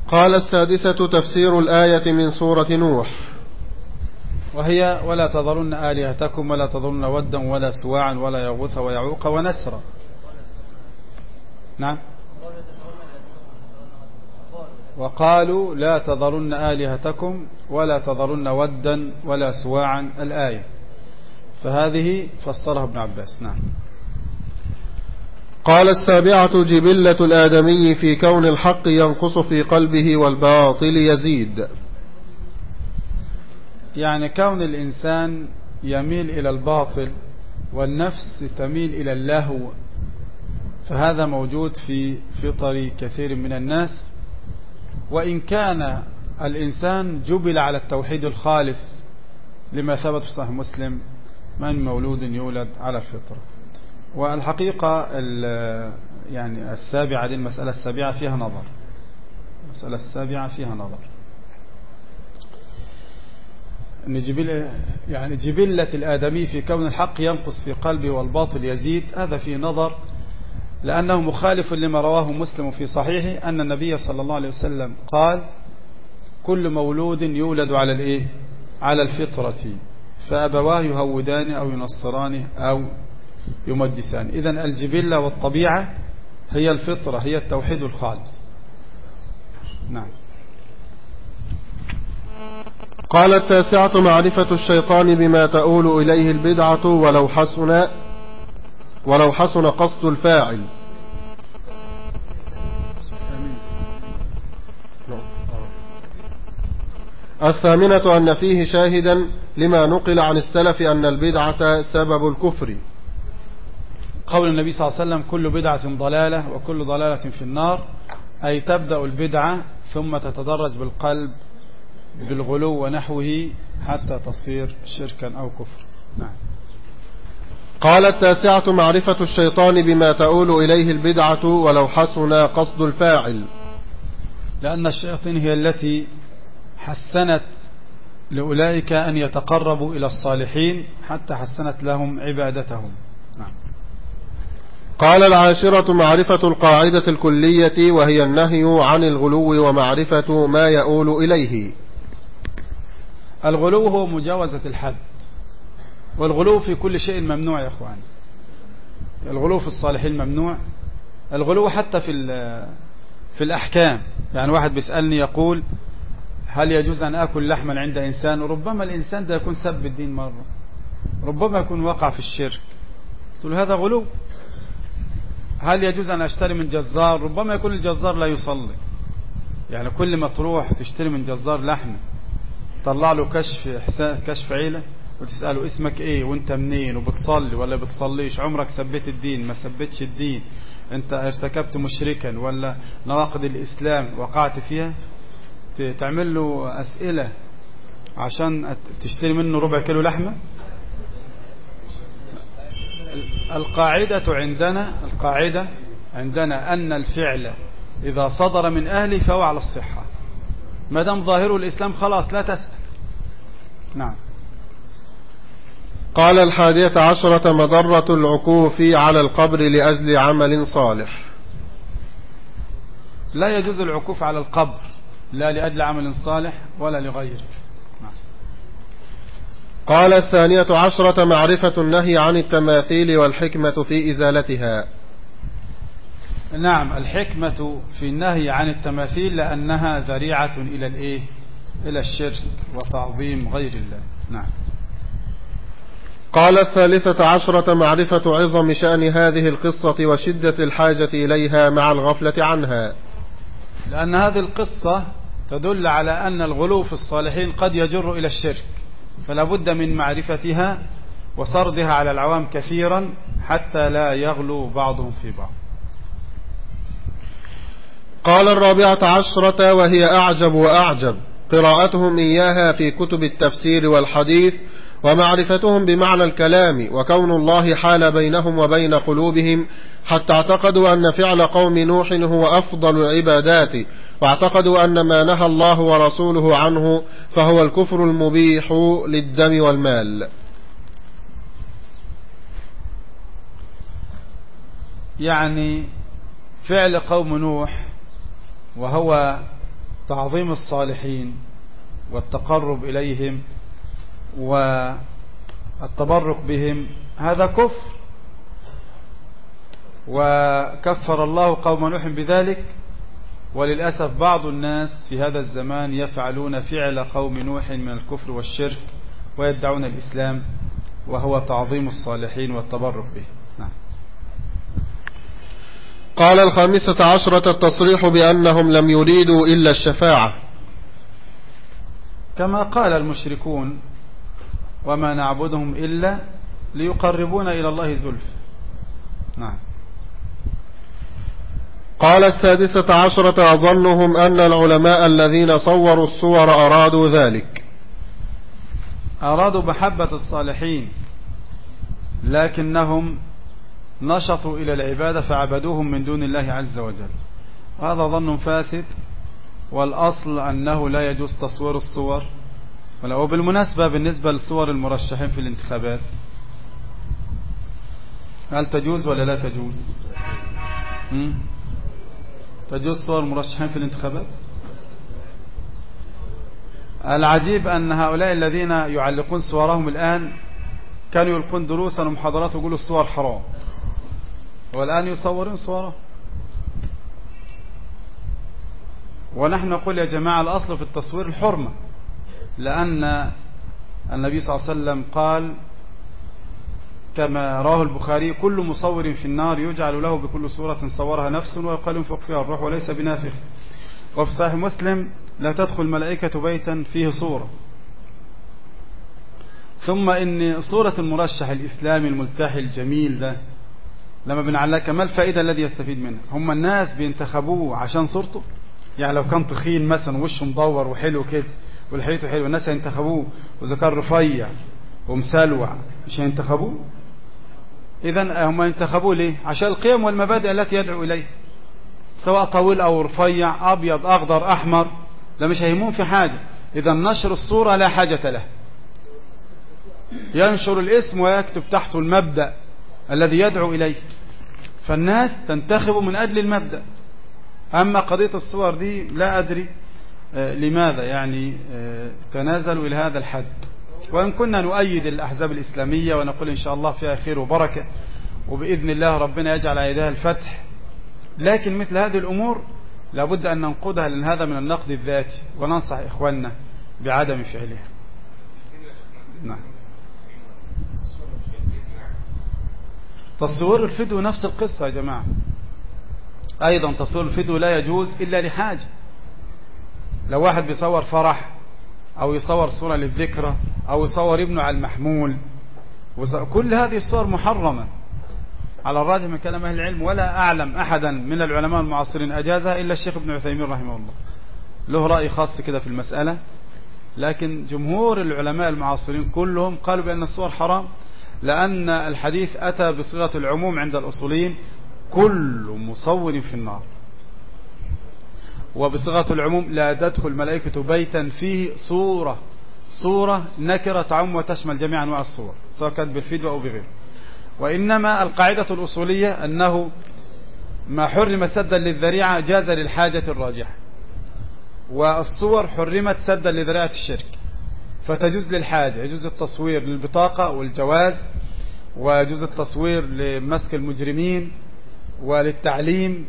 قال السادسة تفسير الآية من سورة نوح. وهي ولا تذرن آلهتكم ولا تذرن ودا ولا سواعا ولا يغوث ويعوق ونسرا. نعم. وقالوا لا تذرن آلهتكم ولا تذرن ودا ولا سواعا الآية. فهذه فسرها ابن عباس. نعم. قال السابعة جبلة الآدمي في كون الحق ينقص في قلبه والباطل يزيد. يعني كون الإنسان يميل إلى الباطل والنفس تميل إلى اللهو فهذا موجود في فطر كثير من الناس. وإن كان الإنسان جبل على التوحيد الخالص لما ثبت في صحيح مسلم من مولود يولد على الفطرة. والحقيقة يعني السابعة دي المسألة السابعة فيها نظر. المسألة السابعة فيها نظر. أن جبل يعني جبلة الآدمي في كون الحق ينقص في قلبه والباطل يزيد هذا في نظر لأنه مخالف لما رواه مسلم في صحيحه أن النبي صلى الله عليه وسلم قال كل مولود يولد على الإيه؟ على الفطرة فأبواه يهودان أو ينصران أو يمجسان. إذا الجبلة والطبيعة هي الفطرة هي التوحيد الخالص. نعم. قال التاسعة معرفة الشيطان بما تؤول إليه البدعة ولو حسن ولو حسن قصد الفاعل. الثامنة أن فيه شاهدا لما نقل عن السلف أن البدعة سبب الكفر. قول النبي صلى الله عليه وسلم كل بدعة ضلالة وكل ضلالة في النار. أي تبدأ البدعة ثم تتدرج بالقلب بالغلو ونحوه حتى تصير شركا أو كفر. نعم. قال التاسعة معرفة الشيطان بما تؤول إليه البدعة ولو حسن قصد الفاعل. لأن الشياطين هي التي حسنت لأولئك أن يتقربوا إلى الصالحين حتى حسنت لهم عبادتهم. نعم. قال العاشرة معرفة القاعدة الكلية وهي النهي عن الغلو ومعرفة ما يؤول إليه. الغلو هو مجاوزة الحد والغلو في كل شيء ممنوع يا أخوان. الغلو في الصالحين ممنوع الغلو حتى في في الأحكام. يعني واحد بيسألني يقول هل يجوز أن أكل لحما عند إنسان؟ ربما الإنسان ده يكون سب الدين مرة. ربما يكون وقع في الشرك. تقول هذا غلو؟ هل يجوز أن أشتري من جزار؟ ربما يكون الجزار لا يصلي. يعني كل ما تروح تشتري من جزار لحم طلع له كشف كشف عيلة وتسأله اسمك إيه وأنت منين وبتصلي ولا بتصليش؟ عمرك سبيت الدين ما سبيتش الدين؟ أنت ارتكبت مشركا ولا نواقض الإسلام وقعت فيها؟ تعمل له أسئلة عشان تشتري منه ربع كيلو لحمة؟ القاعدة عندنا القاعدة عندنا أن الفعل إذا صدر من أهله فهو على الصحة. ما دام ظاهره الإسلام خلاص لا تسأل. نعم. قال الحادية عشرة مضرة العكوف على القبر لأجل عمل صالح. لا يجوز العكوف على القبر. لا لأجل عمل صالح ولا لغيره. قال الثانية عشرة معرفة النهي عن التماثيل والحكمة في إزالتها. نعم الحكمة في النهي عن التماثيل لأنها ذريعة إلى الإيه؟ إلى الشرك وتعظيم غير الله. نعم. قال الثالثة عشرة معرفة عظم شأن هذه القصة وشدة الحاجة إليها مع الغفلة عنها. لأن هذه القصة تدل على أن الغلو في الصالحين قد يجر إلى الشرك فلا بد من معرفتها وسردها على العوام كثيرا حتى لا يغلو بعضهم في بعض. قال الرابعة عشرة وهي أعجب وأعجب. قراءتهم إياها في كتب التفسير والحديث ومعرفتهم بمعنى الكلام وكون الله حال بينهم وبين قلوبهم حتى اعتقدوا أن فعل قوم نوح هو أفضل العبادات واعتقدوا أن ما نهى الله ورسوله عنه فهو الكفر المبيح للدم والمال. يعني فعل قوم نوح وهو تعظيم الصالحين والتقرب إليهم والتبرك بهم هذا كفر. وكفر الله قوم نوح بذلك. وللأسف بعض الناس في هذا الزمان يفعلون فعل قوم نوح من الكفر والشرك ويدعون الإسلام وهو تعظيم الصالحين والتبرك به. نعم. قال الخامسة عشرة التصريح بأنهم لم يريدوا إلا الشفاعة. كما قال المشركون وما نعبدهم إلا ليقربون إلى الله زلف نعم. قال السادسة عشرة أظنهم أن العلماء الذين صوروا الصور أرادوا ذلك. أرادوا محبة الصالحين لكنهم نشطوا إلى العبادة فعبدوهم من دون الله عز وجل. هذا ظن فاسد والأصل أنه لا يجوز تصوير الصور. وبالمناسبة بالنسبة لصور المرشحين في الانتخابات هل تجوز ولا لا تجوز؟ تجوز صور المرشحين في الانتخابات؟ العجيب أن هؤلاء الذين يعلقون صورهم الآن كانوا يلقون دروسا ومحاضرات ويقولوا الصور حرام. والآن يصورون صورهم. ونحن نقول يا جماعة الأصل في التصوير الحرمة لأن النبي صلى الله عليه وسلم قال كما رواه البخاري كل مصور في النار يجعل له بكل صورة صورها نفس ويقال ينفق فيها الروح وليس بنافخ. وفي صحيح مسلم لا تدخل ملائكة بيتا فيه صورة. ثم إن صورة المرشح الإسلامي الملتحي الجميل ده لما بنعلقها ما الفائدة الذي يستفيد منها؟ هم الناس بينتخبوه عشان صورته؟ يعني لو كان تخين مثلا وشه مدور وحلو كده ولحيته حلو الناس هينتخبوه. وإذا كان رفيع ومسلوع مش هينتخبوه؟ إذا هم انتخبوه ليه عشان القيم والمبادئ التي يدعو إليها. سواء طويل أو رفيع أبيض أخضر أحمر لا مش هيمون في حاجة. إذا نشر الصورة لا حاجة له. ينشر الاسم ويكتب تحته المبدأ الذي يدعو إليه. فالناس تنتخب من أجل المبدأ. أما قضية الصور دي لا أدري لماذا يعني تنازلوا إلى هذا الحد. وإن كنا نؤيد الأحزاب الإسلامية ونقول إن شاء الله فيها خير وبركة وبإذن الله ربنا يجعل يدها الفتح. لكن مثل هذه الأمور لابد أن ننقدها لأن هذا من النقد الذاتي. وننصح إخواننا بعدم فعلها. نعم. تصوير الفيديو نفس القصة يا جماعة. أيضا تصوير الفيديو لا يجوز إلا لحاجة. لو واحد بيصور فرح أو يصور صورة للذكرى أو يصور ابنه على المحمول. كل هذه الصور محرمة. على الراجح من كلام أهل العلم ولا أعلم أحدا من العلماء المعاصرين أجازها إلا الشيخ ابن عثيمين رحمه الله. له رأي خاص كده في المسألة. لكن جمهور العلماء المعاصرين كلهم قالوا بأن الصور حرام لأن الحديث أتى بصيغة العموم عند الأصوليين. كل مصور في النار. وبصيغة العموم لا تدخل ملائكة بيتا فيه صورة صورة نكرة تعم وتشمل جميع أنواع الصور سواء كانت بالفيديو أو بغيره وإنما القاعدة الأصولية أنه ما حرم سدا للذريعة جاز للحاجة الراجحة والصور حرمت سدا لذريعة الشرك فتجوز للحاجة يجوز التصوير للبطاقة والجواز ويجوز التصوير لمسك المجرمين وللتعليم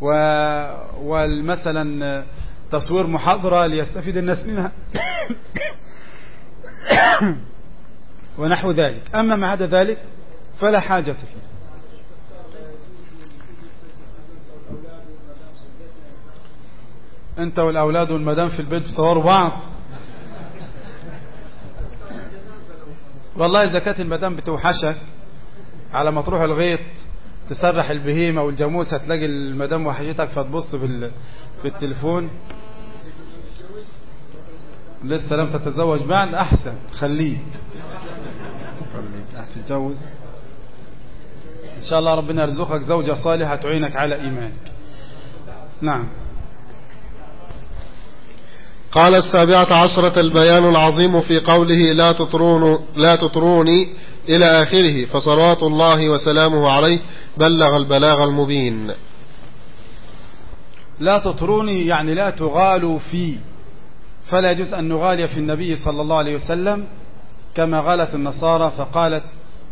ومثلا تصوير محاضرة ليستفيد الناس منها. [coughs] ونحو ذلك. أما ما عدا ذلك فلا حاجة فيه. أنت والأولاد والمدام في البيت بصوروا بعض. والله كانت المدام بتوحشك على ما تروح الغيط تسرح البهيمة والجاموسة تلاقي المدام وحشتك فتبص في في التليفون. لسه لم تتزوج بعد أحسن خليك. خليك تتجوز. إن شاء الله ربنا يرزقك زوجة صالحة تعينك على إيمانك. نعم. قال السابعة عشرة البيان العظيم في قوله لا تطرون لا تطروني إلى آخره فصلوات الله وسلامه عليه. بلغ البلاغ المبين. لا تطروني يعني لا تغالوا في. فلا يجوز أن نغالي في النبي صلى الله عليه وسلم كما غالت النصارى فقالت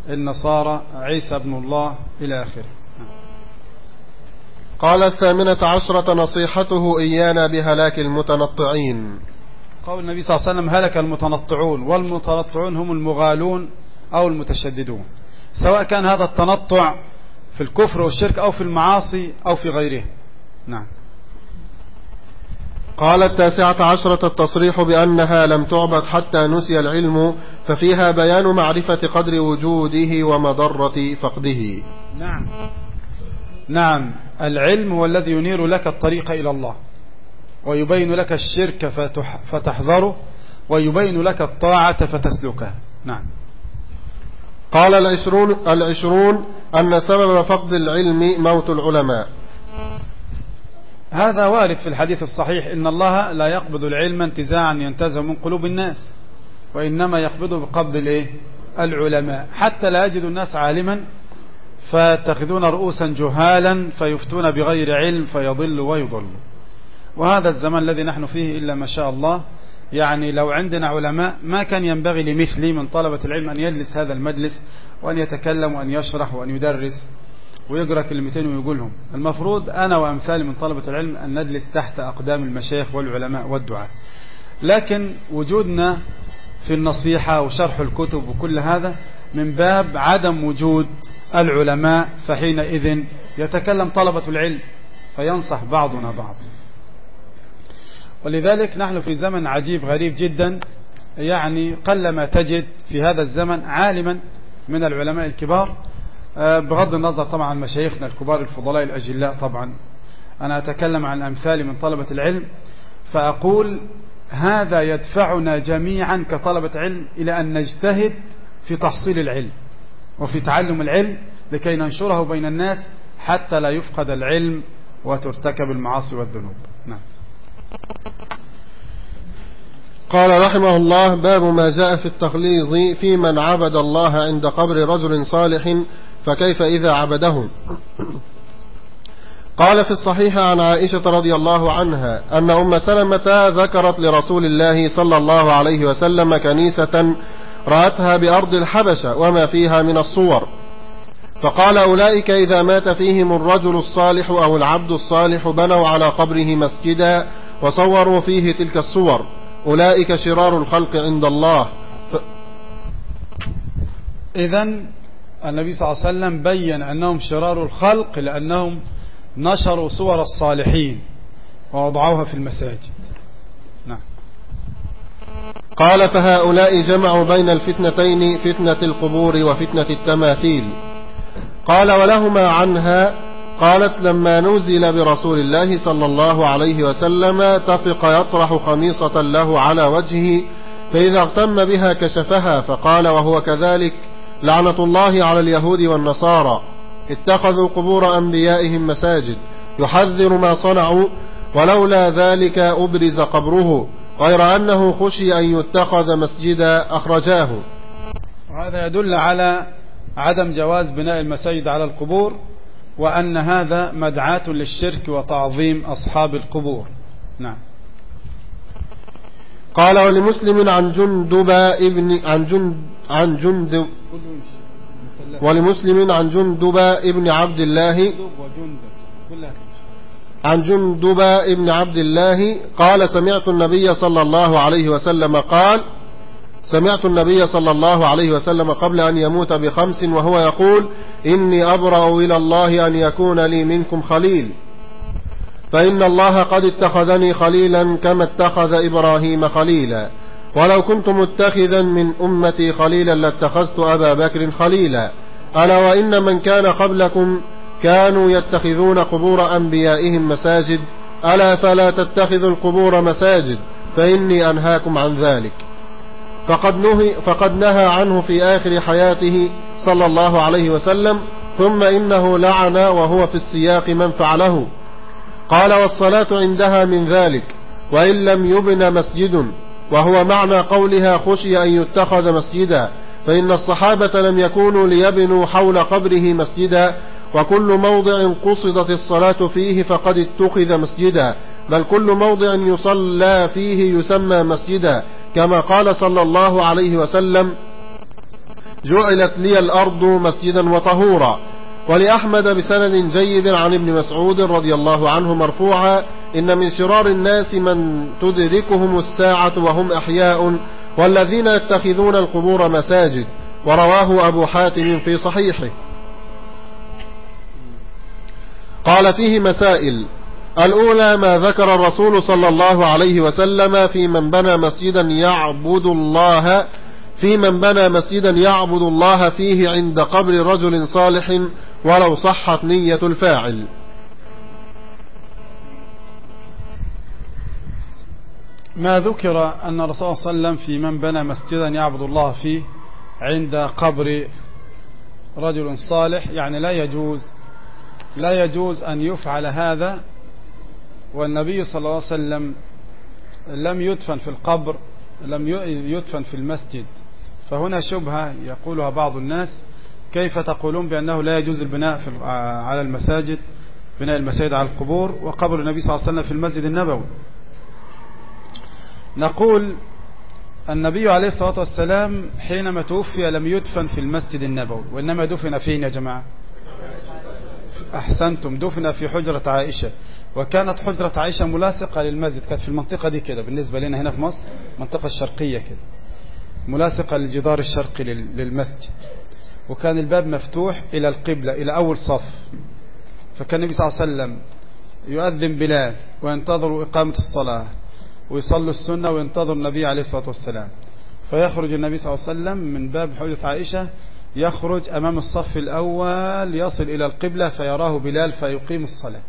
النصارى عيسى ابن الله إلى آخره. قال الثامنة عشرة نصيحته إيانا بهلاك المتنطعين. قول النبي صلى الله عليه وسلم هلك المتنطعون والمتنطعون هم المغالون أو المتشددون. سواء كان هذا التنطع في الكفر والشرك أو في المعاصي أو في غيره. نعم. قال التاسعة عشرة التصريح بأنها لم تعبد حتى نسي العلم ففيها بيان معرفة قدر وجوده ومضرة فقده. نعم. نعم. العلم هو الذي ينير لك الطريق إلى الله ويبين لك الشرك فتحذره ويبين لك الطاعة فتسلكها نعم. قال العشرون, العشرون أن سبب فقد العلم موت العلماء. هذا وارد في الحديث الصحيح. إن الله لا يقبض العلم انتزاعا ينتزع من قلوب الناس وإنما يقبضه بقبض الإيه؟ العلماء. حتى لا يجد الناس عالما فيتخذون رؤوسا جهالا فيفتون بغير علم فيضل ويضل. وهذا الزمان الذي نحن فيه إلا ما شاء الله. يعني لو عندنا علماء ما كان ينبغي لمثلي من طلبة العلم أن يجلس هذا المجلس وأن يتكلم وأن يشرح وأن يدرس ويقرأ كلمتين ويقولهم. المفروض أنا وأمثالي من طلبة العلم أن نجلس تحت أقدام المشايخ والعلماء والدعاء لكن وجودنا في النصيحة وشرح الكتب وكل هذا من باب عدم وجود العلماء فحينئذ يتكلم طلبة العلم فينصح بعضنا بعض. ولذلك نحن في زمن عجيب غريب جدا يعني قلما تجد في هذا الزمن عالما من العلماء الكبار. آه، بغض النظر طبعا عن مشايخنا الكبار الفضلاء الأجلاء طبعا. أنا أتكلم عن أمثالي من طلبة العلم فأقول هذا يدفعنا جميعا كطلبة علم إلى أن نجتهد في تحصيل العلم وفي تعلم العلم لكي ننشره بين الناس حتى لا يفقد العلم وترتكب المعاصي والذنوب. قال رحمه الله باب ما جاء في التغليظ في من عبد الله عند قبر رجل صالح فكيف إذا عبده قال في الصحيح عن عائشة رضي الله عنها أن أم سلمة ذكرت لرسول الله صلى الله عليه وسلم كنيسة رأتها بأرض الحبشة وما فيها من الصور. فقال أولئك إذا مات فيهم الرجل الصالح أو العبد الصالح بنوا على قبره مسجدا وصوروا فيه تلك الصور. أولئك شرار الخلق عند الله. ف... إذا النبي صلى الله عليه وسلم بين أنهم شرار الخلق لأنهم نشروا صور الصالحين ووضعوها في المساجد. نعم. قال فهؤلاء جمعوا بين الفتنتين فتنة القبور وفتنة التماثيل. قال ولهما عنها قالت لما نزل برسول الله صلى الله عليه وسلم تفق يطرح خميصة له على وجهه فإذا اغتم بها كشفها فقال وهو كذلك لعنة الله على اليهود والنصارى. اتخذوا قبور أنبيائهم مساجد يحذر ما صنعوا ولولا ذلك أبرز قبره غير أنه خشي أن يتخذ مسجدا أخرجاه. وهذا يدل على عدم جواز بناء المساجد على القبور وأن هذا مدعاة للشرك وتعظيم أصحاب القبور. نعم. قال ولمسلم عن جندب ابن عن جند عن جندب ولمسلم عن جندب ابن عبد الله عن جندب ابن عبد الله قال سمعت النبي صلى الله عليه وسلم قال سمعت النبي صلى الله عليه وسلم قبل أن يموت بخمس وهو يقول إني أبرأ إلى الله أن يكون لي منكم خليل. فإن الله قد اتخذني خليلا كما اتخذ إبراهيم خليلا. ولو كنت متخذا من أمتي خليلا لاتخذت أبا بكر خليلا. ألا وإن من كان قبلكم كانوا يتخذون قبور أنبيائهم مساجد. ألا فلا تتخذوا القبور مساجد. فإني أنهاكم عن ذلك. فقد نهي, فقد نهى عنه في آخر حياته صلى الله عليه وسلم ثم إنه لعن وهو في السياق من فعله. قال والصلاة عندها من ذلك وإن لم يبن مسجد وهو معنى قولها خشي أن يتخذ مسجدا فإن الصحابة لم يكونوا ليبنوا حول قبره مسجدا وكل موضع قصدت الصلاة فيه فقد اتخذ مسجدا بل كل موضع يصلى فيه يسمى مسجدا كما قال صلى الله عليه وسلم جعلت لي الأرض مسجدا وطهورا. ولأحمد بسند جيد عن ابن مسعود رضي الله عنه مرفوعا إن من شرار الناس من تدركهم الساعة وهم أحياء والذين يتخذون القبور مساجد. ورواه أبو حاتم في صحيحه. قال فيه مسائل الأولى ما ذكر الرسول صلى الله عليه وسلم في من بنى مسجدا يعبد الله في من بنى مسجدا يعبد الله فيه عند قبر رجل صالح ولو صحت نية الفاعل. ما ذكر أن الرسول صلى الله عليه وسلم في من بنى مسجدا يعبد الله فيه عند قبر رجل صالح يعني لا يجوز لا يجوز أن يفعل هذا والنبي صلى الله عليه وسلم لم يدفن في القبر لم يدفن في المسجد. فهنا شبهة يقولها بعض الناس كيف تقولون بأنه لا يجوز البناء في على المساجد بناء المساجد على القبور وقبر النبي صلى الله عليه وسلم في المسجد النبوي؟ نقول النبي عليه الصلاة والسلام حينما توفي لم يدفن في المسجد النبوي وإنما دفن فين يا جماعة؟ أحسنتم دفن في حجرة عائشة. وكانت حجرة عائشة ملاصقة للمسجد. كانت في المنطقة دي كده بالنسبة لنا هنا في مصر المنطقة الشرقية كده ملاصقة للجدار الشرقي للمسجد. وكان الباب مفتوح إلى القبلة إلى أول صف. فكان النبي صلى الله عليه وسلم يؤذن بلال وينتظر إقامة الصلاة ويصلي السنة وينتظر النبي عليه الصلاة والسلام. فيخرج النبي صلى الله عليه وسلم من باب حجرة عائشة يخرج أمام الصف الأول يصل إلى القبلة فيراه بلال فيقيم الصلاة.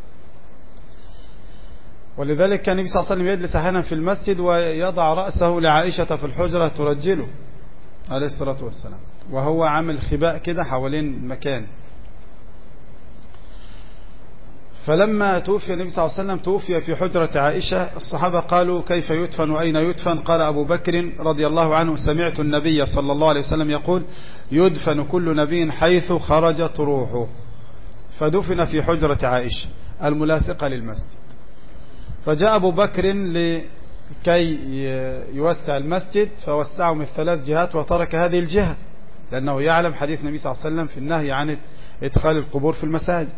ولذلك كان النبي صلى الله عليه وسلم يجلس أحيانا في المسجد ويضع رأسه لعائشة في الحجرة ترجله عليه الصلاة والسلام. وهو عامل خباء كده حوالين المكان فلما توفي النبي صلى الله عليه وسلم توفي في حجرة عائشة. الصحابة قالوا كيف يدفن وأين يدفن؟ قال أبو بكر رضي الله عنه سمعت النبي صلى الله عليه وسلم يقول يدفن كل نبي حيث خرجت روحه. فدفن في حجرة عائشة الملاصقة للمسجد. فجاء أبو بكر لكي يوسع المسجد فوسعه من ثلاث جهات وترك هذه الجهة لأنه يعلم حديث النبي صلى الله عليه وسلم في النهي عن إدخال القبور في المساجد.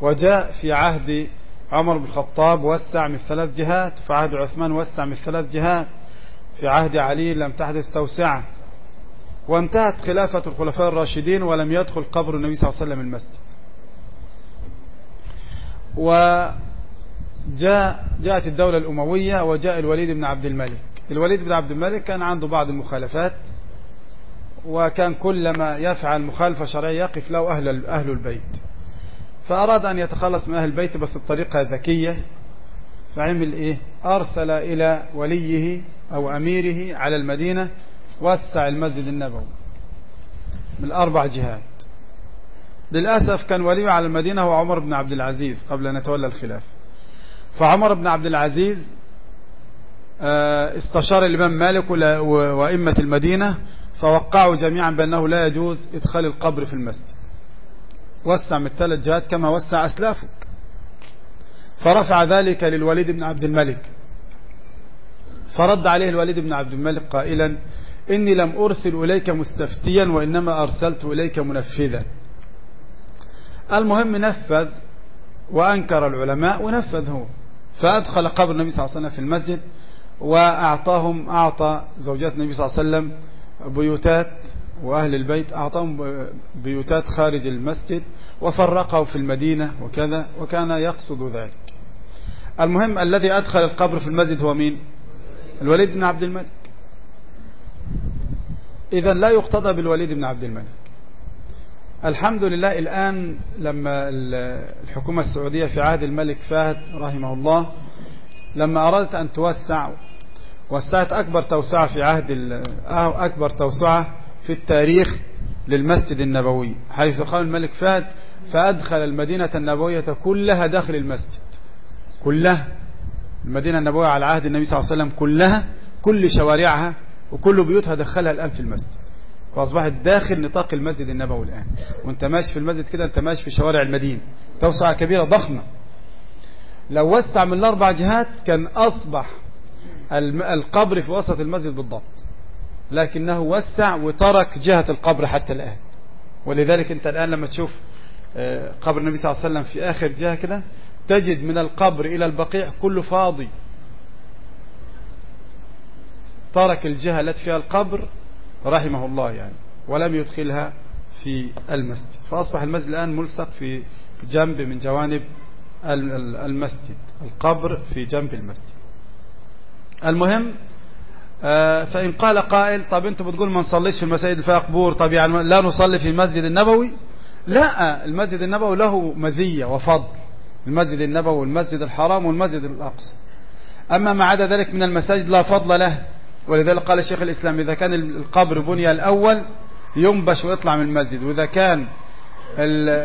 وجاء في عهد عمر بن الخطاب وسع من ثلاث جهات في عهد عثمان وسع من ثلاث جهات في عهد علي لم تحدث توسعة. وانتهت خلافة الخلفاء الراشدين ولم يدخل قبر النبي صلى الله عليه وسلم المسجد. وجاء جاءت الدولة الأموية وجاء الوليد بن عبد الملك. الوليد بن عبد الملك كان عنده بعض المخالفات وكان كلما يفعل مخالفة شرعية يقف له أهل, أهل البيت. فأراد أن يتخلص من أهل البيت بس الطريقة ذكية فعمل إيه؟ أرسل إلى وليه أو أميره على المدينة وسع المسجد النبوي من الأربع جهات. للأسف كان ولي على المدينة هو عمر بن عبد العزيز قبل أن يتولى الخلاف فعمر بن عبد العزيز استشار الإمام مالك وإمة المدينة فوقعوا جميعا بأنه لا يجوز إدخال القبر في المسجد. وسع من الثلاث جهات كما وسع أسلافك فرفع ذلك للوليد بن عبد الملك. فرد عليه الوليد بن عبد الملك قائلا إني لم أرسل إليك مستفتيا وإنما أرسلت إليك منفذا. المهم نفذ وأنكر العلماء ونفذ هو فأدخل قبر النبي صلى الله عليه وسلم في المسجد وأعطاهم أعطى زوجات النبي صلى الله عليه وسلم بيوتات وأهل البيت أعطاهم بيوتات خارج المسجد وفرقه في المدينة وكذا وكان يقصد ذلك. المهم الذي أدخل القبر في المسجد هو مين؟ الوليد بن عبد الملك. إذا لا يقتضى بالوليد بن عبد الملك. الحمد لله الآن لما الحكومة السعودية في عهد الملك فهد رحمه الله لما أرادت أن توسع وسعت أكبر توسعة في عهد أكبر توسعة في التاريخ للمسجد النبوي. حيث قام الملك فهد فأدخل المدينة النبوية كلها داخل المسجد. كلها. المدينة النبوية على عهد النبي صلى الله عليه وسلم كلها كل شوارعها وكل بيوتها دخلها الآن في المسجد. فأصبحت داخل نطاق المسجد النبوي الآن. وأنت ماشي في المسجد كده أنت ماشي في شوارع المدينة. توسعة كبيرة ضخمة. لو وسع من الأربع جهات كان أصبح القبر في وسط المسجد بالضبط. لكنه وسع وترك جهة القبر حتى الآن. ولذلك أنت الآن لما تشوف قبر النبي صلى الله عليه وسلم في آخر جهة كده تجد من القبر إلى البقيع كله فاضي. ترك الجهة التي فيها القبر رحمه الله يعني ولم يدخلها في المسجد. فأصبح المسجد الآن ملصق في جنب من جوانب المسجد القبر في جنب المسجد. المهم فإن قال قائل طب أنتوا بتقول ما نصليش في المساجد فيها قبور طب يعني لا نصلي في المسجد النبوي؟ لا المسجد النبوي له مزية وفضل المسجد النبوي والمسجد الحرام والمسجد الأقصى. أما ما عدا ذلك من المساجد لا فضل له. ولذلك قال الشيخ الإسلام إذا كان القبر بني الأول ينبش ويطلع من المسجد. وإذا كان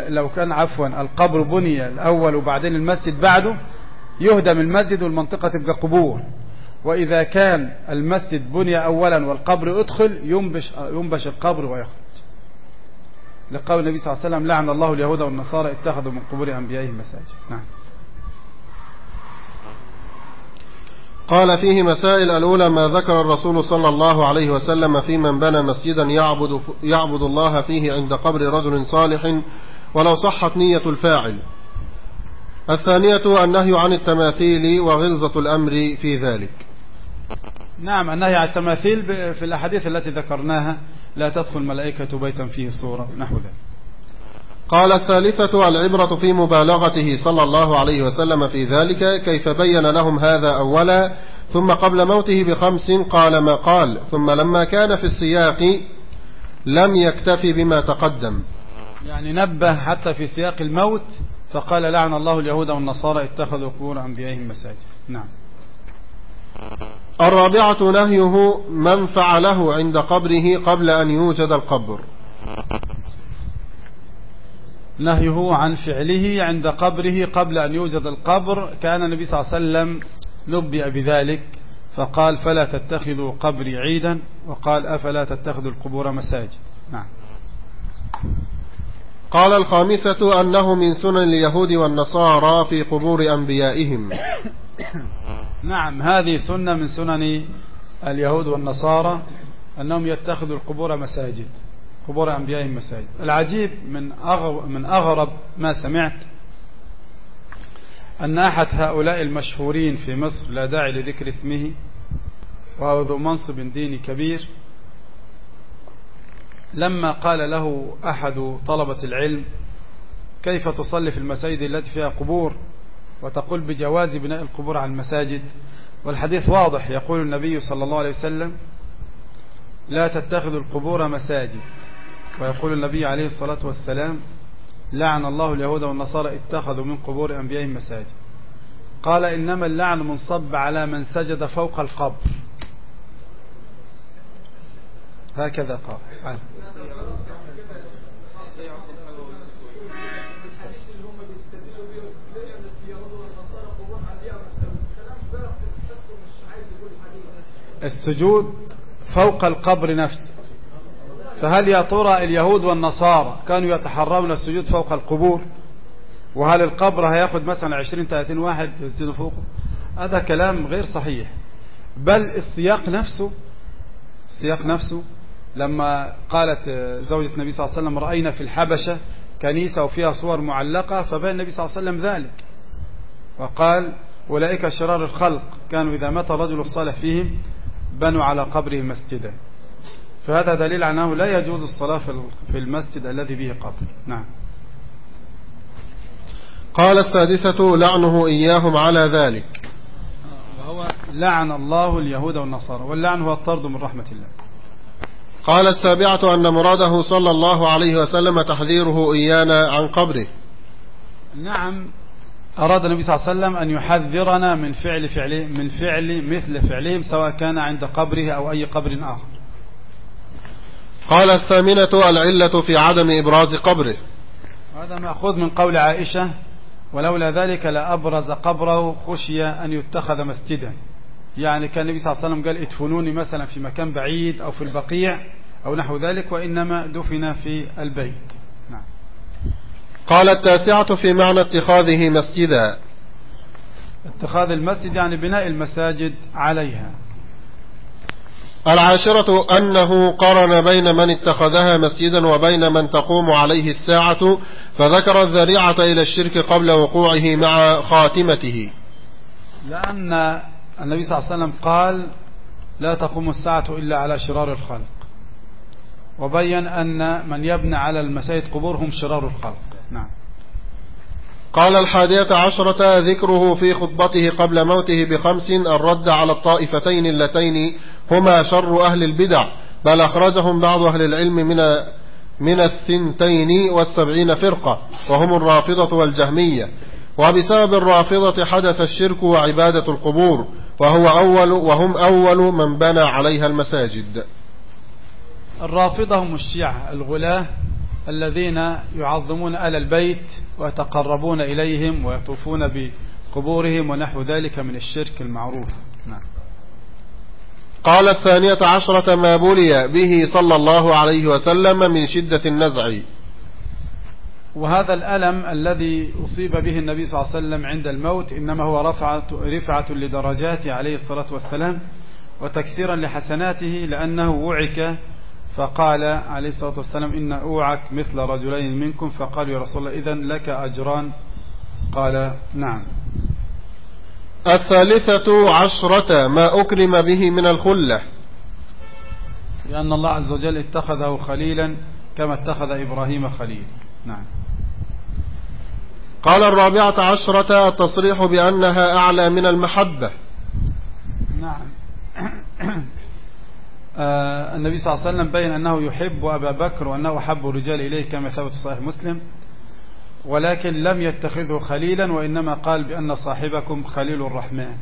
لو كان عفوا القبر بني الأول وبعدين المسجد بعده يهدم المسجد والمنطقة تبقى قبور. وإذا كان المسجد بني أولا والقبر ادخل ينبش, ينبش القبر ويخرج. لقول النبي صلى الله عليه وسلم لعن الله اليهود والنصارى اتخذوا من قبور أنبيائهم مساجد. نعم. قال فيه مسائل الأولى ما ذكر الرسول صلى الله عليه وسلم في من بنى مسجدا يعبد, يعبد الله فيه عند قبر رجل صالح ولو صحت نية الفاعل. الثانية النهي عن التماثيل وغلظة الأمر في ذلك. نعم النهي عن التماثيل في الأحاديث التي ذكرناها لا تدخل ملائكة بيتا فيه صورة نحو ذلك. قال الثالثة العبرة في مبالغته صلى الله عليه وسلم في ذلك كيف بين لهم هذا أولا ثم قبل موته بخمس قال ما قال ثم لما كان في السياق لم يكتفي بما تقدم. يعني نبه حتى في سياق الموت فقال لعن الله اليهود والنصارى اتخذوا قبور أنبيائهم مساجد. نعم. الرابعة نهيه من فعله عند قبره قبل أن يوجد القبر. نهيه عن فعله عند قبره قبل أن يوجد القبر. كان النبي صلى الله عليه وسلم نبئ بذلك فقال فلا تتخذوا قبري عيدا. وقال أفلا تتخذوا القبور مساجد. نعم. قال الخامسة أنه من سنن اليهود والنصارى في قبور أنبيائهم. [coughs] نعم هذه سنة من سنن اليهود والنصارى أنهم يتخذوا القبور مساجد. قبور أنبيائهم مساجد العجيب من من أغرب ما سمعت أن أحد هؤلاء المشهورين في مصر لا داعي لذكر اسمه وهو ذو منصب ديني كبير لما قال له أحد طلبة العلم كيف تصلي في المساجد التي فيها قبور؟ وتقول بجواز بناء القبور على المساجد. والحديث واضح يقول النبي صلى الله عليه وسلم لا تتخذوا القبور مساجد. ويقول النبي عليه الصلاة والسلام لعن الله اليهود والنصارى اتخذوا من قبور أنبيائهم مساجد. قال إنما اللعن منصب على من سجد فوق القبر. هكذا قال. السجود فوق القبر نفسه. فهل يا ترى اليهود والنصارى كانوا يتحرمون السجود فوق القبور؟ وهل القبر هياخد مثلا 20 30 واحد يسجدوا فوقه؟ هذا كلام غير صحيح. بل السياق نفسه السياق نفسه لما قالت زوجة النبي صلى الله عليه وسلم رأينا في الحبشة كنيسة وفيها صور معلقة فبين النبي صلى الله عليه وسلم ذلك. وقال أولئك شرار الخلق. كانوا إذا مات الرجل الصالح فيهم بنوا على قبره مسجدا. فهذا دليل على أنه لا يجوز الصلاة في المسجد الذي به قبر نعم. قال السادسة لعنه إياهم على ذلك. وهو لعن الله اليهود والنصارى واللعن هو الطرد من رحمة الله. قال السابعة أن مراده صلى الله عليه وسلم تحذيره إيانا عن قبره. نعم أراد النبي صلى الله عليه وسلم أن يحذرنا من فعل فعله من فعل مثل فعلهم سواء كان عند قبره أو أي قبر آخر. قال الثامنة العلة في عدم إبراز قبره. هذا مأخوذ من قول عائشة ولولا ذلك لأبرز قبره خشي أن يتخذ مسجدا. يعني كان النبي صلى الله عليه وسلم قال ادفنوني مثلا في مكان بعيد أو في البقيع أو نحو ذلك وإنما دفن في البيت. نعم. قال التاسعة في معنى اتخاذه مسجدا. اتخاذ المسجد يعني بناء المساجد عليها. العاشرة أنه قرن بين من اتخذها مسجدا وبين من تقوم عليه الساعة فذكر الذريعة إلى الشرك قبل وقوعه مع خاتمته. لأن النبي صلى الله عليه وسلم قال لا تقوم الساعة إلا على شرار الخلق. وبين أن من يبنى على المساجد قبورهم شرار الخلق. نعم. قال الحادية عشرة ذكره في خطبته قبل موته بخمس الرد على الطائفتين اللتين هما شر أهل البدع بل أخرجهم بعض أهل العلم من من الثنتين والسبعين فرقة وهم الرافضة والجهمية. وبسبب الرافضة حدث الشرك وعبادة القبور وهو أول وهم أول من بنى عليها المساجد. الرافضة هم الشيعة الغلاة الذين يعظمون آل البيت ويتقربون إليهم ويطوفون بقبورهم ونحو ذلك من الشرك المعروف. نعم. قال الثانية عشرة ما بلي به صلى الله عليه وسلم من شدة النزع. وهذا الألم الذي أصيب به النبي صلى الله عليه وسلم عند الموت إنما هو رفعة, رفعة لدرجاته عليه الصلاة والسلام وتكثيرا لحسناته لأنه وعك فقال عليه الصلاة والسلام إن أوعك مثل رجلين منكم فقالوا يا رسول الله إذن لك أجران. قال نعم. الثالثة عشرة ما أكرم به من الخلة. لأن الله عز وجل اتخذه خليلا كما اتخذ إبراهيم خليل نعم. قال الرابعة عشرة التصريح بأنها أعلى من المحبة. نعم. [clears throat] آه النبي صلى الله عليه وسلم بين أنه يحب أبا بكر وأنه أحب الرجال إليه كما ثبت في صحيح مسلم. ولكن لم يتخذه خليلا وإنما قال بأن صاحبكم خليل الرحمن.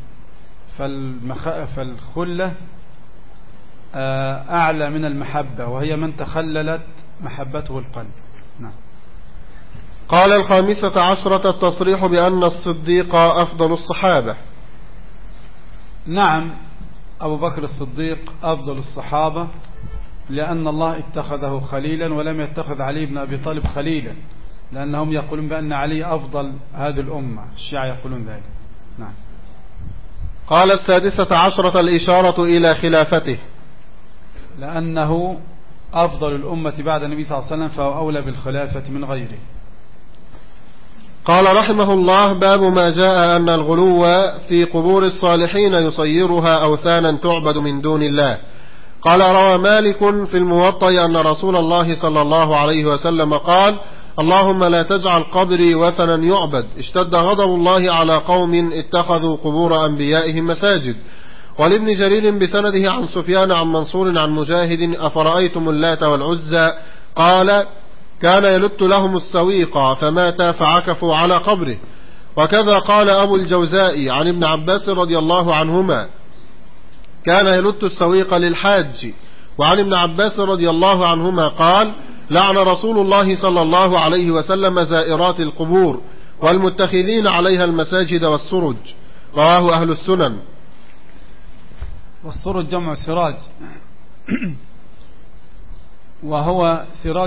فالمخ... فالخلة أعلى من المحبة وهي من تخللت محبته القلب. نعم. قال الخامسة عشرة التصريح بأن الصديق أفضل الصحابة. نعم أبو بكر الصديق أفضل الصحابة لأن الله اتخذه خليلا ولم يتخذ علي بن أبي طالب خليلا. لأنهم يقولون بأن علي أفضل هذه الأمة. الشيعة يقولون ذلك. نعم. قال السادسة عشرة الإشارة إلى خلافته. لأنه أفضل الأمة بعد النبي صلى الله عليه وسلم فهو أولى بالخلافة من غيره. قال رحمه الله باب ما جاء أن الغلو في قبور الصالحين يصيرها أوثانا تعبد من دون الله. قال روى مالك في الموطأ أن رسول الله صلى الله عليه وسلم قال اللهم لا تجعل قبري وثنا يعبد. اشتد غضب الله على قوم اتخذوا قبور أنبيائهم مساجد. ولابن جرير بسنده عن سفيان عن منصور عن مجاهد أفرأيتم اللات والعزى؟ قال كان يلت لهم السويق فمات فعكفوا على قبره. وكذا قال أبو الجوزاء عن ابن عباس رضي الله عنهما كان يلت السويق للحاج. وعن ابن عباس رضي الله عنهما قال لعن رسول الله صلى الله عليه وسلم زائرات القبور والمتخذين عليها المساجد والسرج. رواه أهل السنن. والسرج جمع سراج. [clears throat] وهو سراج